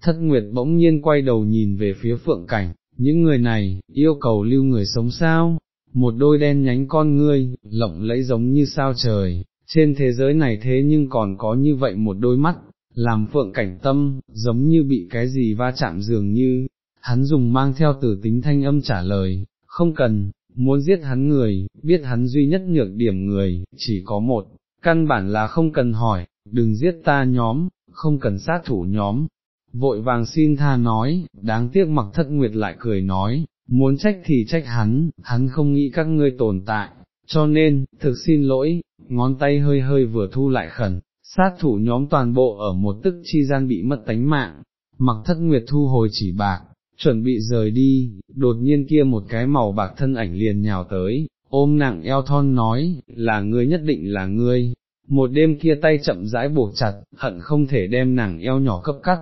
Thất Nguyệt bỗng nhiên quay đầu nhìn về phía phượng cảnh, những người này, yêu cầu lưu người sống sao, một đôi đen nhánh con ngươi, lộng lẫy giống như sao trời, trên thế giới này thế nhưng còn có như vậy một đôi mắt, làm phượng cảnh tâm, giống như bị cái gì va chạm dường như, hắn dùng mang theo tử tính thanh âm trả lời, không cần, muốn giết hắn người, biết hắn duy nhất nhược điểm người, chỉ có một, căn bản là không cần hỏi, đừng giết ta nhóm, không cần sát thủ nhóm. Vội vàng xin tha nói, đáng tiếc mặc thất nguyệt lại cười nói, muốn trách thì trách hắn, hắn không nghĩ các ngươi tồn tại, cho nên, thực xin lỗi, ngón tay hơi hơi vừa thu lại khẩn, sát thủ nhóm toàn bộ ở một tức chi gian bị mất tánh mạng, mặc thất nguyệt thu hồi chỉ bạc, chuẩn bị rời đi, đột nhiên kia một cái màu bạc thân ảnh liền nhào tới, ôm nặng eo thon nói, là ngươi nhất định là ngươi, một đêm kia tay chậm rãi buộc chặt, hận không thể đem nàng eo nhỏ cấp cắt.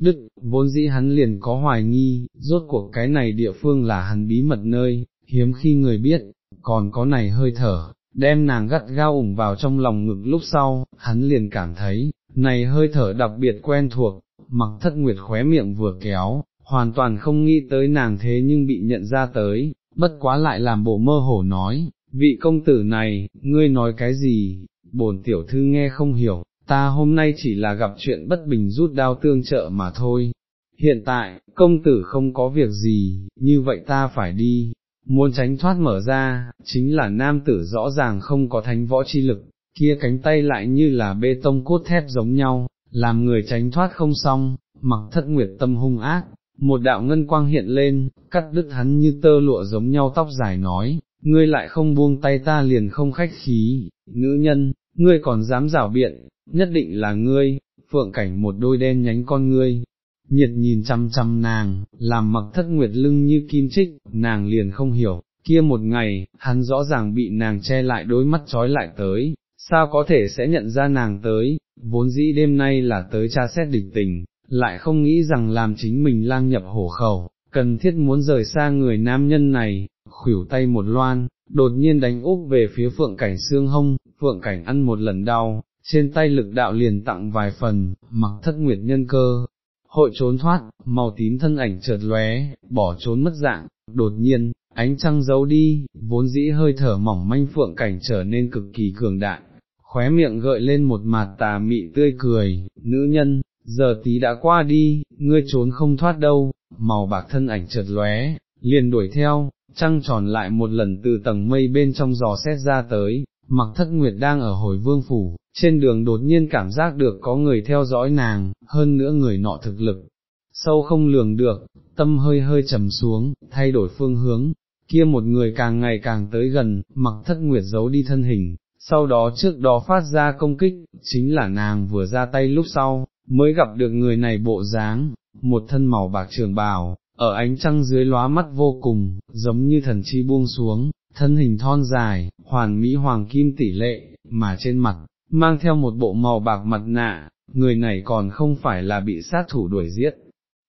Đức, vốn dĩ hắn liền có hoài nghi, rốt cuộc cái này địa phương là hắn bí mật nơi, hiếm khi người biết, còn có này hơi thở, đem nàng gắt gao ủng vào trong lòng ngực lúc sau, hắn liền cảm thấy, này hơi thở đặc biệt quen thuộc, mặc thất nguyệt khóe miệng vừa kéo, hoàn toàn không nghĩ tới nàng thế nhưng bị nhận ra tới, bất quá lại làm bộ mơ hồ nói, vị công tử này, ngươi nói cái gì, bổn tiểu thư nghe không hiểu, ta hôm nay chỉ là gặp chuyện bất bình rút đao tương trợ mà thôi. Hiện tại, công tử không có việc gì, như vậy ta phải đi, muốn tránh thoát mở ra, chính là nam tử rõ ràng không có thánh võ chi lực, kia cánh tay lại như là bê tông cốt thép giống nhau, làm người tránh thoát không xong, mặc thất nguyệt tâm hung ác, một đạo ngân quang hiện lên, cắt đứt hắn như tơ lụa giống nhau tóc dài nói, ngươi lại không buông tay ta liền không khách khí, nữ nhân, ngươi còn dám rảo biện, nhất định là ngươi, phượng cảnh một đôi đen nhánh con ngươi, nhiệt nhìn chăm chăm nàng, làm mặc thất nguyệt lưng như kim trích, nàng liền không hiểu, kia một ngày, hắn rõ ràng bị nàng che lại đôi mắt trói lại tới, sao có thể sẽ nhận ra nàng tới, vốn dĩ đêm nay là tới tra xét địch tình, lại không nghĩ rằng làm chính mình lang nhập hổ khẩu, cần thiết muốn rời xa người nam nhân này, khuỷu tay một loan, đột nhiên đánh úp về phía phượng cảnh xương hông, phượng cảnh ăn một lần đau, trên tay lực đạo liền tặng vài phần, mặc thất nguyệt nhân cơ. Hội trốn thoát, màu tím thân ảnh chợt lóe, bỏ trốn mất dạng, đột nhiên, ánh trăng giấu đi, vốn dĩ hơi thở mỏng manh phượng cảnh trở nên cực kỳ cường đại, khóe miệng gợi lên một mặt tà mị tươi cười, nữ nhân, giờ tí đã qua đi, ngươi trốn không thoát đâu, màu bạc thân ảnh chợt lóe, liền đuổi theo, trăng tròn lại một lần từ tầng mây bên trong giò xét ra tới, mặc thất nguyệt đang ở hồi vương phủ, trên đường đột nhiên cảm giác được có người theo dõi nàng, hơn nữa người nọ thực lực, sâu không lường được, tâm hơi hơi trầm xuống, thay đổi phương hướng, kia một người càng ngày càng tới gần, mặc thất nguyệt giấu đi thân hình, sau đó trước đó phát ra công kích, chính là nàng vừa ra tay lúc sau, mới gặp được người này bộ dáng, một thân màu bạc trường bào, ở ánh trăng dưới lóa mắt vô cùng, giống như thần chi buông xuống, thân hình thon dài, hoàn mỹ hoàng kim tỷ lệ, mà trên mặt, mang theo một bộ màu bạc mặt nạ, người này còn không phải là bị sát thủ đuổi giết.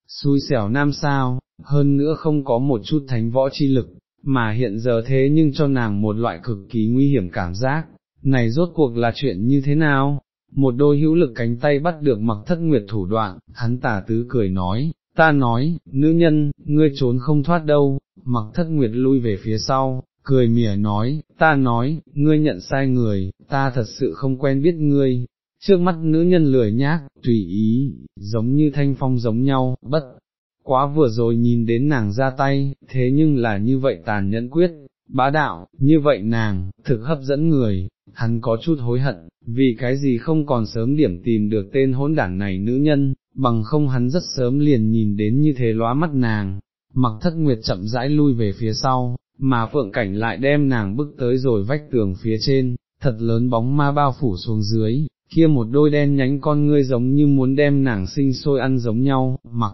Xui xẻo nam sao, hơn nữa không có một chút thánh võ chi lực, mà hiện giờ thế nhưng cho nàng một loại cực kỳ nguy hiểm cảm giác, này rốt cuộc là chuyện như thế nào? Một đôi hữu lực cánh tay bắt được mặc thất nguyệt thủ đoạn, hắn tả tứ cười nói, ta nói, nữ nhân, ngươi trốn không thoát đâu, mặc thất nguyệt lui về phía sau, cười mỉa nói, ta nói, ngươi nhận sai người, ta thật sự không quen biết ngươi, trước mắt nữ nhân lười nhác, tùy ý, giống như thanh phong giống nhau, bất, quá vừa rồi nhìn đến nàng ra tay, thế nhưng là như vậy tàn nhẫn quyết, bá đạo, như vậy nàng, thực hấp dẫn người, hắn có chút hối hận, vì cái gì không còn sớm điểm tìm được tên hỗn đảng này nữ nhân, bằng không hắn rất sớm liền nhìn đến như thế lóa mắt nàng, mặc thất nguyệt chậm rãi lui về phía sau, mà phượng cảnh lại đem nàng bước tới rồi vách tường phía trên, thật lớn bóng ma bao phủ xuống dưới, kia một đôi đen nhánh con ngươi giống như muốn đem nàng sinh sôi ăn giống nhau, mặc.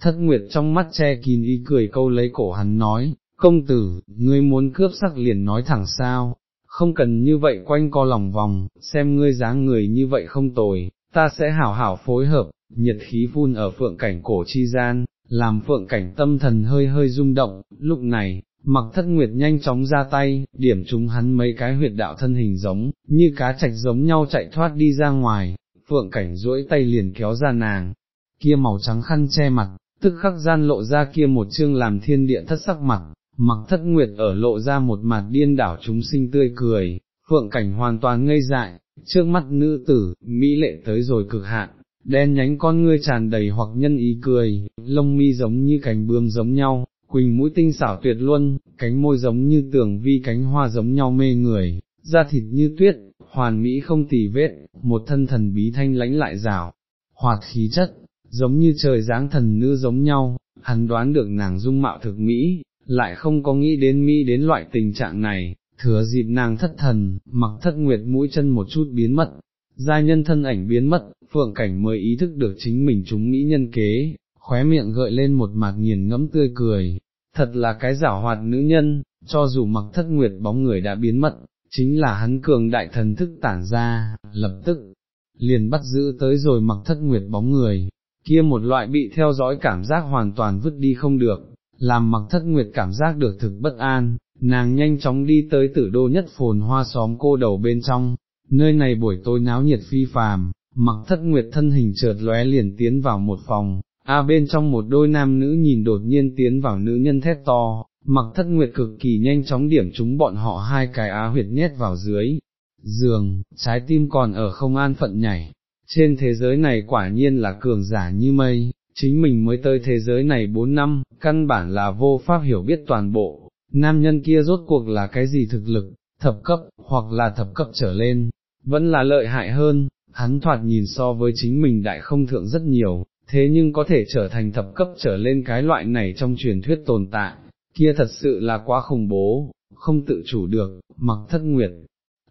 Thất Nguyệt trong mắt che kín ý cười câu lấy cổ hắn nói, công tử, ngươi muốn cướp sắc liền nói thẳng sao, không cần như vậy quanh co lòng vòng, xem ngươi dáng người như vậy không tồi, ta sẽ hảo hảo phối hợp, nhiệt khí phun ở phượng cảnh cổ chi gian, làm phượng cảnh tâm thần hơi hơi rung động, lúc này, mặc thất nguyệt nhanh chóng ra tay, điểm chúng hắn mấy cái huyệt đạo thân hình giống, như cá chạch giống nhau chạy thoát đi ra ngoài, phượng cảnh duỗi tay liền kéo ra nàng, kia màu trắng khăn che mặt, tức khắc gian lộ ra kia một chương làm thiên địa thất sắc mặt, mặc thất nguyệt ở lộ ra một mặt điên đảo chúng sinh tươi cười, phượng cảnh hoàn toàn ngây dại, trước mắt nữ tử, mỹ lệ tới rồi cực hạn, đen nhánh con ngươi tràn đầy hoặc nhân ý cười, lông mi giống như cánh bươm giống nhau, quỳnh mũi tinh xảo tuyệt luôn, cánh môi giống như tường vi cánh hoa giống nhau mê người, da thịt như tuyết, hoàn mỹ không tì vết, một thân thần bí thanh lãnh lại rào, hoạt khí chất, giống như trời dáng thần nữ giống nhau, hắn đoán được nàng dung mạo thực mỹ, lại không có nghĩ đến Mỹ đến loại tình trạng này, thừa dịp nàng thất thần, mặc thất nguyệt mũi chân một chút biến mất, gia nhân thân ảnh biến mất, phượng cảnh mới ý thức được chính mình chúng Mỹ nhân kế, khóe miệng gợi lên một mặt nghiền ngẫm tươi cười, thật là cái giả hoạt nữ nhân, cho dù mặc thất nguyệt bóng người đã biến mất, chính là hắn cường đại thần thức tản ra, lập tức, liền bắt giữ tới rồi mặc thất nguyệt bóng người, kia một loại bị theo dõi cảm giác hoàn toàn vứt đi không được, làm mặc thất nguyệt cảm giác được thực bất an, nàng nhanh chóng đi tới tử đô nhất phồn hoa xóm cô đầu bên trong, nơi này buổi tối náo nhiệt phi phàm, mặc thất nguyệt thân hình chợt lóe liền tiến vào một phòng, a bên trong một đôi nam nữ nhìn đột nhiên tiến vào nữ nhân thét to, mặc thất nguyệt cực kỳ nhanh chóng điểm chúng bọn họ hai cái á huyệt nhét vào dưới, giường, trái tim còn ở không an phận nhảy, trên thế giới này quả nhiên là cường giả như mây, chính mình mới tới thế giới này bốn năm, căn bản là vô pháp hiểu biết toàn bộ, nam nhân kia rốt cuộc là cái gì thực lực, thập cấp, hoặc là thập cấp trở lên, vẫn là lợi hại hơn, hắn thoạt nhìn so với chính mình đại không thượng rất nhiều, thế nhưng có thể trở thành thập cấp trở lên cái loại này trong truyền thuyết tồn tại, kia thật sự là quá khủng bố, không tự chủ được, mặc thất nguyệt.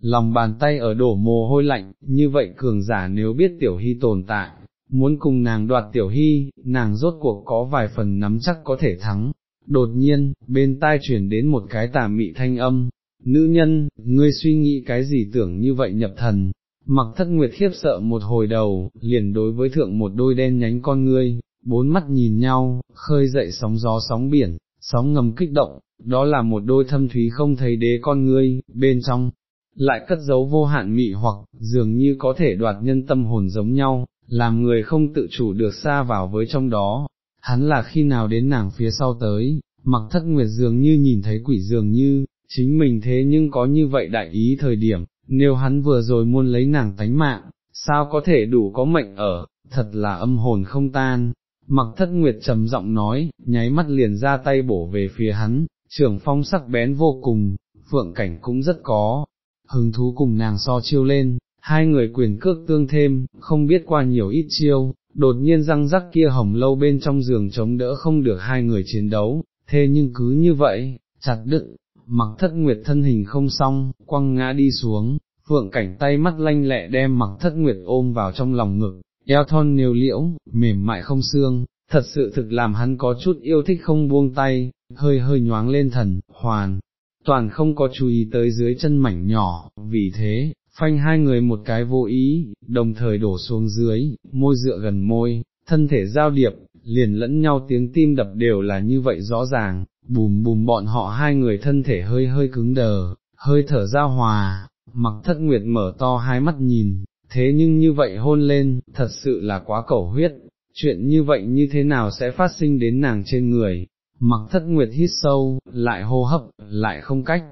Lòng bàn tay ở đổ mồ hôi lạnh, như vậy cường giả nếu biết tiểu hy tồn tại, muốn cùng nàng đoạt tiểu hy, nàng rốt cuộc có vài phần nắm chắc có thể thắng. Đột nhiên, bên tai chuyển đến một cái tà mị thanh âm, nữ nhân, ngươi suy nghĩ cái gì tưởng như vậy nhập thần, mặc thất nguyệt khiếp sợ một hồi đầu, liền đối với thượng một đôi đen nhánh con ngươi, bốn mắt nhìn nhau, khơi dậy sóng gió sóng biển, sóng ngầm kích động, đó là một đôi thâm thúy không thấy đế con ngươi, bên trong, lại cất giấu vô hạn mị hoặc, dường như có thể đoạt nhân tâm hồn giống nhau, làm người không tự chủ được xa vào với trong đó, hắn là khi nào đến nàng phía sau tới, mặc thất nguyệt dường như nhìn thấy quỷ dường như, chính mình thế nhưng có như vậy đại ý thời điểm, nếu hắn vừa rồi muốn lấy nàng tánh mạng, sao có thể đủ có mệnh ở, thật là âm hồn không tan. Mặc thất nguyệt trầm giọng nói, nháy mắt liền ra tay bổ về phía hắn, Trường phong sắc bén vô cùng, phượng cảnh cũng rất có, hứng thú cùng nàng so chiêu lên, hai người quyền cước tương thêm, không biết qua nhiều ít chiêu, đột nhiên răng rắc kia hồng lâu bên trong giường chống đỡ không được hai người chiến đấu, thế nhưng cứ như vậy, chặt đứt, mặc thất nguyệt thân hình không xong, quăng ngã đi xuống, phượng cảnh tay mắt lanh lẹ đem mặc thất nguyệt ôm vào trong lòng ngực, eo thon nêu liễu, mềm mại không xương, thật sự thực làm hắn có chút yêu thích không buông tay, hơi hơi nhoáng lên thần, hoàn, toàn không có chú ý tới dưới chân mảnh nhỏ, vì thế, phanh hai người một cái vô ý, đồng thời đổ xuống dưới, môi dựa gần môi, thân thể giao điệp, liền lẫn nhau tiếng tim đập đều là như vậy rõ ràng, bùm bùm bọn họ hai người thân thể hơi hơi cứng đờ, hơi thở ra hòa, mặc thất nguyệt mở to hai mắt nhìn, thế nhưng như vậy hôn lên, thật sự là quá cẩu huyết, chuyện như vậy như thế nào sẽ phát sinh đến nàng trên người, mặc thất nguyệt hít sâu, lại hô hấp, lại không cách,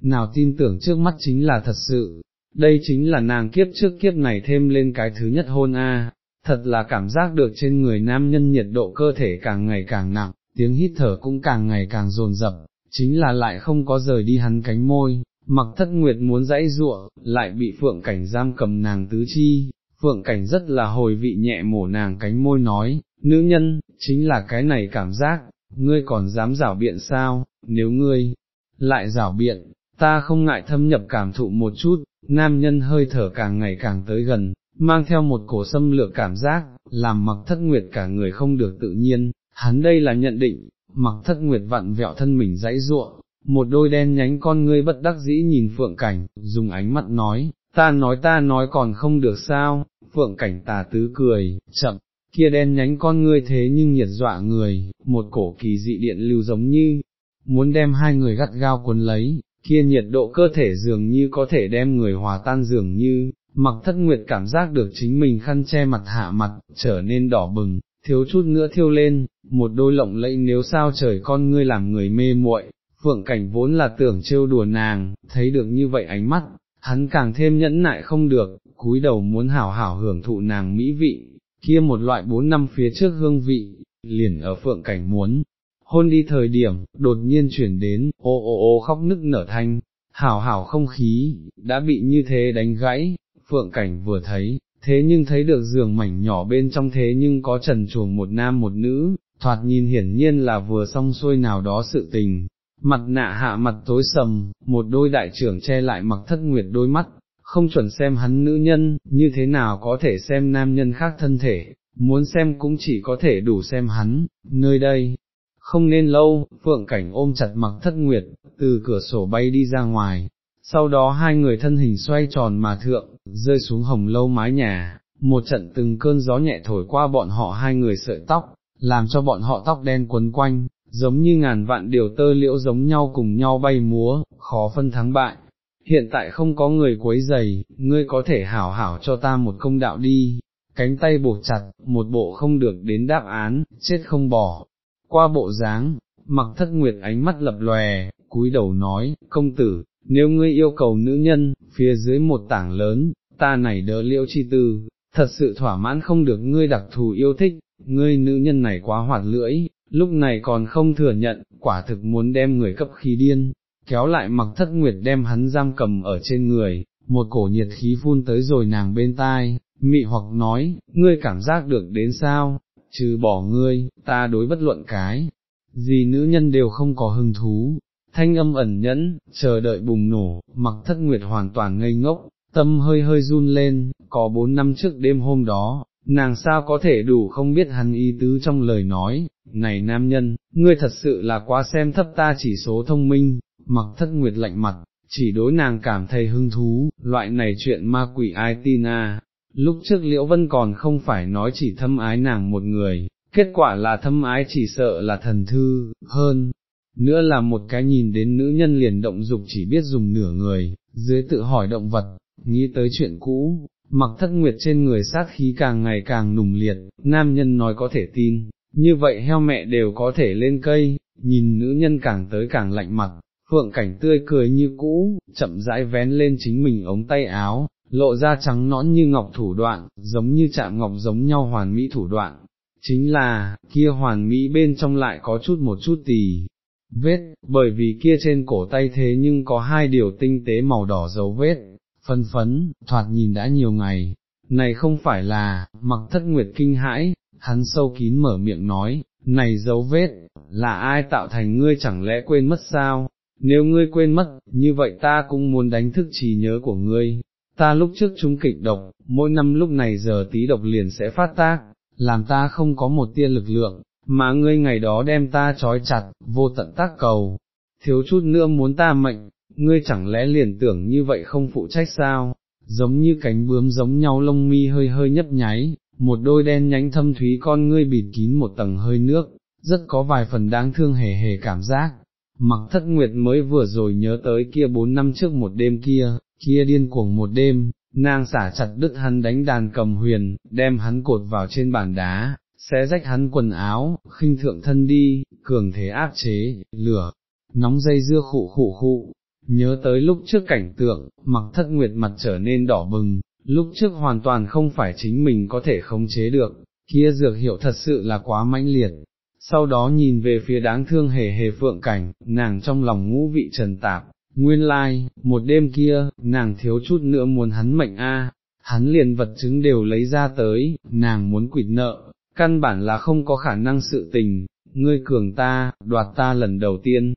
nào tin tưởng trước mắt chính là thật sự, đây chính là nàng kiếp trước kiếp này thêm lên cái thứ nhất hôn a. Thật là cảm giác được trên người nam nhân nhiệt độ cơ thể càng ngày càng nặng, tiếng hít thở cũng càng ngày càng dồn dập, chính là lại không có rời đi hắn cánh môi, mặc thất nguyệt muốn dãy ruộng, lại bị phượng cảnh giam cầm nàng tứ chi, phượng cảnh rất là hồi vị nhẹ mổ nàng cánh môi nói, nữ nhân, chính là cái này cảm giác, ngươi còn dám rảo biện sao, nếu ngươi lại rảo biện, ta không ngại thâm nhập cảm thụ một chút, nam nhân hơi thở càng ngày càng tới gần, mang theo một cổ xâm lược cảm giác, làm mặc thất nguyệt cả người không được tự nhiên, hắn đây là nhận định, mặc thất nguyệt vặn vẹo thân mình dãy ruộng, một đôi đen nhánh con ngươi bất đắc dĩ nhìn phượng cảnh, dùng ánh mắt nói, ta nói ta nói còn không được sao, phượng cảnh tà tứ cười, chậm, kia đen nhánh con ngươi thế nhưng nhiệt dọa người, một cổ kỳ dị điện lưu giống như, muốn đem hai người gắt gao cuốn lấy, kia nhiệt độ cơ thể dường như có thể đem người hòa tan dường như, mặc thất nguyệt cảm giác được chính mình khăn che mặt hạ mặt, trở nên đỏ bừng, thiếu chút nữa thiêu lên, một đôi lộng lẫy nếu sao trời con ngươi làm người mê muội, phượng cảnh vốn là tưởng trêu đùa nàng, thấy được như vậy ánh mắt, hắn càng thêm nhẫn nại không được, cúi đầu muốn hảo hảo hưởng thụ nàng mỹ vị, kia một loại bốn năm phía trước hương vị, liền ở phượng cảnh muốn. Hôn đi thời điểm, đột nhiên chuyển đến, ô ô ô khóc nức nở thanh, hảo hảo không khí, đã bị như thế đánh gãy, phượng cảnh vừa thấy, thế nhưng thấy được giường mảnh nhỏ bên trong thế nhưng có trần chuồng một nam một nữ, thoạt nhìn hiển nhiên là vừa xong xuôi nào đó sự tình, mặt nạ hạ mặt tối sầm, một đôi đại trưởng che lại mặc thất nguyệt đôi mắt, không chuẩn xem hắn nữ nhân, như thế nào có thể xem nam nhân khác thân thể, muốn xem cũng chỉ có thể đủ xem hắn, nơi đây. Không nên lâu, phượng cảnh ôm chặt mặc thất nguyệt, từ cửa sổ bay đi ra ngoài, sau đó hai người thân hình xoay tròn mà thượng, rơi xuống hồng lâu mái nhà, một trận từng cơn gió nhẹ thổi qua bọn họ hai người sợi tóc, làm cho bọn họ tóc đen quấn quanh, giống như ngàn vạn điều tơ liễu giống nhau cùng nhau bay múa, khó phân thắng bại. Hiện tại không có người quấy giày, ngươi có thể hảo hảo cho ta một công đạo đi, cánh tay buộc chặt, một bộ không được đến đáp án, chết không bỏ. Qua bộ dáng, mặc thất nguyệt ánh mắt lập lòe, cúi đầu nói, công tử, nếu ngươi yêu cầu nữ nhân, phía dưới một tảng lớn, ta này đỡ liễu chi tư, thật sự thỏa mãn không được ngươi đặc thù yêu thích, ngươi nữ nhân này quá hoạt lưỡi, lúc này còn không thừa nhận, quả thực muốn đem người cấp khí điên, kéo lại mặc thất nguyệt đem hắn giam cầm ở trên người, một cổ nhiệt khí phun tới rồi nàng bên tai, mị hoặc nói, ngươi cảm giác được đến sao, trừ bỏ ngươi, ta đối bất luận cái, gì nữ nhân đều không có hứng thú, thanh âm ẩn nhẫn, chờ đợi bùng nổ, mặc thất nguyệt hoàn toàn ngây ngốc, tâm hơi hơi run lên, có bốn năm trước đêm hôm đó, nàng sao có thể đủ không biết hắn ý tứ trong lời nói, này nam nhân, ngươi thật sự là quá xem thấp ta chỉ số thông minh, mặc thất nguyệt lạnh mặt, chỉ đối nàng cảm thấy hứng thú, loại này chuyện ma quỷ ai tin à, lúc trước Liễu Vân còn không phải nói chỉ thâm ái nàng một người, kết quả là thâm ái chỉ sợ là thần thư, hơn, nữa là một cái nhìn đến nữ nhân liền động dục chỉ biết dùng nửa người, dưới tự hỏi động vật, nghĩ tới chuyện cũ, mặc thất nguyệt trên người sát khí càng ngày càng nùng liệt, nam nhân nói có thể tin, như vậy heo mẹ đều có thể lên cây, nhìn nữ nhân càng tới càng lạnh mặt, phượng cảnh tươi cười như cũ, chậm rãi vén lên chính mình ống tay áo, lộ ra trắng nõn như ngọc thủ đoạn, giống như chạm ngọc giống nhau hoàn mỹ thủ đoạn, chính là, kia hoàn mỹ bên trong lại có chút một chút tì. Vết, bởi vì kia trên cổ tay thế nhưng có hai điều tinh tế màu đỏ dấu vết, phân phấn, thoạt nhìn đã nhiều ngày, này không phải là, mặc thất nguyệt kinh hãi, hắn sâu kín mở miệng nói, này dấu vết, là ai tạo thành ngươi chẳng lẽ quên mất sao, nếu ngươi quên mất, như vậy ta cũng muốn đánh thức trí nhớ của ngươi, ta lúc trước chúng kịch độc, mỗi năm lúc này giờ tí độc liền sẽ phát tác, làm ta không có một tia lực lượng, mà ngươi ngày đó đem ta trói chặt, vô tận tác cầu, thiếu chút nữa muốn ta mệnh, ngươi chẳng lẽ liền tưởng như vậy không phụ trách sao, giống như cánh bướm giống nhau lông mi hơi hơi nhấp nháy, một đôi đen nhánh thâm thúy con ngươi bịt kín một tầng hơi nước, rất có vài phần đáng thương hề hề cảm giác. Mặc thất nguyệt mới vừa rồi nhớ tới kia bốn năm trước một đêm kia, kia điên cuồng một đêm, nàng xả chặt đứt hắn đánh đàn cầm huyền, đem hắn cột vào trên bàn đá, xé rách hắn quần áo, khinh thượng thân đi, cường thế áp chế, lửa, nóng dây dưa khụ khụ khụ, nhớ tới lúc trước cảnh tượng, mặc thất nguyệt mặt trở nên đỏ bừng, lúc trước hoàn toàn không phải chính mình có thể khống chế được, kia dược hiệu thật sự là quá mãnh liệt. Sau đó nhìn về phía đáng thương hề hề phượng cảnh, nàng trong lòng ngũ vị trần tạp, nguyên lai, like, một đêm kia, nàng thiếu chút nữa muốn hắn mệnh a, hắn liền vật chứng đều lấy ra tới, nàng muốn quỵt nợ, căn bản là không có khả năng sự tình, ngươi cường ta, đoạt ta lần đầu tiên,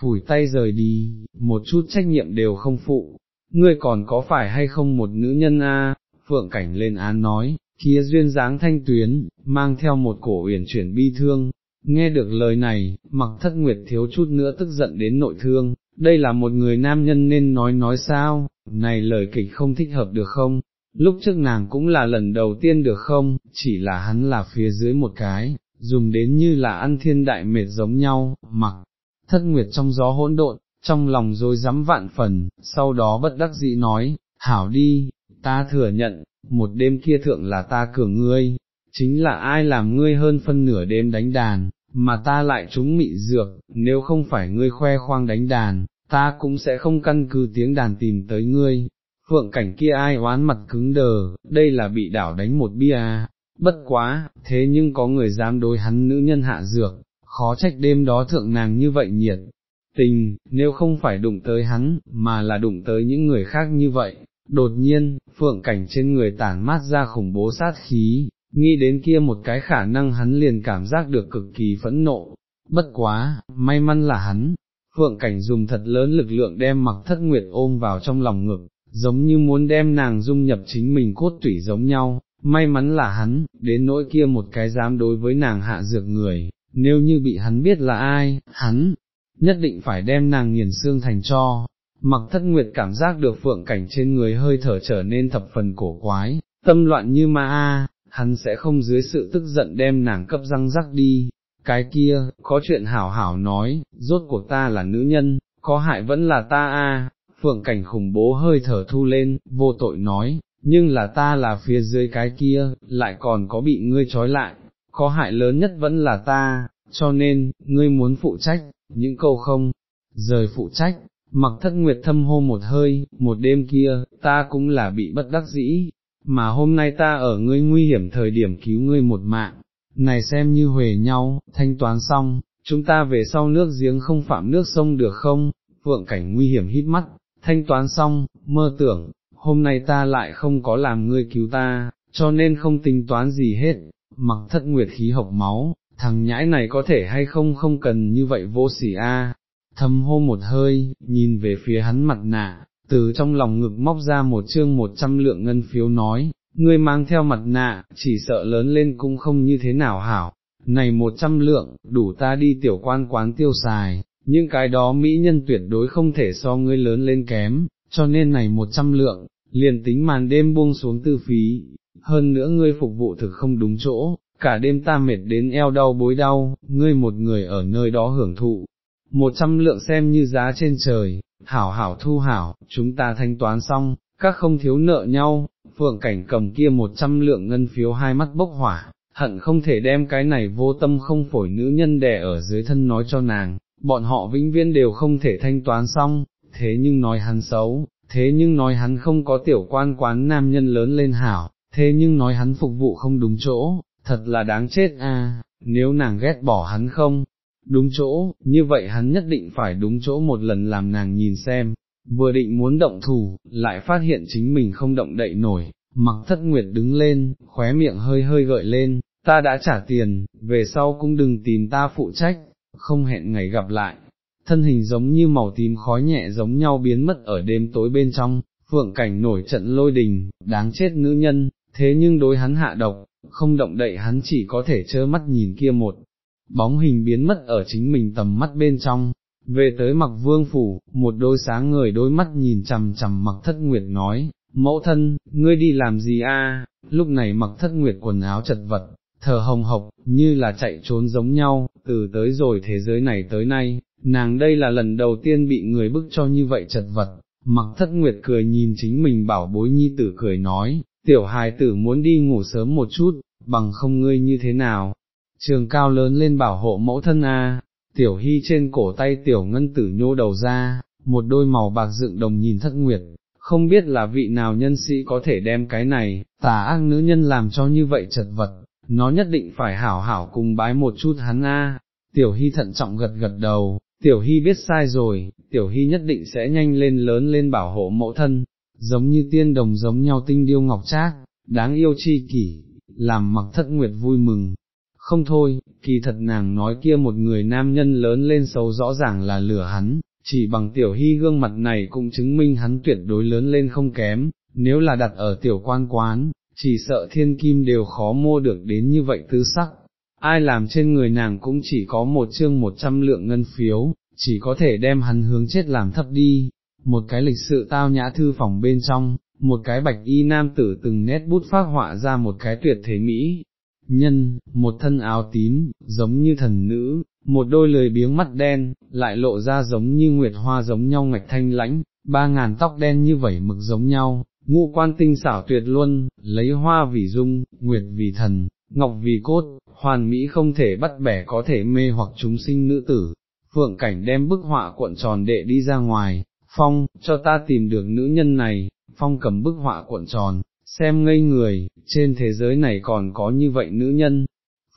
phủi tay rời đi, một chút trách nhiệm đều không phụ, ngươi còn có phải hay không một nữ nhân a? Phượng Cảnh lên án nói, kia duyên dáng thanh tuyến, mang theo một cổ uyển chuyển bi thương, nghe được lời này, mặc thất nguyệt thiếu chút nữa tức giận đến nội thương, đây là một người nam nhân nên nói nói sao, này lời kịch không thích hợp được không, lúc trước nàng cũng là lần đầu tiên được không, chỉ là hắn là phía dưới một cái, dùng đến như là ăn thiên đại mệt giống nhau, mặc, thất nguyệt trong gió hỗn độn, trong lòng rồi dám vạn phần, sau đó bất đắc dĩ nói, hảo đi, ta thừa nhận, một đêm kia thượng là ta cường ngươi, chính là ai làm ngươi hơn phân nửa đêm đánh đàn, mà ta lại trúng mị dược, nếu không phải ngươi khoe khoang đánh đàn, ta cũng sẽ không căn cứ tiếng đàn tìm tới ngươi. Phượng cảnh kia ai oán mặt cứng đờ, đây là bị đảo đánh một bia, bất quá, thế nhưng có người dám đối hắn nữ nhân hạ dược, khó trách đêm đó thượng nàng như vậy nhiệt. Tình, nếu không phải đụng tới hắn, mà là đụng tới những người khác như vậy, đột nhiên, phượng cảnh trên người tản mát ra khủng bố sát khí, nghĩ đến kia một cái khả năng hắn liền cảm giác được cực kỳ phẫn nộ, bất quá, may mắn là hắn, phượng cảnh dùng thật lớn lực lượng đem mặc thất nguyệt ôm vào trong lòng ngực, giống như muốn đem nàng dung nhập chính mình cốt tủy giống nhau, may mắn là hắn, đến nỗi kia một cái dám đối với nàng hạ dược người, nếu như bị hắn biết là ai, hắn, nhất định phải đem nàng nghiền xương thành cho. Mặc thất nguyệt cảm giác được phượng cảnh trên người hơi thở trở nên thập phần cổ quái, tâm loạn như ma a, hắn sẽ không dưới sự tức giận đem nàng cấp răng rắc đi, cái kia, có chuyện hảo hảo nói, rốt cuộc ta là nữ nhân, có hại vẫn là ta a phượng cảnh khủng bố hơi thở thu lên, vô tội nói, nhưng là ta là phía dưới cái kia, lại còn có bị ngươi trói lại, có hại lớn nhất vẫn là ta, cho nên, ngươi muốn phụ trách, những câu không, rời phụ trách, mặc thất nguyệt thâm hô một hơi, một đêm kia, ta cũng là bị bất đắc dĩ, mà hôm nay ta ở ngươi nguy hiểm thời điểm cứu ngươi một mạng, này xem như huề nhau, thanh toán xong, chúng ta về sau nước giếng không phạm nước sông được không, phượng cảnh nguy hiểm hít mắt, thanh toán xong, mơ tưởng, hôm nay ta lại không có làm ngươi cứu ta, cho nên không tính toán gì hết, mặc thất nguyệt khí hộc máu, thằng nhãi này có thể hay không không cần như vậy vô sỉ a. Thâm hô một hơi, nhìn về phía hắn mặt nạ, từ trong lòng ngực móc ra một chương một trăm lượng ngân phiếu nói, ngươi mang theo mặt nạ, chỉ sợ lớn lên cũng không như thế nào hảo, này một trăm lượng, đủ ta đi tiểu quan quán tiêu xài, nhưng cái đó mỹ nhân tuyệt đối không thể so ngươi lớn lên kém, cho nên này một trăm lượng, liền tính màn đêm buông xuống tư phí, hơn nữa ngươi phục vụ thực không đúng chỗ, cả đêm ta mệt đến eo đau bối đau, ngươi một người ở nơi đó hưởng thụ, một trăm lượng xem như giá trên trời, hảo hảo thu hảo, chúng ta thanh toán xong, các không thiếu nợ nhau, phượng cảnh cầm kia một trăm lượng ngân phiếu hai mắt bốc hỏa, hận không thể đem cái này vô tâm không phổi nữ nhân đè ở dưới thân nói cho nàng, bọn họ vĩnh viễn đều không thể thanh toán xong, thế nhưng nói hắn xấu, thế nhưng nói hắn không có tiểu quan quán nam nhân lớn lên hảo, thế nhưng nói hắn phục vụ không đúng chỗ, thật là đáng chết a. nếu nàng ghét bỏ hắn không, đúng chỗ, như vậy hắn nhất định phải đúng chỗ một lần làm nàng nhìn xem, vừa định muốn động thủ, lại phát hiện chính mình không động đậy nổi, mặc thất nguyệt đứng lên, khóe miệng hơi hơi gợi lên, ta đã trả tiền, về sau cũng đừng tìm ta phụ trách, không hẹn ngày gặp lại. Thân hình giống như màu tím khói nhẹ giống nhau biến mất ở đêm tối bên trong, phượng cảnh nổi trận lôi đình, đáng chết nữ nhân, thế nhưng đối hắn hạ độc, không động đậy hắn chỉ có thể trơ mắt nhìn kia một, bóng hình biến mất ở chính mình tầm mắt bên trong, về tới mặc vương phủ, một đôi sáng người đôi mắt nhìn chằm chằm mặc thất nguyệt nói, mẫu thân, ngươi đi làm gì a? lúc này mặc thất nguyệt quần áo chật vật, thở hồng hộc, như là chạy trốn giống nhau, từ tới rồi thế giới này tới nay, nàng đây là lần đầu tiên bị người bức cho như vậy chật vật, mặc thất nguyệt cười nhìn chính mình bảo bối nhi tử cười nói, tiểu hài tử muốn đi ngủ sớm một chút, bằng không ngươi như thế nào, trường cao lớn lên bảo hộ mẫu thân a. tiểu hy trên cổ tay tiểu ngân tử nhô đầu ra, một đôi màu bạc dựng đồng nhìn thất nguyệt, không biết là vị nào nhân sĩ có thể đem cái này, tà ác nữ nhân làm cho như vậy chật vật, nó nhất định phải hảo hảo cùng bái một chút hắn a. Tiểu hy thận trọng gật gật đầu, tiểu hy biết sai rồi, tiểu hy nhất định sẽ nhanh lên lớn lên bảo hộ mẫu thân, giống như tiên đồng giống nhau tinh điêu ngọc trác, đáng yêu chi kỷ, làm mặc thất nguyệt vui mừng. Không thôi, kỳ thật nàng nói kia một người nam nhân lớn lên xấu rõ ràng là lửa hắn, chỉ bằng tiểu hy gương mặt này cũng chứng minh hắn tuyệt đối lớn lên không kém, nếu là đặt ở tiểu quan quán, chỉ sợ thiên kim đều khó mua được đến như vậy tứ sắc. Ai làm trên người nàng cũng chỉ có một chương một trăm lượng ngân phiếu, chỉ có thể đem hắn hướng chết làm thấp đi, một cái lịch sự tao nhã thư phòng bên trong, một cái bạch y nam tử từng nét bút phát họa ra một cái tuyệt thế mỹ, nhân, một thân áo tím, giống như thần nữ, một đôi lười biếng mắt đen, lại lộ ra giống như nguyệt hoa giống nhau ngạch thanh lãnh, ba ngàn tóc đen như vẩy mực giống nhau, ngũ quan tinh xảo tuyệt luân, lấy hoa vì dung, nguyệt vì thần, ngọc vì cốt, hoàn mỹ không thể bắt bẻ có thể mê hoặc chúng sinh nữ tử. Phượng cảnh đem bức họa cuộn tròn đệ đi ra ngoài, Phong, cho ta tìm được nữ nhân này, Phong cầm bức họa cuộn tròn, xem ngây người, trên thế giới này còn có như vậy nữ nhân.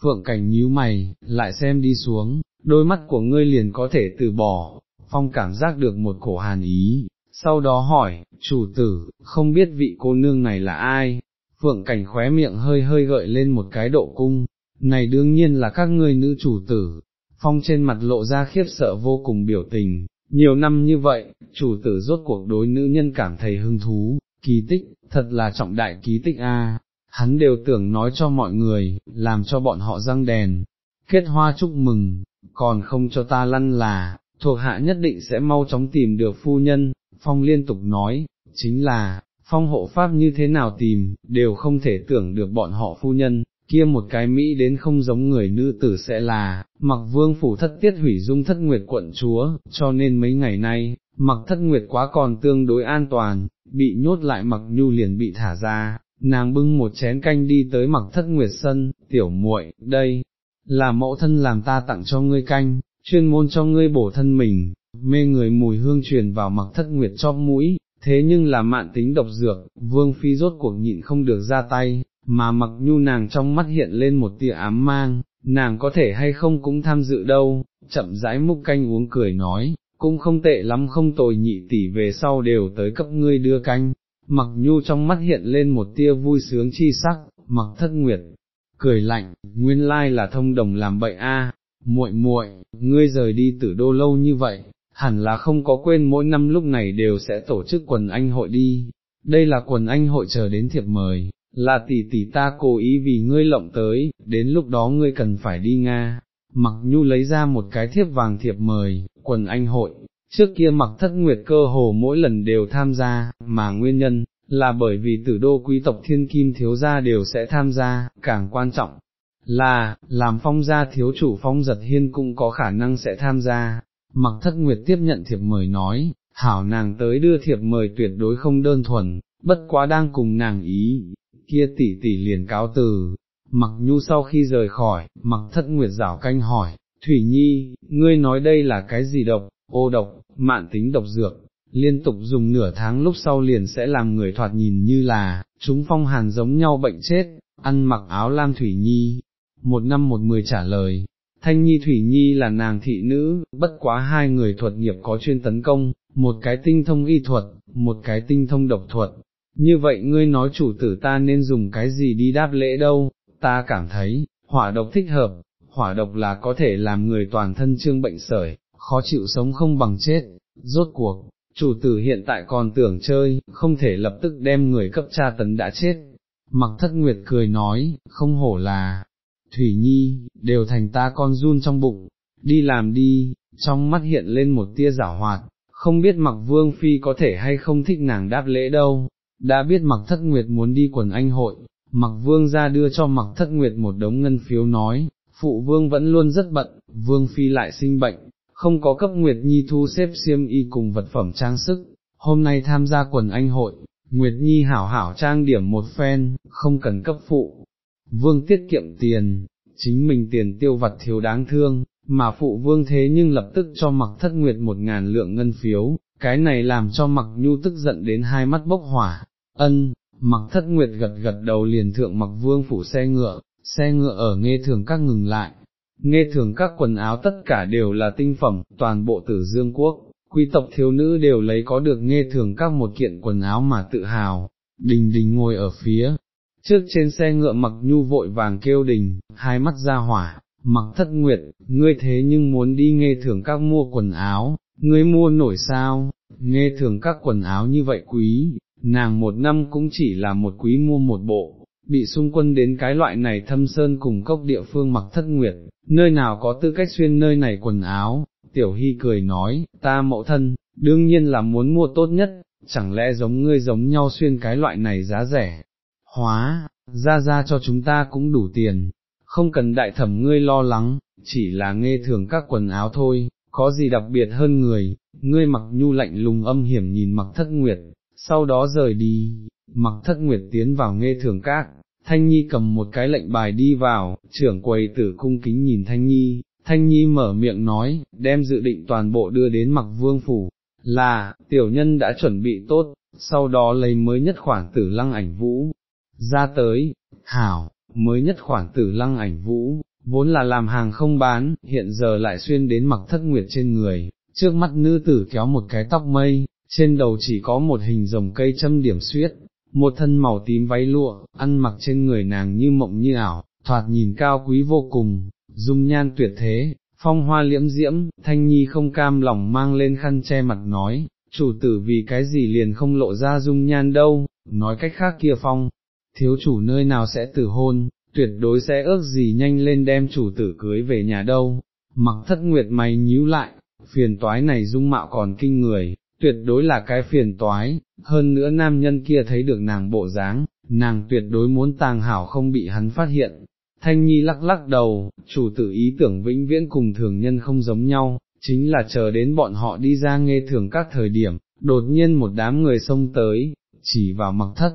Phượng cảnh nhíu mày, lại xem đi xuống, đôi mắt của ngươi liền có thể từ bỏ, Phong cảm giác được một cổ hàn ý, sau đó hỏi, chủ tử, không biết vị cô nương này là ai? Phượng cảnh khóe miệng hơi hơi gợi lên một cái độ cung, này đương nhiên là các ngươi nữ chủ tử. Phong trên mặt lộ ra khiếp sợ vô cùng biểu tình, nhiều năm như vậy, chủ tử rốt cuộc đối nữ nhân cảm thấy hứng thú, kỳ tích, thật là trọng đại ký tích a. hắn đều tưởng nói cho mọi người, làm cho bọn họ răng đèn, kết hoa chúc mừng, còn không cho ta lăn là, thuộc hạ nhất định sẽ mau chóng tìm được phu nhân, phong liên tục nói, chính là, phong hộ pháp như thế nào tìm, đều không thể tưởng được bọn họ phu nhân, kia một cái Mỹ đến không giống người nữ tử sẽ là, mặc vương phủ thất tiết hủy dung thất nguyệt quận chúa, cho nên mấy ngày nay, mặc thất nguyệt quá còn tương đối an toàn, bị nhốt lại mặc nhu liền bị thả ra, nàng bưng một chén canh đi tới mặc thất nguyệt sân, tiểu muội đây, là mẫu thân làm ta tặng cho ngươi canh, chuyên môn cho ngươi bổ thân mình, mê người mùi hương truyền vào mặc thất nguyệt chóp mũi, thế nhưng là mạn tính độc dược, vương phi rốt cuộc nhịn không được ra tay, mà mặc nhu nàng trong mắt hiện lên một tia ám mang, nàng có thể hay không cũng tham dự đâu, chậm rãi múc canh uống cười nói, cũng không tệ lắm không tồi nhị tỷ về sau đều tới cấp ngươi đưa canh, mặc nhu trong mắt hiện lên một tia vui sướng chi sắc, mặc thất nguyệt, cười lạnh, nguyên lai là thông đồng làm bậy a, muội muội, ngươi rời đi tử đô lâu như vậy, hẳn là không có quên mỗi năm lúc này đều sẽ tổ chức quần anh hội đi, đây là quần anh hội chờ đến thiệp mời, là tỷ tỷ ta cố ý vì ngươi lộng tới, đến lúc đó ngươi cần phải đi Nga. Mặc nhu lấy ra một cái thiếp vàng thiệp mời, quần anh hội, trước kia mặc thất nguyệt cơ hồ mỗi lần đều tham gia, mà nguyên nhân, là bởi vì tử đô quý tộc thiên kim thiếu gia đều sẽ tham gia, càng quan trọng, là, làm phong gia thiếu chủ phong giật hiên cũng có khả năng sẽ tham gia, mặc thất nguyệt tiếp nhận thiệp mời nói, hảo nàng tới đưa thiệp mời tuyệt đối không đơn thuần, bất quá đang cùng nàng ý, kia tỷ tỷ liền cáo từ, mặc nhu sau khi rời khỏi, mặc thất nguyệt rảo canh hỏi, Thủy Nhi, ngươi nói đây là cái gì độc, ô độc, mạn tính độc dược, liên tục dùng nửa tháng lúc sau liền sẽ làm người thoạt nhìn như là, chúng phong hàn giống nhau bệnh chết, ăn mặc áo lam Thủy Nhi, một năm một mười trả lời. Thanh Nhi Thủy Nhi là nàng thị nữ, bất quá hai người thuật nghiệp có chuyên tấn công, một cái tinh thông y thuật, một cái tinh thông độc thuật, như vậy ngươi nói chủ tử ta nên dùng cái gì đi đáp lễ đâu, ta cảm thấy, hỏa độc thích hợp, hỏa độc là có thể làm người toàn thân trương bệnh sởi, khó chịu sống không bằng chết, rốt cuộc, chủ tử hiện tại còn tưởng chơi, không thể lập tức đem người cấp tra tấn đã chết. Mặc thất nguyệt cười nói, không hổ là, Thủy Nhi, đều thành ta con run trong bụng, đi làm đi, trong mắt hiện lên một tia giả hoạt, không biết mặc vương phi có thể hay không thích nàng đáp lễ đâu, đã biết mặc thất nguyệt muốn đi quần anh hội, mặc vương ra đưa cho mặc thất nguyệt một đống ngân phiếu nói, phụ vương vẫn luôn rất bận, vương phi lại sinh bệnh, không có cấp nguyệt nhi thu xếp xiêm y cùng vật phẩm trang sức, hôm nay tham gia quần anh hội, nguyệt nhi hảo hảo trang điểm một phen, không cần cấp phụ, vương tiết kiệm tiền, chính mình tiền tiêu vặt thiếu đáng thương, mà phụ vương thế nhưng lập tức cho mặc thất nguyệt một ngàn lượng ngân phiếu, cái này làm cho mặc nhu tức giận đến hai mắt bốc hỏa, ân, mặc thất nguyệt gật gật đầu liền thượng mặc vương phủ xe ngựa, xe ngựa ở nghe thường các ngừng lại, nghe thường các quần áo tất cả đều là tinh phẩm, toàn bộ tử dương quốc, quý tộc thiếu nữ đều lấy có được nghe thường các một kiện quần áo mà tự hào, đình đình ngồi ở phía, trước trên xe ngựa mặc nhu vội vàng kêu đình, hai mắt ra hỏa, mặc thất nguyệt, ngươi thế nhưng muốn đi nghe thường các mua quần áo, ngươi mua nổi sao, nghe thường các quần áo như vậy quý, nàng một năm cũng chỉ là một quý mua một bộ, bị xung quân đến cái loại này thâm sơn cùng cốc địa phương mặc thất nguyệt, nơi nào có tư cách xuyên nơi này quần áo, tiểu hy cười nói, ta mẫu thân, đương nhiên là muốn mua tốt nhất, chẳng lẽ giống ngươi giống nhau xuyên cái loại này giá rẻ, hóa, ra ra cho chúng ta cũng đủ tiền, không cần đại thẩm ngươi lo lắng, chỉ là nghe thường các quần áo thôi, có gì đặc biệt hơn người, ngươi mặc nhu lạnh lùng âm hiểm nhìn mặc thất nguyệt, sau đó rời đi, mặc thất nguyệt tiến vào nghe thường các, Thanh Nhi cầm một cái lệnh bài đi vào, trưởng quầy tử cung kính nhìn Thanh Nhi, Thanh Nhi mở miệng nói, đem dự định toàn bộ đưa đến mặc vương phủ, là, tiểu nhân đã chuẩn bị tốt, sau đó lấy mới nhất khoản tử lăng ảnh vũ, ra tới, hảo, mới nhất khoản tử lăng ảnh vũ, vốn là làm hàng không bán, hiện giờ lại xuyên đến mặc thất nguyệt trên người, trước mắt nữ tử kéo một cái tóc mây, trên đầu chỉ có một hình rồng cây châm điểm suyết, một thân màu tím váy lụa, ăn mặc trên người nàng như mộng như ảo, thoạt nhìn cao quý vô cùng, dung nhan tuyệt thế, phong hoa liễm diễm, thanh nhi không cam lòng mang lên khăn che mặt nói, chủ tử vì cái gì liền không lộ ra dung nhan đâu, nói cách khác kia phong, thiếu chủ nơi nào sẽ tử hôn, tuyệt đối sẽ ước gì nhanh lên đem chủ tử cưới về nhà đâu, mặc thất nguyệt mày nhíu lại, phiền toái này dung mạo còn kinh người, tuyệt đối là cái phiền toái, hơn nữa nam nhân kia thấy được nàng bộ dáng, nàng tuyệt đối muốn tàng hảo không bị hắn phát hiện. Thanh Nhi lắc lắc đầu, chủ tử ý tưởng vĩnh viễn cùng thường nhân không giống nhau, chính là chờ đến bọn họ đi ra nghe thường các thời điểm, đột nhiên một đám người xông tới, chỉ vào mặc thất.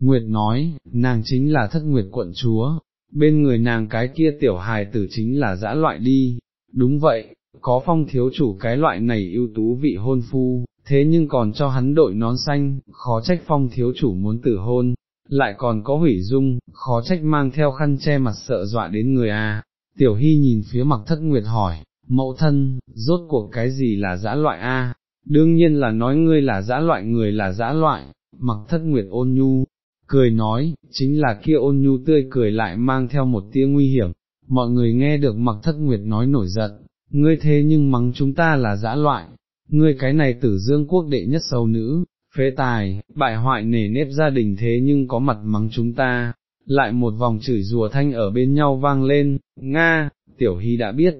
Nguyệt nói, nàng chính là thất nguyệt quận chúa, bên người nàng cái kia tiểu hài tử chính là dã loại đi, đúng vậy, có phong thiếu chủ cái loại này ưu tú vị hôn phu, thế nhưng còn cho hắn đội nón xanh, khó trách phong thiếu chủ muốn tử hôn, lại còn có hủy dung, khó trách mang theo khăn che mặt sợ dọa đến người a. Tiểu Hy nhìn phía mặt thất nguyệt hỏi, mẫu thân, rốt cuộc cái gì là dã loại a? Đương nhiên là nói ngươi là dã loại người là dã loại, mặc thất nguyệt ôn nhu, cười nói, chính là kia ôn nhu tươi cười lại mang theo một tia nguy hiểm, mọi người nghe được mặc thất nguyệt nói nổi giận, ngươi thế nhưng mắng chúng ta là dã loại, ngươi cái này tử dương quốc đệ nhất sầu nữ, phế tài, bại hoại nề nếp gia đình thế nhưng có mặt mắng chúng ta, lại một vòng chửi rùa thanh ở bên nhau vang lên, Nga, Tiểu Hy đã biết,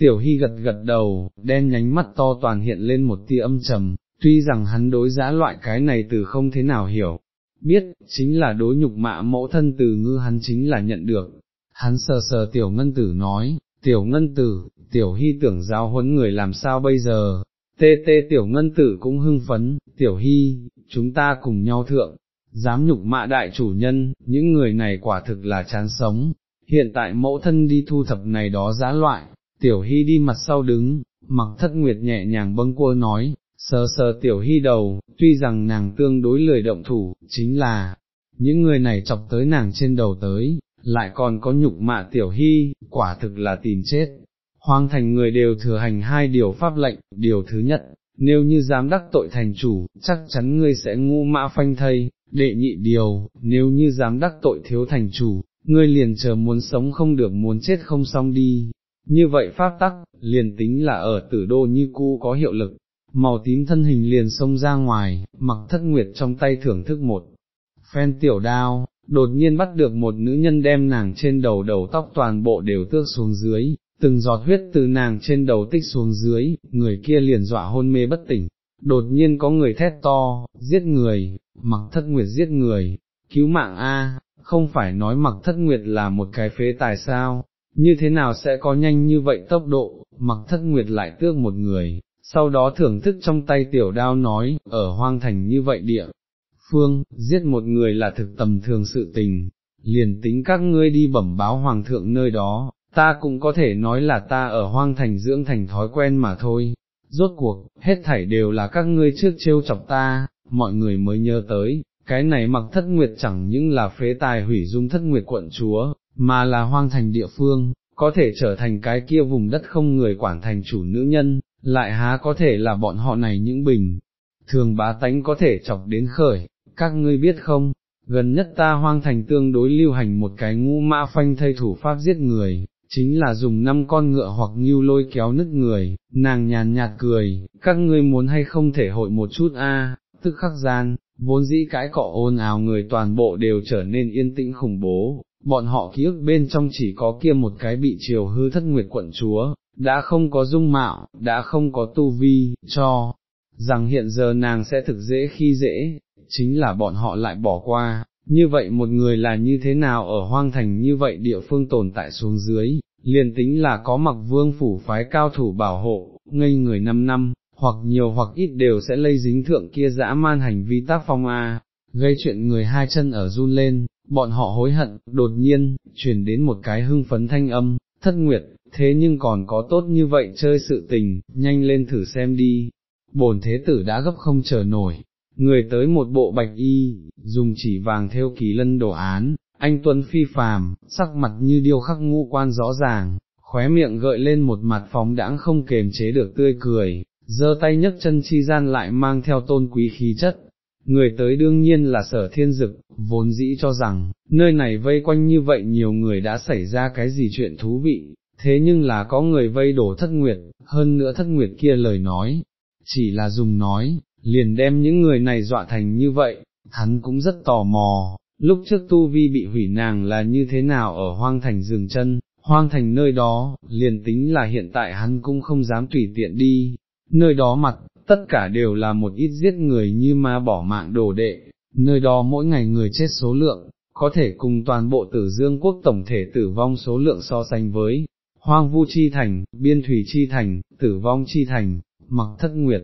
Tiểu Hy gật gật đầu, đen nhánh mắt to toàn hiện lên một tia âm trầm, tuy rằng hắn đối giã loại cái này từ không thế nào hiểu, biết, chính là đối nhục mạ mẫu thân từ ngư hắn chính là nhận được, hắn sờ sờ Tiểu Ngân Tử nói, Tiểu Ngân Tử, Tiểu Hy tưởng giáo huấn người làm sao bây giờ, tê tê Tiểu Ngân Tử cũng hưng phấn, Tiểu Hy, chúng ta cùng nhau thượng, dám nhục mạ đại chủ nhân, những người này quả thực là chán sống, hiện tại mẫu thân đi thu thập này đó giá loại, tiểu hy đi mặt sau đứng, mặc thất nguyệt nhẹ nhàng bâng quơ nói, sờ sờ tiểu hy đầu, tuy rằng nàng tương đối lười động thủ, chính là, những người này chọc tới nàng trên đầu tới, lại còn có nhục mạ tiểu hy, quả thực là tìm chết. Hoang thành người đều thừa hành hai điều pháp lệnh, điều thứ nhất, nếu như dám đắc tội thành chủ, chắc chắn ngươi sẽ ngu mã phanh thây, đệ nhị điều, nếu như dám đắc tội thiếu thành chủ, ngươi liền chờ muốn sống không được muốn chết không xong đi, như vậy pháp tắc, liền tính là ở tử đô như cũ có hiệu lực, màu tím thân hình liền xông ra ngoài, mặc thất nguyệt trong tay thưởng thức một phen tiểu đao, đột nhiên bắt được một nữ nhân đem nàng trên đầu đầu tóc toàn bộ đều tước xuống dưới, từng giọt huyết từ nàng trên đầu tích xuống dưới, người kia liền dọa hôn mê bất tỉnh, đột nhiên có người thét to, giết người, mặc thất nguyệt giết người, cứu mạng A, không phải nói mặc thất nguyệt là một cái phế tài sao, như thế nào sẽ có nhanh như vậy tốc độ, mặc thất nguyệt lại tước một người, sau đó thưởng thức trong tay tiểu đao nói, ở hoang thành như vậy địa. Phương, giết một người là thực tầm thường sự tình, liền tính các ngươi đi bẩm báo hoàng thượng nơi đó, ta cũng có thể nói là ta ở hoang thành dưỡng thành thói quen mà thôi, rốt cuộc, hết thảy đều là các ngươi trước trêu chọc ta, mọi người mới nhớ tới, cái này mặc thất nguyệt chẳng những là phế tài hủy dung thất nguyệt quận chúa, mà là hoang thành địa phương, có thể trở thành cái kia vùng đất không người quản thành chủ nữ nhân, lại há có thể là bọn họ này những bình, thường bá tánh có thể chọc đến khởi, các ngươi biết không, gần nhất ta hoang thành tương đối lưu hành một cái ngu mã phanh thây thủ pháp giết người, chính là dùng năm con ngựa hoặc nghiêu lôi kéo nứt người, nàng nhàn nhạt cười, các ngươi muốn hay không thể hội một chút a, tức khắc gian, vốn dĩ cái cọ ôn ào người toàn bộ đều trở nên yên tĩnh khủng bố, bọn họ ký ức bên trong chỉ có kia một cái bị chiều hư thất nguyệt quận chúa, đã không có dung mạo, đã không có tu vi, cho, rằng hiện giờ nàng sẽ thực dễ khi dễ, chính là bọn họ lại bỏ qua, như vậy một người là như thế nào ở hoang thành như vậy địa phương tồn tại xuống dưới, liền tính là có mặc vương phủ phái cao thủ bảo hộ, ngây người năm năm, hoặc nhiều hoặc ít đều sẽ lây dính thượng kia dã man hành vi tác phong A, gây chuyện người hai chân ở run lên, bọn họ hối hận, đột nhiên, truyền đến một cái hưng phấn thanh âm, thất nguyệt, thế nhưng còn có tốt như vậy chơi sự tình, nhanh lên thử xem đi, bổn thế tử đã gấp không chờ nổi, người tới một bộ bạch y, dùng chỉ vàng theo kỳ lân đồ án, anh Tuấn phi phàm, sắc mặt như điêu khắc ngũ quan rõ ràng, khóe miệng gợi lên một mặt phóng đãng không kềm chế được tươi cười, giơ tay nhấc chân chi gian lại mang theo tôn quý khí chất. Người tới đương nhiên là sở thiên dực, vốn dĩ cho rằng, nơi này vây quanh như vậy nhiều người đã xảy ra cái gì chuyện thú vị, thế nhưng là có người vây đổ thất nguyệt, hơn nữa thất nguyệt kia lời nói, chỉ là dùng nói, liền đem những người này dọa thành như vậy, hắn cũng rất tò mò, lúc trước tu vi bị hủy nàng là như thế nào ở hoang thành rừng chân, hoang thành nơi đó, liền tính là hiện tại hắn cũng không dám tùy tiện đi, nơi đó mặt, tất cả đều là một ít giết người như ma bỏ mạng đồ đệ, nơi đó mỗi ngày người chết số lượng, có thể cùng toàn bộ tử dương quốc tổng thể tử vong số lượng so sánh với, hoang vu chi thành, biên thủy chi thành, tử vong chi thành, mặc thất nguyệt.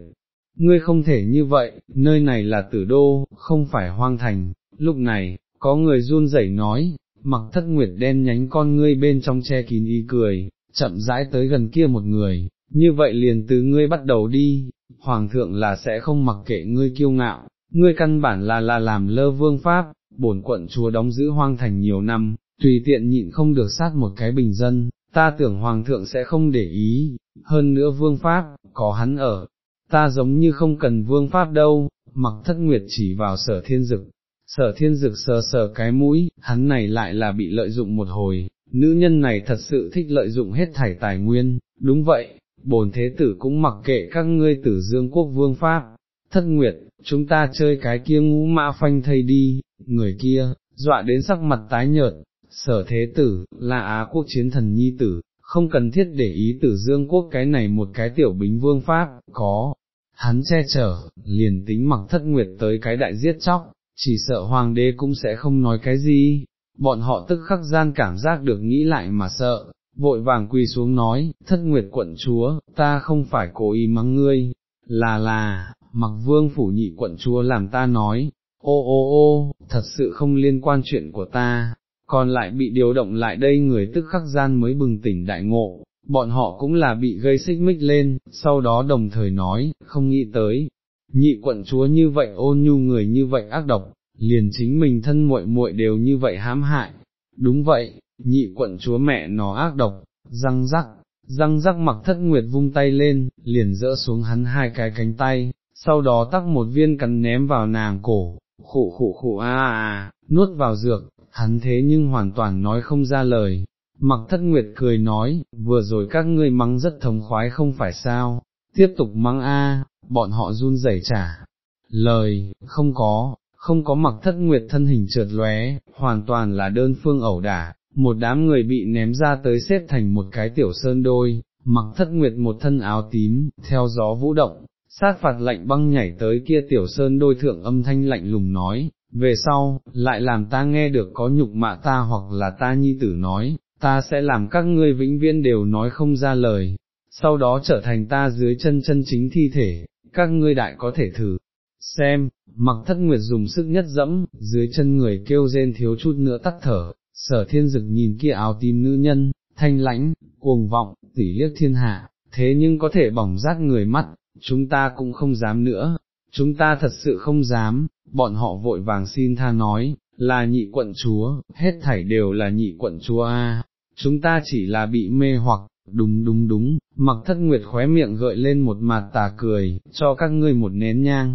Ngươi không thể như vậy, nơi này là tử đô, không phải hoang thành, lúc này, có người run rẩy nói, mặc thất nguyệt đen nhánh con ngươi bên trong che kín y cười, chậm rãi tới gần kia một người, như vậy liền từ ngươi bắt đầu đi, hoàng thượng là sẽ không mặc kệ ngươi kiêu ngạo, ngươi căn bản là là làm lơ vương pháp, bổn quận chúa đóng giữ hoang thành nhiều năm, tùy tiện nhịn không được sát một cái bình dân, ta tưởng hoàng thượng sẽ không để ý, hơn nữa vương pháp, có hắn ở, ta giống như không cần vương pháp đâu, mặc thất nguyệt chỉ vào sở thiên dực, sở thiên dực sờ sờ cái mũi, hắn này lại là bị lợi dụng một hồi, nữ nhân này thật sự thích lợi dụng hết thảy tài nguyên, đúng vậy, bồn thế tử cũng mặc kệ các ngươi tử dương quốc vương pháp, thất nguyệt, chúng ta chơi cái kia ngũ mã phanh thây đi, người kia, dọa đến sắc mặt tái nhợt, sở thế tử, là Á quốc chiến thần nhi tử, không cần thiết để ý tử dương quốc cái này một cái tiểu bính vương pháp, có, hắn che chở, liền tính mặc thất nguyệt tới cái đại giết chóc, chỉ sợ hoàng đế cũng sẽ không nói cái gì, bọn họ tức khắc gian cảm giác được nghĩ lại mà sợ, vội vàng quỳ xuống nói, thất nguyệt quận chúa, ta không phải cố ý mắng ngươi, là là, mặc vương phủ nhị quận chúa làm ta nói, ô ô ô, thật sự không liên quan chuyện của ta, còn lại bị điều động lại đây người tức khắc gian mới bừng tỉnh đại ngộ, bọn họ cũng là bị gây xích mích lên, sau đó đồng thời nói, không nghĩ tới, nhị quận chúa như vậy ôn nhu người như vậy ác độc, liền chính mình thân muội muội đều như vậy hãm hại, đúng vậy, nhị quận chúa mẹ nó ác độc, răng rắc, răng rắc mặc thất nguyệt vung tay lên, liền dỡ xuống hắn hai cái cánh tay, sau đó tắc một viên cắn ném vào nàng cổ, khụ khụ khụ a a nuốt vào dược, hắn thế nhưng hoàn toàn nói không ra lời. Mặc thất nguyệt cười nói, vừa rồi các ngươi mắng rất thống khoái không phải sao, tiếp tục mắng a, bọn họ run rẩy trả. Lời, không có, không có mặc thất nguyệt thân hình trượt lóe, hoàn toàn là đơn phương ẩu đả, một đám người bị ném ra tới xếp thành một cái tiểu sơn đôi, mặc thất nguyệt một thân áo tím, theo gió vũ động, sát phạt lạnh băng nhảy tới kia tiểu sơn đôi thượng âm thanh lạnh lùng nói, về sau, lại làm ta nghe được có nhục mạ ta hoặc là ta nhi tử nói, ta sẽ làm các ngươi vĩnh viễn đều nói không ra lời, sau đó trở thành ta dưới chân chân chính thi thể, các ngươi đại có thể thử. Xem, mặc thất nguyệt dùng sức nhất dẫm, dưới chân người kêu rên thiếu chút nữa tắt thở, sở thiên dực nhìn kia áo tím nữ nhân, thanh lãnh, cuồng vọng, tỉ liếc thiên hạ, thế nhưng có thể bỏng rát người mắt, chúng ta cũng không dám nữa, chúng ta thật sự không dám, bọn họ vội vàng xin tha nói, là nhị quận chúa, hết thảy đều là nhị quận chúa a. chúng ta chỉ là bị mê hoặc, đúng đúng đúng, mặc thất nguyệt khóe miệng gợi lên một mặt tà cười, cho các ngươi một nén nhang.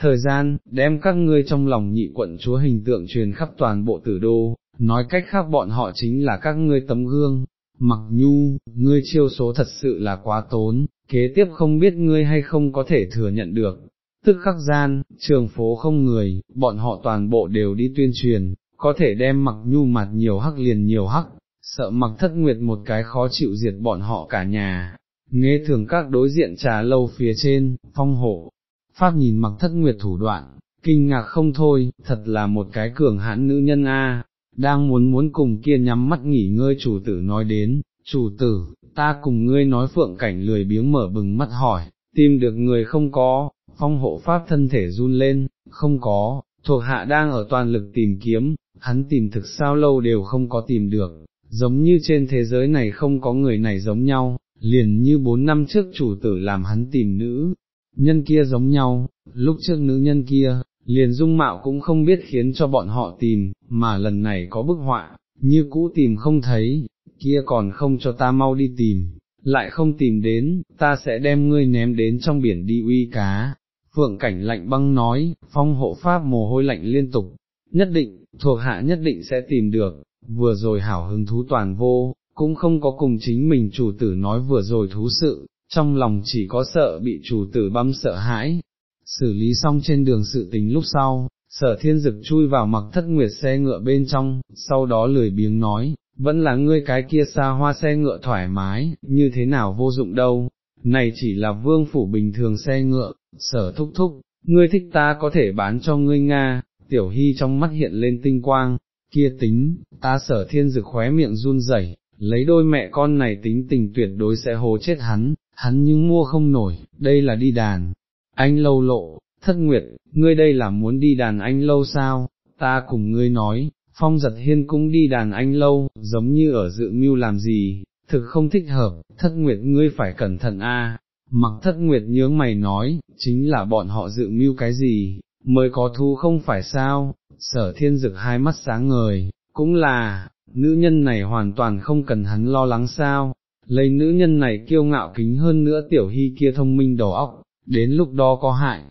Thời gian, đem các ngươi trong lòng nhị quận chúa hình tượng truyền khắp toàn bộ tử đô, nói cách khác bọn họ chính là các ngươi tấm gương, mặc nhu, ngươi chiêu số thật sự là quá tốn, kế tiếp không biết ngươi hay không có thể thừa nhận được. Tức khắc gian, trường phố không người, bọn họ toàn bộ đều đi tuyên truyền, có thể đem mặc nhu mặt nhiều hắc liền nhiều hắc, sợ mặc thất nguyệt một cái khó chịu diệt bọn họ cả nhà. Nghe thường các đối diện trà lâu phía trên, phong hộ, pháp nhìn mặc thất nguyệt thủ đoạn, kinh ngạc không thôi, thật là một cái cường hãn nữ nhân a đang muốn muốn cùng kia nhắm mắt nghỉ ngơi chủ tử nói đến, chủ tử, ta cùng ngươi nói phượng cảnh lười biếng mở bừng mắt hỏi, tìm được người không có, phong hộ pháp thân thể run lên, không có, thuộc hạ đang ở toàn lực tìm kiếm, hắn tìm thực sao lâu đều không có tìm được, giống như trên thế giới này không có người này giống nhau, liền như bốn năm trước chủ tử làm hắn tìm nữ, nhân kia giống nhau, lúc trước nữ nhân kia, liền dung mạo cũng không biết khiến cho bọn họ tìm, mà lần này có bức họa, như cũ tìm không thấy, kia còn không cho ta mau đi tìm, lại không tìm đến, ta sẽ đem ngươi ném đến trong biển đi uy cá. Phượng cảnh lạnh băng nói, phong hộ pháp mồ hôi lạnh liên tục, nhất định, thuộc hạ nhất định sẽ tìm được, vừa rồi hảo hứng thú toàn vô, cũng không có cùng chính mình chủ tử nói vừa rồi thú sự, trong lòng chỉ có sợ bị chủ tử băm sợ hãi. Xử lý xong trên đường sự tình lúc sau, sở thiên dực chui vào mặc thất nguyệt xe ngựa bên trong, sau đó lười biếng nói, vẫn là ngươi cái kia xa hoa xe ngựa thoải mái, như thế nào vô dụng đâu, này chỉ là vương phủ bình thường xe ngựa, sở thúc thúc, ngươi thích ta có thể bán cho ngươi Nga, tiểu hy trong mắt hiện lên tinh quang, kia tính, ta sở thiên dực khóe miệng run rẩy, lấy đôi mẹ con này tính tình tuyệt đối sẽ hồ chết hắn, hắn nhưng mua không nổi, đây là đi đàn, anh lâu lộ, thất nguyệt, ngươi đây là muốn đi đàn anh lâu sao, ta cùng ngươi nói, phong giật hiên cũng đi đàn anh lâu, giống như ở dự mưu làm gì, thực không thích hợp, thất nguyệt ngươi phải cẩn thận a. Mặc thất nguyệt nhướng mày nói, chính là bọn họ dự mưu cái gì, mới có thu không phải sao, sở thiên dực hai mắt sáng ngời, cũng là, nữ nhân này hoàn toàn không cần hắn lo lắng sao, lấy nữ nhân này kiêu ngạo kính hơn nữa tiểu hy kia thông minh đầu óc, đến lúc đó có hại,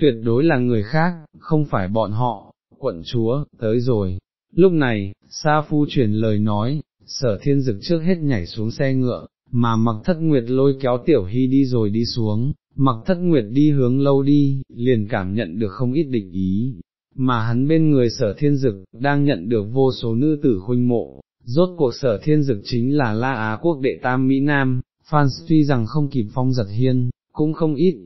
tuyệt đối là người khác, không phải bọn họ, quận chúa, tới rồi. Lúc này, Sa Phu truyền lời nói, sở thiên dực trước hết nhảy xuống xe ngựa, mà mặc thất nguyệt lôi kéo tiểu hy đi rồi đi xuống, mặc thất nguyệt đi hướng lâu đi, liền cảm nhận được không ít định ý, mà hắn bên người sở thiên dực, đang nhận được vô số nữ tử khuynh mộ, rốt cuộc sở thiên dực chính là La Á quốc đệ tam Mỹ Nam, Phan tuy rằng không kịp phong giật hiên, cũng không ít,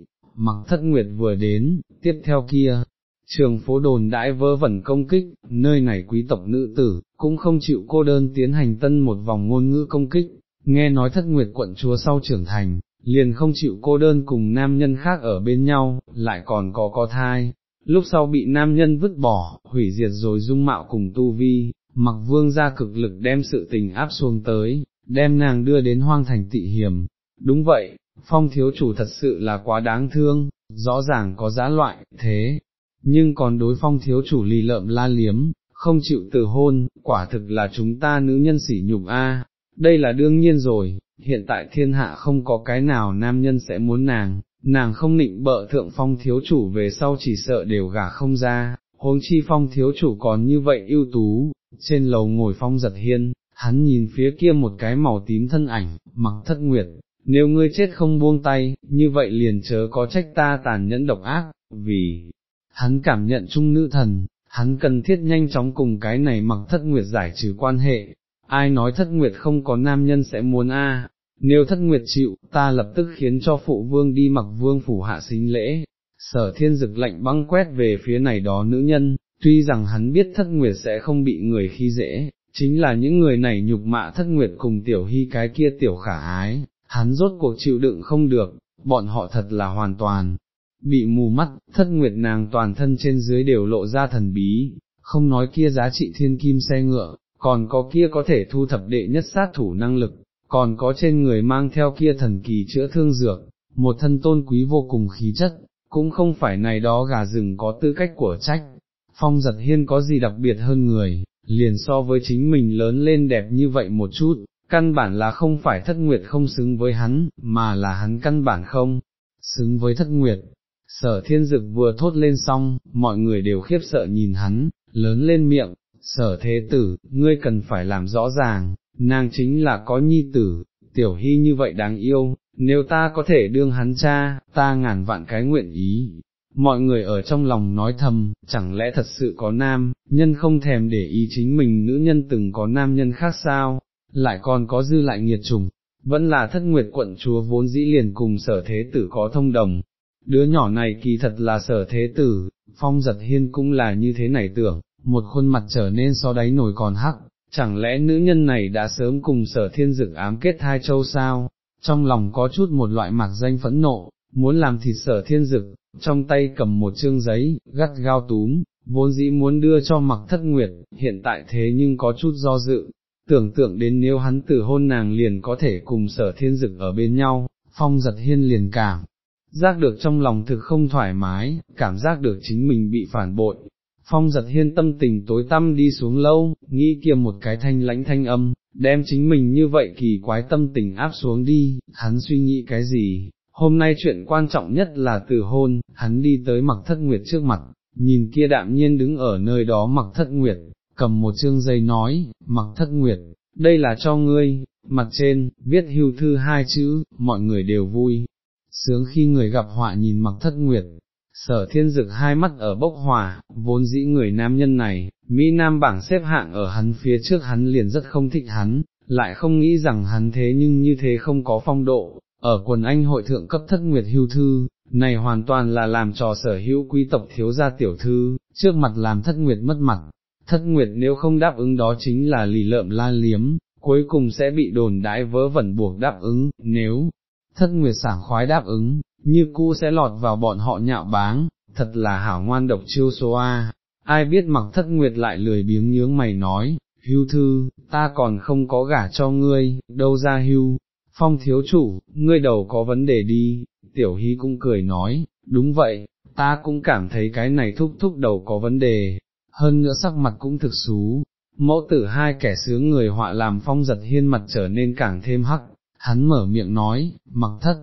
mặc thất nguyệt vừa đến, tiếp theo kia, trường phố đồn đãi vơ vẩn công kích, nơi này quý tộc nữ tử, cũng không chịu cô đơn tiến hành tân một vòng ngôn ngữ công kích, nghe nói thất nguyệt quận chúa sau trưởng thành, liền không chịu cô đơn cùng nam nhân khác ở bên nhau, lại còn có có thai, lúc sau bị nam nhân vứt bỏ, hủy diệt rồi dung mạo cùng tu vi, mặc vương ra cực lực đem sự tình áp xuống tới, đem nàng đưa đến hoang thành tị hiểm. Đúng vậy, phong thiếu chủ thật sự là quá đáng thương, rõ ràng có giá loại, thế, nhưng còn đối phong thiếu chủ lì lợm la liếm, không chịu từ hôn, quả thực là chúng ta nữ nhân sỉ nhục a. đây là đương nhiên rồi, hiện tại thiên hạ không có cái nào nam nhân sẽ muốn nàng, nàng không nịnh bợ thượng phong thiếu chủ về sau chỉ sợ đều gả không ra, huống chi phong thiếu chủ còn như vậy ưu tú, trên lầu ngồi phong giật hiên, hắn nhìn phía kia một cái màu tím thân ảnh, mặc thất nguyệt, nếu ngươi chết không buông tay, như vậy liền chớ có trách ta tàn nhẫn độc ác, vì, hắn cảm nhận chung nữ thần, hắn cần thiết nhanh chóng cùng cái này mặc thất nguyệt giải trừ quan hệ, ai nói thất nguyệt không có nam nhân sẽ muốn a? Nếu thất nguyệt chịu, ta lập tức khiến cho phụ vương đi mặc vương phủ hạ xính lễ, sở thiên dực lạnh băng quét về phía này đó nữ nhân, tuy rằng hắn biết thất nguyệt sẽ không bị người khi dễ, chính là những người này nhục mạ thất nguyệt cùng tiểu hy cái kia tiểu khả ái, hắn rốt cuộc chịu đựng không được, bọn họ thật là hoàn toàn, bị mù mắt, thất nguyệt nàng toàn thân trên dưới đều lộ ra thần bí, không nói kia giá trị thiên kim xe ngựa, còn có kia có thể thu thập đệ nhất sát thủ năng lực, còn có trên người mang theo kia thần kỳ chữa thương dược, một thân tôn quý vô cùng khí chất, cũng không phải này đó gà rừng có tư cách của trách, phong giật hiên có gì đặc biệt hơn người, liền so với chính mình lớn lên đẹp như vậy một chút, căn bản là không phải thất nguyệt không xứng với hắn, mà là hắn căn bản không, xứng với thất nguyệt. Sở thiên dực vừa thốt lên xong, mọi người đều khiếp sợ nhìn hắn, lớn lên miệng, sở thế tử, ngươi cần phải làm rõ ràng, nàng chính là có nhi tử, tiểu hy như vậy đáng yêu, nếu ta có thể đương hắn cha, ta ngàn vạn cái nguyện ý. Mọi người ở trong lòng nói thầm, chẳng lẽ thật sự có nam, nhân không thèm để ý chính mình nữ nhân từng có nam nhân khác sao, lại còn có dư lại nghiệt trùng, vẫn là thất nguyệt quận chúa vốn dĩ liền cùng sở thế tử có thông đồng. Đứa nhỏ này kỳ thật là sở thế tử, phong giật hiên cũng là như thế này tưởng, một khuôn mặt trở nên so đáy nổi còn hắc, chẳng lẽ nữ nhân này đã sớm cùng sở thiên dực ám kết thai châu sao, trong lòng có chút một loại mạc danh phẫn nộ, muốn làm thịt sở thiên dực, trong tay cầm một chương giấy, gắt gao túm, vốn dĩ muốn đưa cho mặc thất nguyệt, hiện tại thế nhưng có chút do dự, tưởng tượng đến nếu hắn từ hôn nàng liền có thể cùng sở thiên dực ở bên nhau, phong giật hiên liền cảm, giác được trong lòng thực không thoải mái, cảm giác được chính mình bị phản bội, phong giật hiên tâm tình tối tăm đi xuống lâu, nghĩ kia một cái thanh lãnh thanh âm, đem chính mình như vậy kỳ quái tâm tình áp xuống đi, hắn suy nghĩ cái gì, hôm nay chuyện quan trọng nhất là từ hôn, hắn đi tới mặc thất nguyệt trước mặt, nhìn kia đạm nhiên đứng ở nơi đó mặc thất nguyệt, cầm một chương giấy nói, mặc thất nguyệt, đây là cho ngươi, mặt trên, viết hưu thư hai chữ, mọi người đều vui, sướng khi người gặp họa nhìn mặc thất nguyệt, sở thiên dực hai mắt ở bốc hỏa, vốn dĩ người nam nhân này, Mỹ Nam bảng xếp hạng ở hắn phía trước hắn liền rất không thích hắn, lại không nghĩ rằng hắn thế nhưng như thế không có phong độ, ở quần anh hội thượng cấp thất nguyệt hưu thư, này hoàn toàn là làm trò sở hữu quý tộc thiếu gia tiểu thư, trước mặt làm thất nguyệt mất mặt, thất nguyệt nếu không đáp ứng đó chính là lì lợm la liếm, cuối cùng sẽ bị đồn đái vớ vẩn buộc đáp ứng, nếu thất nguyệt sảng khoái đáp ứng, như cu sẽ lọt vào bọn họ nhạo báng, thật là hảo ngoan độc chiêu số A, ai biết mặc thất nguyệt lại lười biếng nhướng mày nói, hưu thư, ta còn không có gả cho ngươi, đâu ra hưu, phong thiếu chủ, ngươi đầu có vấn đề đi, tiểu hy cũng cười nói, đúng vậy, ta cũng cảm thấy cái này thúc thúc đầu có vấn đề, hơn nữa sắc mặt cũng thực xú, mẫu tử hai kẻ sướng người họa làm phong giật hiên mặt trở nên càng thêm hắc, hắn mở miệng nói, mặc thất,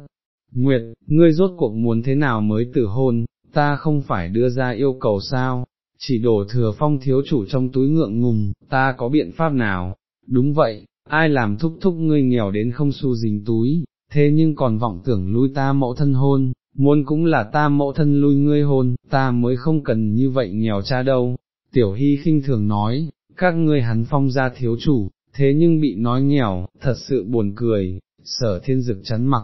Nguyệt, ngươi rốt cuộc muốn thế nào mới tử hôn, ta không phải đưa ra yêu cầu sao, chỉ đổ thừa phong thiếu chủ trong túi ngượng ngùng, ta có biện pháp nào, đúng vậy, ai làm thúc thúc ngươi nghèo đến không xu dính túi, thế nhưng còn vọng tưởng lui ta mẫu thân hôn, muốn cũng là ta mẫu thân lui ngươi hôn, ta mới không cần như vậy nghèo cha đâu, tiểu hy khinh thường nói, các ngươi hắn phong ra thiếu chủ, thế nhưng bị nói nghèo, thật sự buồn cười, sở thiên dực chắn mặc.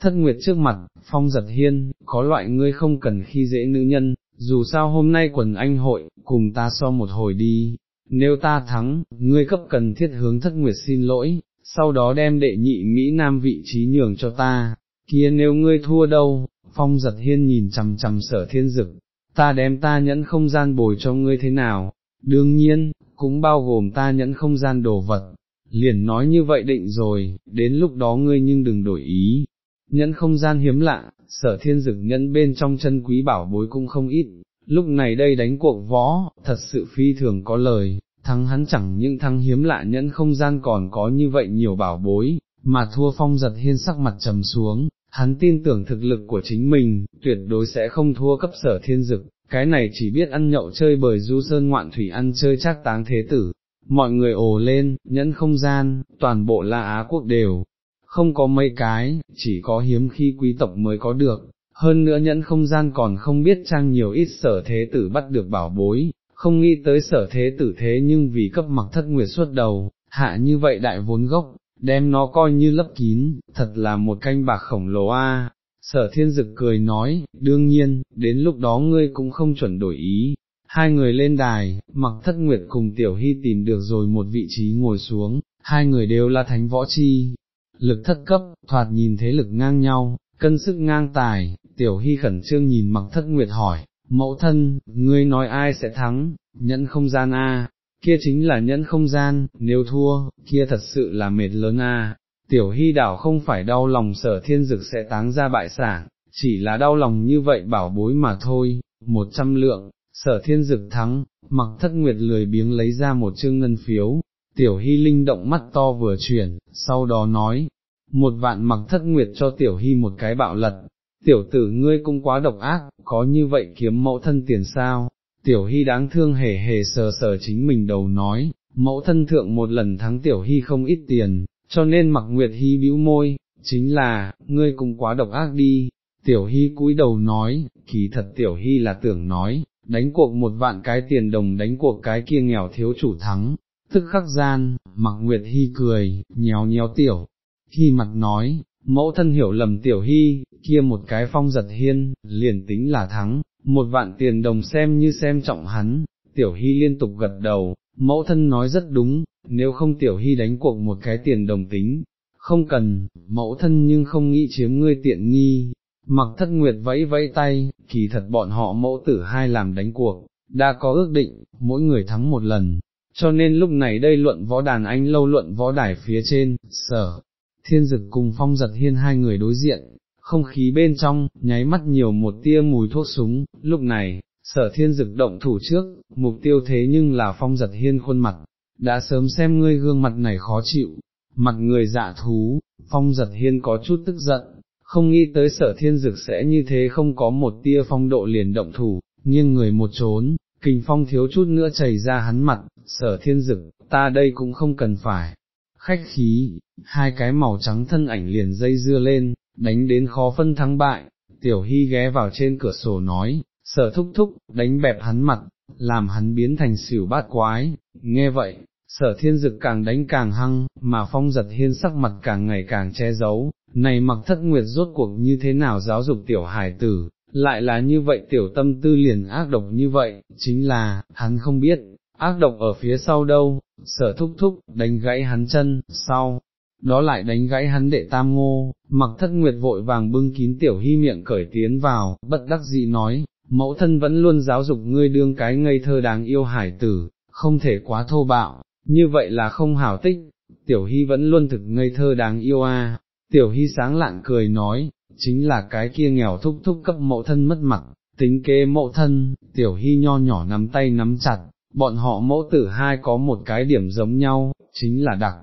Thất nguyệt trước mặt, phong giật hiên, có loại ngươi không cần khi dễ nữ nhân, dù sao hôm nay quần anh hội, cùng ta so một hồi đi, nếu ta thắng, ngươi cấp cần thiết hướng thất nguyệt xin lỗi, sau đó đem đệ nhị Mỹ Nam vị trí nhường cho ta, kia nếu ngươi thua đâu, phong giật hiên nhìn chằm chằm sở thiên dực, ta đem ta nhẫn không gian bồi cho ngươi thế nào, đương nhiên, cũng bao gồm ta nhẫn không gian đồ vật, liền nói như vậy định rồi, đến lúc đó ngươi nhưng đừng đổi ý, nhẫn không gian hiếm lạ, sở thiên dực nhẫn bên trong chân quý bảo bối cũng không ít, lúc này đây đánh cuộc võ, thật sự phi thường có lời, thắng hắn chẳng những thắng hiếm lạ nhẫn không gian còn có như vậy nhiều bảo bối, mà thua phong giật hiên sắc mặt trầm xuống, hắn tin tưởng thực lực của chính mình, tuyệt đối sẽ không thua cấp sở thiên dực, cái này chỉ biết ăn nhậu chơi bời du sơn ngoạn thủy ăn chơi chắc táng thế tử. Mọi người ồ lên, nhẫn không gian, toàn bộ là Á quốc đều, không có mấy cái, chỉ có hiếm khi quý tộc mới có được, hơn nữa nhẫn không gian còn không biết trang nhiều ít sở thế tử bắt được bảo bối, không nghĩ tới sở thế tử thế nhưng vì cấp mặc thất nguyệt suốt đầu, hạ như vậy đại vốn gốc, đem nó coi như lấp kín, thật là một canh bạc khổng lồ a. Sở thiên dực cười nói, đương nhiên, đến lúc đó ngươi cũng không chuẩn đổi ý. Hai người lên đài, mặc thất nguyệt cùng tiểu hy tìm được rồi một vị trí ngồi xuống, hai người đều là thánh võ chi, lực thất cấp, thoạt nhìn thế lực ngang nhau, cân sức ngang tài, tiểu hy khẩn trương nhìn mặc thất nguyệt hỏi, mẫu thân, ngươi nói ai sẽ thắng, nhẫn không gian a, kia chính là nhẫn không gian, nếu thua, kia thật sự là mệt lớn a. Tiểu hy đảo không phải đau lòng sở thiên dực sẽ táng ra bại sản, chỉ là đau lòng như vậy bảo bối mà thôi, một trăm lượng, sở thiên dực thắng, mặc thất nguyệt lười biếng lấy ra một chương ngân phiếu, tiểu hy linh động mắt to vừa chuyển, sau đó nói, một vạn mặc thất nguyệt cho tiểu hy một cái bạo lật, tiểu tử ngươi cũng quá độc ác, có như vậy kiếm mẫu thân tiền sao, tiểu hy đáng thương hề hề sờ sờ chính mình đầu nói, mẫu thân thượng một lần thắng tiểu hy không ít tiền, cho nên mặc nguyệt hy bĩu môi, chính là, ngươi cũng quá độc ác đi, tiểu hy cúi đầu nói, kỳ thật tiểu hy là tưởng nói, đánh cuộc một vạn cái tiền đồng đánh cuộc cái kia nghèo thiếu chủ thắng, tức khắc gian, mặc nguyệt hy cười, nhéo nhéo tiểu, hy mặt nói, mẫu thân hiểu lầm tiểu hy, kia một cái phong giật hiên, liền tính là thắng, một vạn tiền đồng xem như xem trọng hắn, tiểu hy liên tục gật đầu, mẫu thân nói rất đúng, nếu không tiểu hy đánh cuộc một cái tiền đồng tính, không cần, mẫu thân nhưng không nghĩ chiếm ngươi tiện nghi, mặc thất nguyệt vẫy vẫy tay, kỳ thật bọn họ mẫu tử hai làm đánh cuộc, đã có ước định, mỗi người thắng một lần, cho nên lúc này đây luận võ đàn anh lâu luận võ đài phía trên, sở, thiên dực cùng phong giật hiên hai người đối diện, không khí bên trong, nháy mắt nhiều một tia mùi thuốc súng, lúc này, sở thiên dực động thủ trước, mục tiêu thế nhưng là phong giật hiên khuôn mặt, đã sớm xem ngươi gương mặt này khó chịu, mặt người dạ thú, phong giật hiên có chút tức giận, không nghĩ tới sở thiên dực sẽ như thế không có một tia phong độ liền động thủ, nhưng người một trốn, kình phong thiếu chút nữa chảy ra hắn mặt, sở thiên dực, ta đây cũng không cần phải. Khách khí, hai cái màu trắng thân ảnh liền dây dưa lên, đánh đến khó phân thắng bại, tiểu hy ghé vào trên cửa sổ nói, sở thúc thúc, đánh bẹp hắn mặt, làm hắn biến thành xỉu bát quái, nghe vậy, sở thiên dực càng đánh càng hăng, mà phong giật hiên sắc mặt càng ngày càng che giấu, này mặc thất nguyệt rốt cuộc như thế nào giáo dục tiểu hải tử, lại là như vậy tiểu tâm tư liền ác độc như vậy, chính là, hắn không biết, ác độc ở phía sau đâu, sở thúc thúc, đánh gãy hắn chân, sau, đó lại đánh gãy hắn đệ tam ngô, mặc thất nguyệt vội vàng bưng kín tiểu hy miệng cởi tiến vào, bất đắc dĩ nói, mẫu thân vẫn luôn giáo dục ngươi đương cái ngây thơ đáng yêu hải tử, không thể quá thô bạo, như vậy là không hảo tích, tiểu hy vẫn luôn thực ngây thơ đáng yêu a. tiểu hy sáng lạng cười nói, chính là cái kia nghèo thúc thúc cấp mẫu thân mất mặt, tính kế mẫu thân, tiểu hy nho nhỏ nắm tay nắm chặt, bọn họ mẫu tử hai có một cái điểm giống nhau, chính là đặc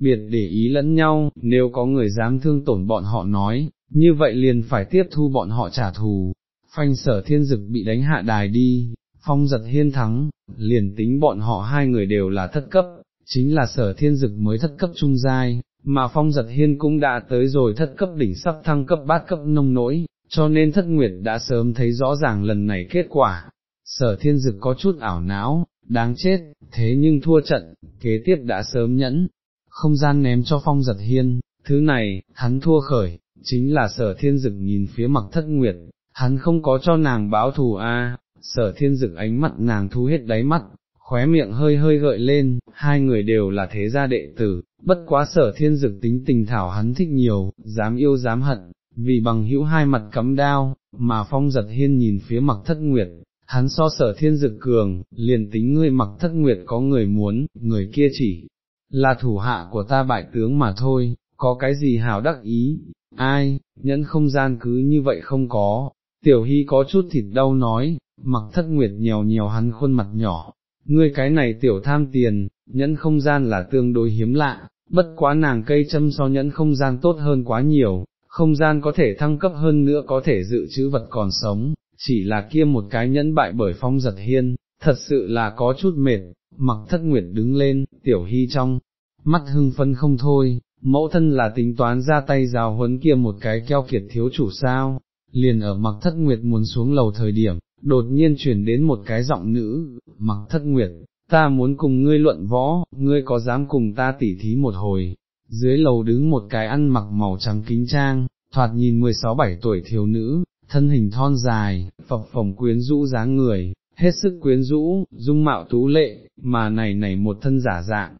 biệt để ý lẫn nhau, nếu có người dám thương tổn bọn họ nói, như vậy liền phải tiếp thu bọn họ trả thù, phanh sở thiên dực bị đánh hạ đài đi, phong giật hiên thắng, liền tính bọn họ hai người đều là thất cấp, chính là sở thiên dực mới thất cấp trung giai, mà phong giật hiên cũng đã tới rồi thất cấp đỉnh sắp thăng cấp bát cấp nông nỗi, cho nên thất nguyệt đã sớm thấy rõ ràng lần này kết quả. Sở thiên dực có chút ảo não, đáng chết, thế nhưng thua trận, kế tiếp đã sớm nhẫn, không gian ném cho phong giật hiên, thứ này, hắn thua khởi, chính là sở thiên dực nhìn phía mặt thất nguyệt, hắn không có cho nàng báo thù a. sở thiên dực ánh mắt nàng thu hết đáy mắt, khóe miệng hơi hơi gợi lên, hai người đều là thế gia đệ tử, bất quá sở thiên dực tính tình thảo hắn thích nhiều, dám yêu dám hận, vì bằng hữu hai mặt cắm đao, mà phong giật hiên nhìn phía mặt thất nguyệt, hắn so sở thiên dực cường, liền tính ngươi mặc thất nguyệt có người muốn, người kia chỉ là thủ hạ của ta bại tướng mà thôi, có cái gì hảo đắc ý, ai, nhẫn không gian cứ như vậy không có, tiểu hy có chút thịt đau nói, mặc thất nguyệt nhiều nhiều hắn khuôn mặt nhỏ, ngươi cái này tiểu tham tiền, nhẫn không gian là tương đối hiếm lạ, bất quá nàng cây châm so nhẫn không gian tốt hơn quá nhiều, không gian có thể thăng cấp hơn nữa có thể dự trữ vật còn sống, chỉ là kia một cái nhẫn bại bởi phong giật hiên, thật sự là có chút mệt, mặc thất nguyệt đứng lên, tiểu hy trong, mắt hưng phân không thôi, mẫu thân là tính toán ra tay rào huấn kia một cái keo kiệt thiếu chủ sao, liền ở mặc thất nguyệt muốn xuống lầu thời điểm, đột nhiên chuyển đến một cái giọng nữ, mặc thất nguyệt, ta muốn cùng ngươi luận võ, ngươi có dám cùng ta tỉ thí một hồi, dưới lầu đứng một cái ăn mặc màu trắng kính trang, thoạt nhìn 16-17 tuổi thiếu nữ, thân hình thon dài, phập phồng quyến rũ dáng người, hết sức quyến rũ, dung mạo tú lệ, mà này này một thân giả dạng,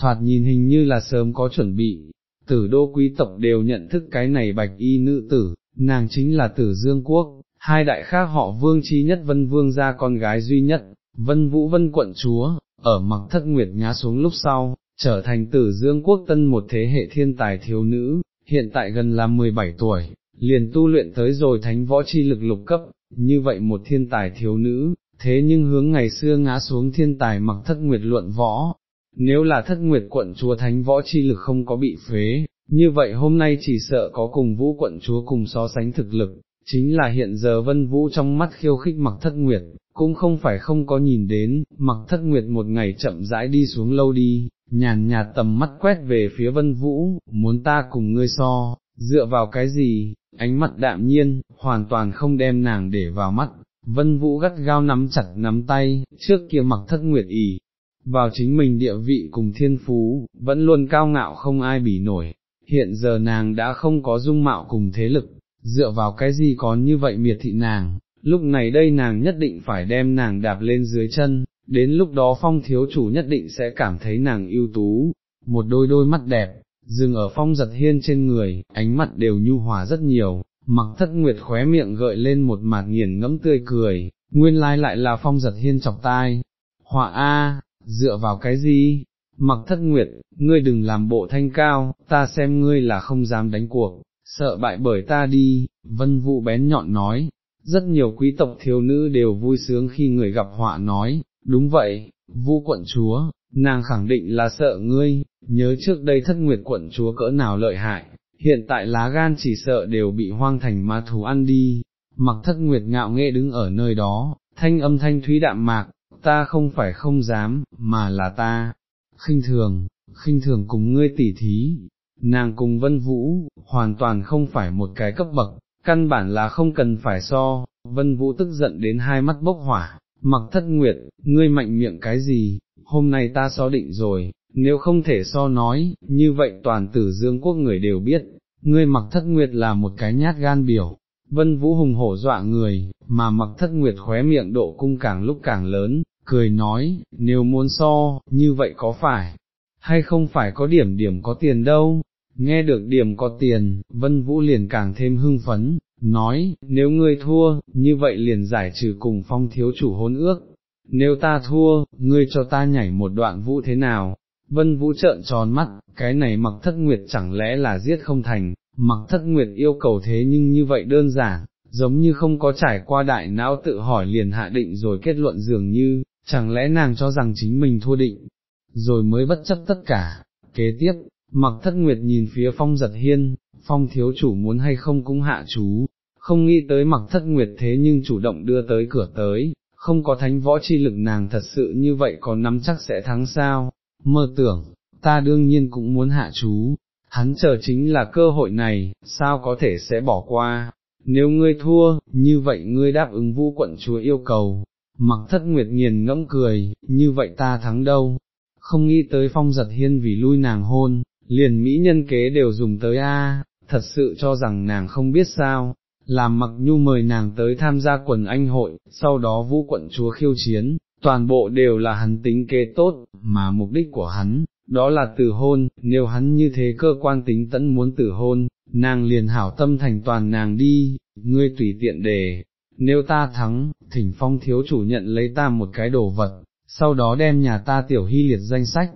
thoạt nhìn hình như là sớm có chuẩn bị, tử đô quý tộc đều nhận thức cái này bạch y nữ tử, nàng chính là tử dương quốc, hai đại khác họ vương chi nhất vân vương ra con gái duy nhất, vân vũ vân quận chúa, ở mặc thất nguyệt nhá xuống lúc sau, trở thành tử dương quốc tân một thế hệ thiên tài thiếu nữ, hiện tại gần là 17 tuổi, liền tu luyện tới rồi thánh võ chi lực lục cấp, như vậy một thiên tài thiếu nữ, thế nhưng hướng ngày xưa ngã xuống thiên tài mặc thất nguyệt luận võ, nếu là thất nguyệt quận chúa thánh võ chi lực không có bị phế, như vậy hôm nay chỉ sợ có cùng vũ quận chúa cùng so sánh thực lực, chính là hiện giờ vân vũ trong mắt khiêu khích mặc thất nguyệt, cũng không phải không có nhìn đến, mặc thất nguyệt một ngày chậm rãi đi xuống lâu đi, nhàn nhạt tầm mắt quét về phía vân vũ, muốn ta cùng ngươi so, dựa vào cái gì, ánh mắt đạm nhiên, hoàn toàn không đem nàng để vào mắt, vân vũ gắt gao nắm chặt nắm tay, trước kia mặc thất nguyệt ý, vào chính mình địa vị cùng thiên phú, vẫn luôn cao ngạo không ai bỉ nổi, hiện giờ nàng đã không có dung mạo cùng thế lực, dựa vào cái gì có như vậy miệt thị nàng, lúc này đây nàng nhất định phải đem nàng đạp lên dưới chân, đến lúc đó phong thiếu chủ nhất định sẽ cảm thấy nàng ưu tú, một đôi đôi mắt đẹp, dừng ở phong giật hiên trên người, ánh mắt đều nhu hòa rất nhiều, mặc thất nguyệt khóe miệng gợi lên một mạt nghiền ngẫm tươi cười, nguyên lai lại là phong giật hiên chọc tai. Họa A, dựa vào cái gì? Mặc thất nguyệt, ngươi đừng làm bộ thanh cao, ta xem ngươi là không dám đánh cuộc, sợ bại bởi ta đi, vân vụ bén nhọn nói, rất nhiều quý tộc thiếu nữ đều vui sướng khi người gặp họa nói, đúng vậy, vu quận chúa, nàng khẳng định là sợ ngươi, nhớ trước đây thất nguyệt quận chúa cỡ nào lợi hại, hiện tại lá gan chỉ sợ đều bị hoang thành ma thú ăn đi, mặc thất nguyệt ngạo nghệ đứng ở nơi đó, thanh âm thanh thúy đạm mạc, ta không phải không dám, mà là ta, khinh thường, khinh thường cùng ngươi tỉ thí, nàng cùng vân vũ, hoàn toàn không phải một cái cấp bậc, căn bản là không cần phải so, vân vũ tức giận đến hai mắt bốc hỏa, mặc thất nguyệt, ngươi mạnh miệng cái gì, hôm nay ta so định rồi, nếu không thể so nói, như vậy toàn tử dương quốc người đều biết, ngươi mặc thất nguyệt là một cái nhát gan biểu. Vân Vũ hùng hổ dọa người, mà mặc thất nguyệt khóe miệng độ cung càng lúc càng lớn, cười nói, nếu muốn so, như vậy có phải, hay không phải có điểm điểm có tiền đâu, nghe được điểm có tiền, Vân Vũ liền càng thêm hưng phấn, nói, nếu ngươi thua, như vậy liền giải trừ cùng phong thiếu chủ hôn ước, nếu ta thua, ngươi cho ta nhảy một đoạn vũ thế nào, vân vũ trợn tròn mắt, cái này mặc thất nguyệt chẳng lẽ là giết không thành, mặc thất nguyệt yêu cầu thế nhưng như vậy đơn giản, giống như không có trải qua đại não tự hỏi liền hạ định rồi kết luận dường như, chẳng lẽ nàng cho rằng chính mình thua định, rồi mới bất chấp tất cả, kế tiếp, mặc thất nguyệt nhìn phía phong giật hiên, phong thiếu chủ muốn hay không cũng hạ chú, không nghĩ tới mặc thất nguyệt thế nhưng chủ động đưa tới cửa tới, không có thánh võ chi lực nàng thật sự như vậy có nắm chắc sẽ thắng sao, mơ tưởng, ta đương nhiên cũng muốn hạ chú, hắn chờ chính là cơ hội này, sao có thể sẽ bỏ qua, nếu ngươi thua, như vậy ngươi đáp ứng vũ quận chúa yêu cầu, mặc thất nguyệt nghiền ngẫm cười, như vậy ta thắng đâu, không nghĩ tới phong giật hiên vì lui nàng hôn, liền mỹ nhân kế đều dùng tới a, thật sự cho rằng nàng không biết sao, làm mặc nhu mời nàng tới tham gia quần anh hội, sau đó vũ quận chúa khiêu chiến, toàn bộ đều là hắn tính kế tốt, mà mục đích của hắn, đó là tử hôn, nếu hắn như thế cơ quan tính tẫn muốn tử hôn, nàng liền hảo tâm thành toàn nàng đi, ngươi tùy tiện đề, nếu ta thắng, thỉnh phong thiếu chủ nhận lấy ta một cái đồ vật, sau đó đem nhà ta tiểu hy liệt danh sách,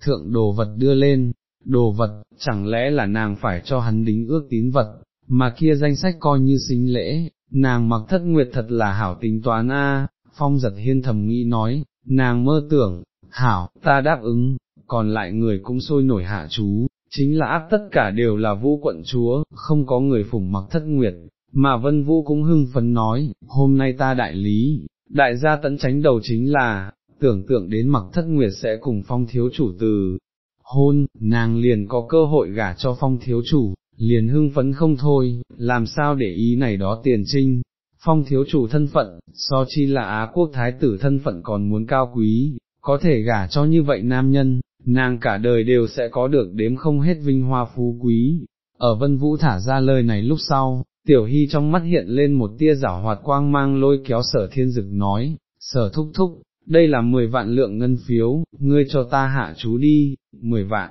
thượng đồ vật đưa lên, đồ vật, chẳng lẽ là nàng phải cho hắn đính ước tín vật, mà kia danh sách coi như sinh lễ, nàng mặc thất nguyệt thật là hảo tính toán a phong giật hiên thầm nghĩ nói, nàng mơ tưởng, hảo, ta đáp ứng, còn lại người cũng sôi nổi hạ chú, chính là áp tất cả đều là vũ quận chúa, không có người phủng mặc thất nguyệt, mà vân vũ cũng hưng phấn nói, hôm nay ta đại lý, đại gia tấn tránh đầu chính là, tưởng tượng đến mặc thất nguyệt sẽ cùng phong thiếu chủ từ hôn, nàng liền có cơ hội gả cho phong thiếu chủ, liền hưng phấn không thôi, làm sao để ý này đó tiền trinh, phong thiếu chủ thân phận, so chi là Á quốc thái tử thân phận còn muốn cao quý, có thể gả cho như vậy nam nhân, nàng cả đời đều sẽ có được đếm không hết vinh hoa phú quý. Ở vân vũ thả ra lời này lúc sau, tiểu hy trong mắt hiện lên một tia giảo hoạt quang mang lôi kéo sở thiên dực nói, sở thúc thúc, đây là 10 vạn lượng ngân phiếu, ngươi cho ta hạ chú đi, 10 vạn.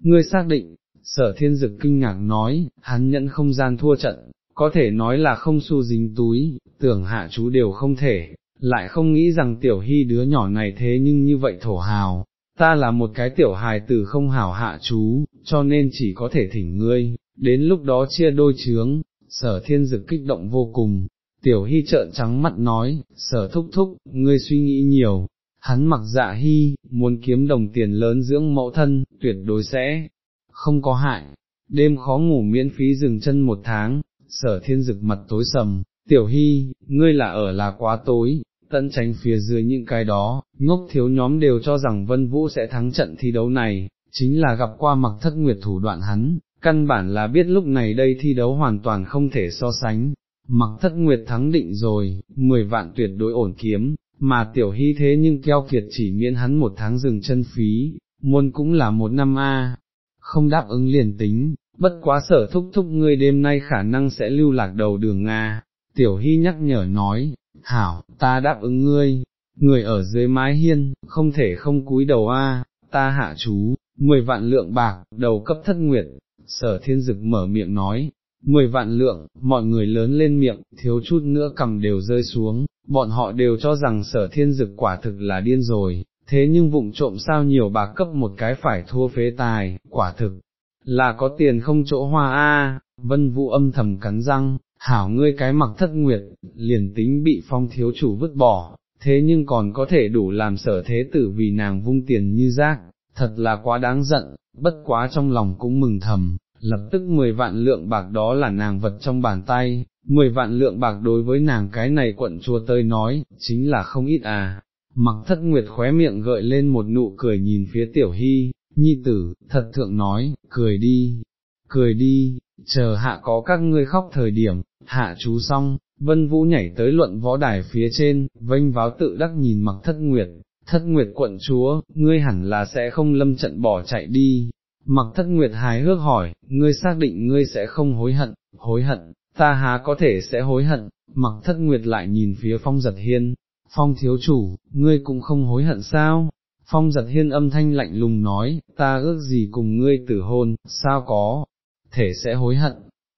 Ngươi xác định, sở thiên dực kinh ngạc nói, hắn nhận không gian thua trận, có thể nói là không xu dính túi, tưởng hạ chú đều không thể, lại không nghĩ rằng tiểu hy đứa nhỏ này thế nhưng như vậy thổ hào, ta là một cái tiểu hài tử không hảo hạ chú, cho nên chỉ có thể thỉnh ngươi, đến lúc đó chia đôi chướng, sở thiên dực kích động vô cùng, tiểu hy trợn trắng mặt nói, sở thúc thúc, ngươi suy nghĩ nhiều, hắn mặc dạ hy, muốn kiếm đồng tiền lớn dưỡng mẫu thân, tuyệt đối sẽ, không có hại, đêm khó ngủ miễn phí dừng chân một tháng, sở thiên dực mặt tối sầm, tiểu hy, ngươi là ở là quá tối, tận tránh phía dưới những cái đó, ngốc thiếu nhóm đều cho rằng Vân Vũ sẽ thắng trận thi đấu này, chính là gặp qua mặc thất nguyệt thủ đoạn hắn, căn bản là biết lúc này đây thi đấu hoàn toàn không thể so sánh, mặc thất nguyệt thắng định rồi, 10 vạn tuyệt đối ổn kiếm, mà tiểu hy thế nhưng keo kiệt chỉ miễn hắn một tháng dừng chân phí, muôn cũng là một năm a không đáp ứng liền tính, bất quá sở thúc thúc ngươi đêm nay khả năng sẽ lưu lạc đầu đường Nga, tiểu hy nhắc nhở nói, hảo, ta đáp ứng ngươi, người ở dưới mái hiên, không thể không cúi đầu a, ta hạ chú, mười vạn lượng bạc, đầu cấp thất nguyệt, sở thiên dực mở miệng nói, mười vạn lượng, mọi người lớn lên miệng, thiếu chút nữa cầm đều rơi xuống, bọn họ đều cho rằng sở thiên dực quả thực là điên rồi, thế nhưng vụng trộm sao nhiều bạc cấp một cái phải thua phế tài, quả thực, là có tiền không chỗ hoa a. vân vũ âm thầm cắn răng, hảo ngươi cái mặc thất nguyệt, liền tính bị phong thiếu chủ vứt bỏ, thế nhưng còn có thể đủ làm sở thế tử vì nàng vung tiền như rác, thật là quá đáng giận, bất quá trong lòng cũng mừng thầm, lập tức 10 vạn lượng bạc đó là nàng vật trong bàn tay, 10 vạn lượng bạc đối với nàng cái này quận chùa tơi nói, chính là không ít à. Mặc thất nguyệt khóe miệng gợi lên một nụ cười nhìn phía tiểu hy, nhi tử, thật thượng nói, cười đi, cười đi, chờ hạ có các ngươi khóc thời điểm, hạ chú xong, vân vũ nhảy tới luận võ đài phía trên, vênh váo tự đắc nhìn mặc thất nguyệt, thất nguyệt quận chúa, ngươi hẳn là sẽ không lâm trận bỏ chạy đi. Mặc thất nguyệt hài hước hỏi, ngươi xác định ngươi sẽ không hối hận, hối hận, ta há có thể sẽ hối hận, mặc thất nguyệt lại nhìn phía phong giật hiên, phong thiếu chủ, ngươi cũng không hối hận sao? Phong giật hiên âm thanh lạnh lùng nói, ta ước gì cùng ngươi tử hôn, sao có, thể sẽ hối hận,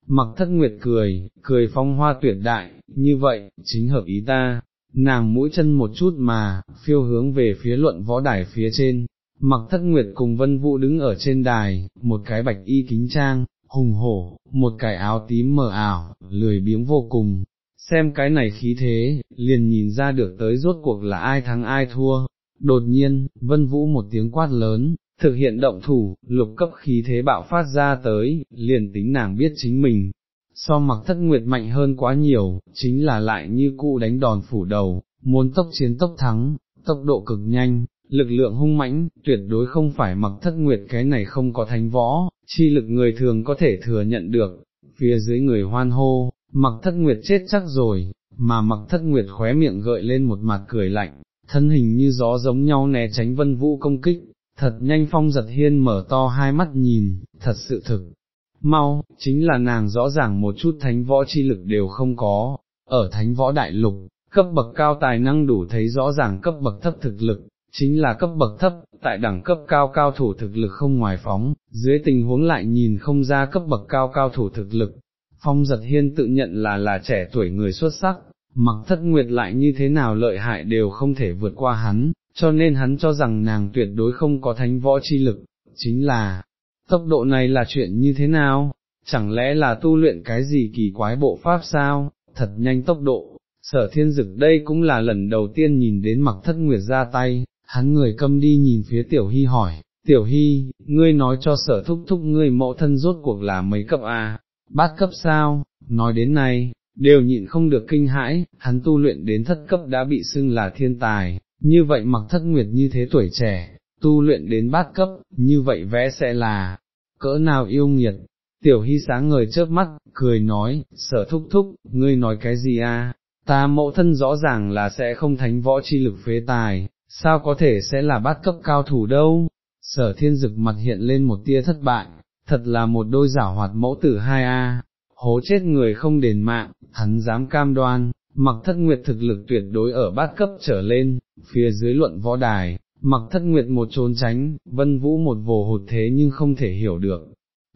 mặc thất nguyệt cười, cười phong hoa tuyệt đại, như vậy, chính hợp ý ta, nàng mũi chân một chút mà, phiêu hướng về phía luận võ đài phía trên, mặc thất nguyệt cùng vân vũ đứng ở trên đài, một cái bạch y kính trang, hùng hổ, một cái áo tím mờ ảo, lười biếng vô cùng, xem cái này khí thế, liền nhìn ra được tới rốt cuộc là ai thắng ai thua. Đột nhiên, vân vũ một tiếng quát lớn, thực hiện động thủ, lục cấp khí thế bạo phát ra tới, liền tính nàng biết chính mình. So mặc thất nguyệt mạnh hơn quá nhiều, chính là lại như cụ đánh đòn phủ đầu, muốn tốc chiến tốc thắng, tốc độ cực nhanh, lực lượng hung mãnh, tuyệt đối không phải mặc thất nguyệt cái này không có thánh võ, chi lực người thường có thể thừa nhận được, phía dưới người hoan hô, mặc thất nguyệt chết chắc rồi, mà mặc thất nguyệt khóe miệng gợi lên một mặt cười lạnh, thân hình như gió giống nhau né tránh vân vũ công kích, thật nhanh phong giật hiên mở to hai mắt nhìn, thật sự thực. Mau, chính là nàng rõ ràng một chút thánh võ chi lực đều không có, ở thánh võ đại lục, cấp bậc cao tài năng đủ thấy rõ ràng cấp bậc thấp thực lực, chính là cấp bậc thấp, tại đẳng cấp cao cao thủ thực lực không ngoài phóng, dưới tình huống lại nhìn không ra cấp bậc cao cao thủ thực lực. Phong giật hiên tự nhận là là trẻ tuổi người xuất sắc, mặc thất nguyệt lại như thế nào lợi hại đều không thể vượt qua hắn, cho nên hắn cho rằng nàng tuyệt đối không có thánh võ chi lực, chính là, tốc độ này là chuyện như thế nào, chẳng lẽ là tu luyện cái gì kỳ quái bộ pháp sao, thật nhanh tốc độ, sở thiên dực đây cũng là lần đầu tiên nhìn đến mặc thất nguyệt ra tay, hắn người câm đi nhìn phía tiểu hy hỏi, tiểu hy, ngươi nói cho sở thúc thúc ngươi mẫu thân rốt cuộc là mấy cấp à, bát cấp sao, nói đến này, đều nhịn không được kinh hãi, hắn tu luyện đến thất cấp đã bị xưng là thiên tài, như vậy mặc thất nguyệt như thế tuổi trẻ, tu luyện đến bát cấp, như vậy vẽ sẽ là, cỡ nào yêu nghiệt, tiểu hy sáng ngời chớp mắt, cười nói, sở thúc thúc, ngươi nói cái gì à, ta mẫu thân rõ ràng là sẽ không thánh võ chi lực phế tài, sao có thể sẽ là bát cấp cao thủ đâu, sở thiên dực mặt hiện lên một tia thất bại, thật là một đôi giả hoạt mẫu tử hai a hố chết người không đền mạng, hắn dám cam đoan, mặc thất nguyệt thực lực tuyệt đối ở bát cấp trở lên, phía dưới luận võ đài, mặc thất nguyệt một trốn tránh, vân vũ một vồ hụt thế nhưng không thể hiểu được,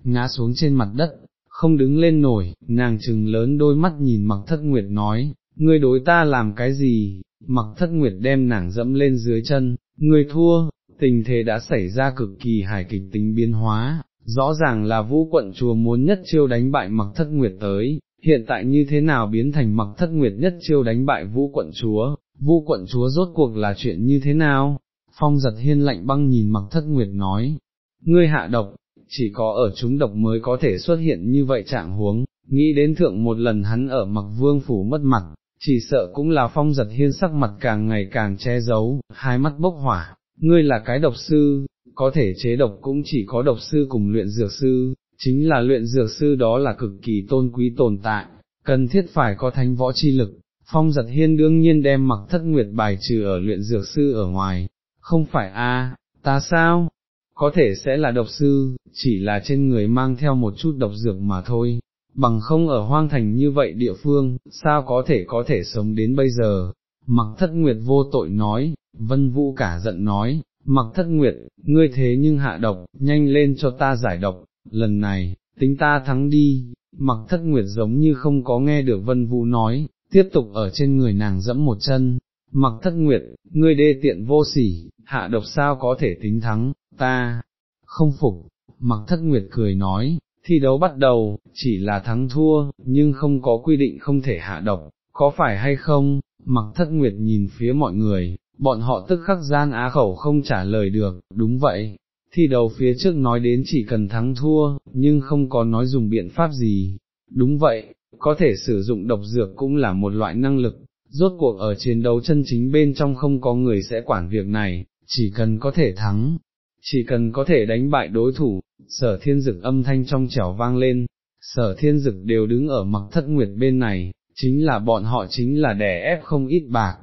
ngã xuống trên mặt đất, không đứng lên nổi, nàng trừng lớn đôi mắt nhìn mặc thất nguyệt nói, ngươi đối ta làm cái gì, mặc thất nguyệt đem nàng dẫm lên dưới chân, ngươi thua, tình thế đã xảy ra cực kỳ hài kịch tính biến hóa, rõ ràng là vũ quận chùa muốn nhất chiêu đánh bại mặc thất nguyệt tới, hiện tại như thế nào biến thành mặc thất nguyệt nhất chiêu đánh bại vũ quận chúa, vũ quận chúa rốt cuộc là chuyện như thế nào? Phong giật hiên lạnh băng nhìn mặc thất nguyệt nói, ngươi hạ độc, chỉ có ở chúng độc mới có thể xuất hiện như vậy trạng huống, nghĩ đến thượng một lần hắn ở mặc vương phủ mất mặt, chỉ sợ cũng là phong giật hiên sắc mặt càng ngày càng che giấu, hai mắt bốc hỏa, ngươi là cái độc sư, có thể chế độc cũng chỉ có độc sư cùng luyện dược sư, chính là luyện dược sư đó là cực kỳ tôn quý tồn tại, cần thiết phải có thánh võ chi lực. Phong giật hiên đương nhiên đem mặc thất nguyệt bài trừ ở luyện dược sư ở ngoài, không phải a, ta sao, có thể sẽ là độc sư, chỉ là trên người mang theo một chút độc dược mà thôi, bằng không ở hoang thành như vậy địa phương, sao có thể có thể sống đến bây giờ, mặc thất nguyệt vô tội nói, vân vũ cả giận nói, mặc thất nguyệt, ngươi thế nhưng hạ độc, nhanh lên cho ta giải độc, lần này, tính ta thắng đi, mặc thất nguyệt giống như không có nghe được vân vũ nói, tiếp tục ở trên người nàng dẫm một chân, mặc thất nguyệt, ngươi đê tiện vô sỉ, hạ độc sao có thể tính thắng, ta, không phục, mặc thất nguyệt cười nói, thi đấu bắt đầu, chỉ là thắng thua, nhưng không có quy định không thể hạ độc, có phải hay không, mặc thất nguyệt nhìn phía mọi người, bọn họ tức khắc gian á khẩu không trả lời được, đúng vậy, thi đấu phía trước nói đến chỉ cần thắng thua, nhưng không có nói dùng biện pháp gì, đúng vậy, có thể sử dụng độc dược cũng là một loại năng lực, rốt cuộc ở chiến đấu chân chính bên trong không có người sẽ quản việc này, chỉ cần có thể thắng, chỉ cần có thể đánh bại đối thủ, sở thiên dực âm thanh trong trẻo vang lên, sở thiên dực đều đứng ở mặc thất nguyệt bên này, chính là bọn họ chính là đè ép không ít bạc,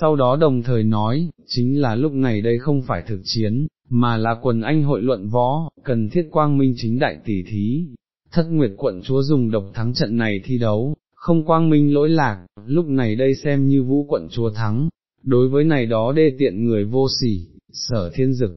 sau đó đồng thời nói, chính là lúc này đây không phải thực chiến, mà là quần anh hội luận võ, cần thiết quang minh chính đại tỷ thí. Thất Nguyệt quận chúa dùng độc thắng trận này thi đấu, không quang minh lỗi lạc, lúc này đây xem như vũ quận chúa thắng, đối với này đó đê tiện người vô sỉ, sở thiên dực,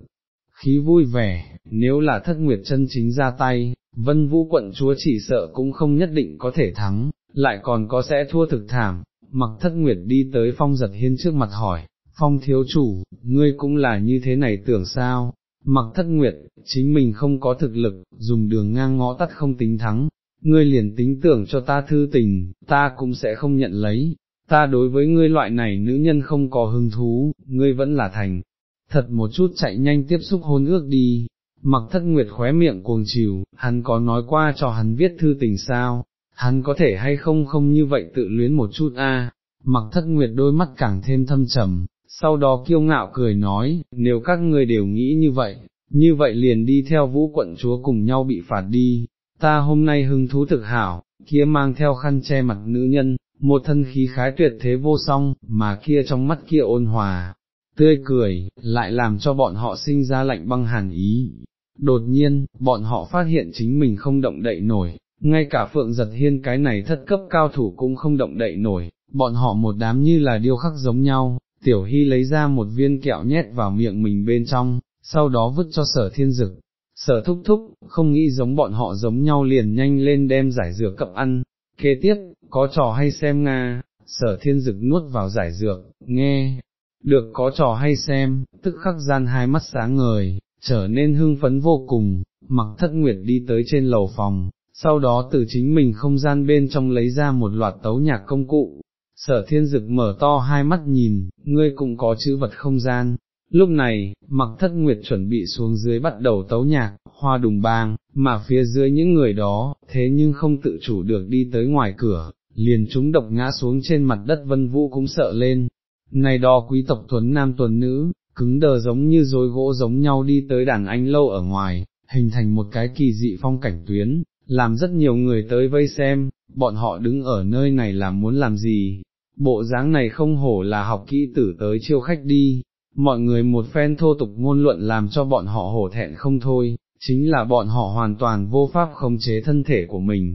khí vui vẻ, nếu là thất nguyệt chân chính ra tay, vân vũ quận chúa chỉ sợ cũng không nhất định có thể thắng, lại còn có sẽ thua thực thảm, mặc thất nguyệt đi tới phong giật hiên trước mặt hỏi, phong thiếu chủ, ngươi cũng là như thế này tưởng sao, mặc thất nguyệt, chính mình không có thực lực, dùng đường ngang ngõ tắt không tính thắng, ngươi liền tính tưởng cho ta thư tình, ta cũng sẽ không nhận lấy, ta đối với ngươi loại này nữ nhân không có hứng thú, ngươi vẫn là thành, thật một chút chạy nhanh tiếp xúc hôn ước đi, mặc thất nguyệt khóe miệng cuồng chiều, hắn có nói qua cho hắn viết thư tình sao, hắn có thể hay không không như vậy tự luyến một chút a. mặc thất nguyệt đôi mắt càng thêm thâm trầm, sau đó kiêu ngạo cười nói, nếu các người đều nghĩ như vậy, như vậy liền đi theo vũ quận chúa cùng nhau bị phạt đi, ta hôm nay hứng thú thực hảo, kia mang theo khăn che mặt nữ nhân, một thân khí khái tuyệt thế vô song, mà kia trong mắt kia ôn hòa, tươi cười, lại làm cho bọn họ sinh ra lạnh băng hàn ý. Đột nhiên, bọn họ phát hiện chính mình không động đậy nổi, ngay cả phượng giật hiên cái này thất cấp cao thủ cũng không động đậy nổi, bọn họ một đám như là điêu khắc giống nhau, tiểu hy lấy ra một viên kẹo nhét vào miệng mình bên trong, sau đó vứt cho sở thiên dực. Sở thúc thúc, không nghĩ giống bọn họ giống nhau liền nhanh lên đem giải dược cập ăn, kế tiếp, có trò hay xem Nga, sở thiên dực nuốt vào giải dược, nghe, được có trò hay xem, tức khắc gian hai mắt sáng ngời, trở nên hưng phấn vô cùng, mặc thất nguyệt đi tới trên lầu phòng, sau đó từ chính mình không gian bên trong lấy ra một loạt tấu nhạc công cụ, sở thiên dực mở to hai mắt nhìn, ngươi cũng có chữ vật không gian. Lúc này, mặc thất nguyệt chuẩn bị xuống dưới bắt đầu tấu nhạc, hoa đùng bang, mà phía dưới những người đó, thế nhưng không tự chủ được đi tới ngoài cửa, liền chúng độc ngã xuống trên mặt đất vân vũ cũng sợ lên. Này đó quý tộc tuấn nam tuần nữ, cứng đờ giống như dối gỗ giống nhau đi tới đàn anh lâu ở ngoài, hình thành một cái kỳ dị phong cảnh tuyến, làm rất nhiều người tới vây xem, bọn họ đứng ở nơi này là muốn làm gì, bộ dáng này không hổ là học kỹ tử tới chiêu khách đi, mọi người một phen thô tục ngôn luận làm cho bọn họ hổ thẹn không thôi, chính là bọn họ hoàn toàn vô pháp khống chế thân thể của mình,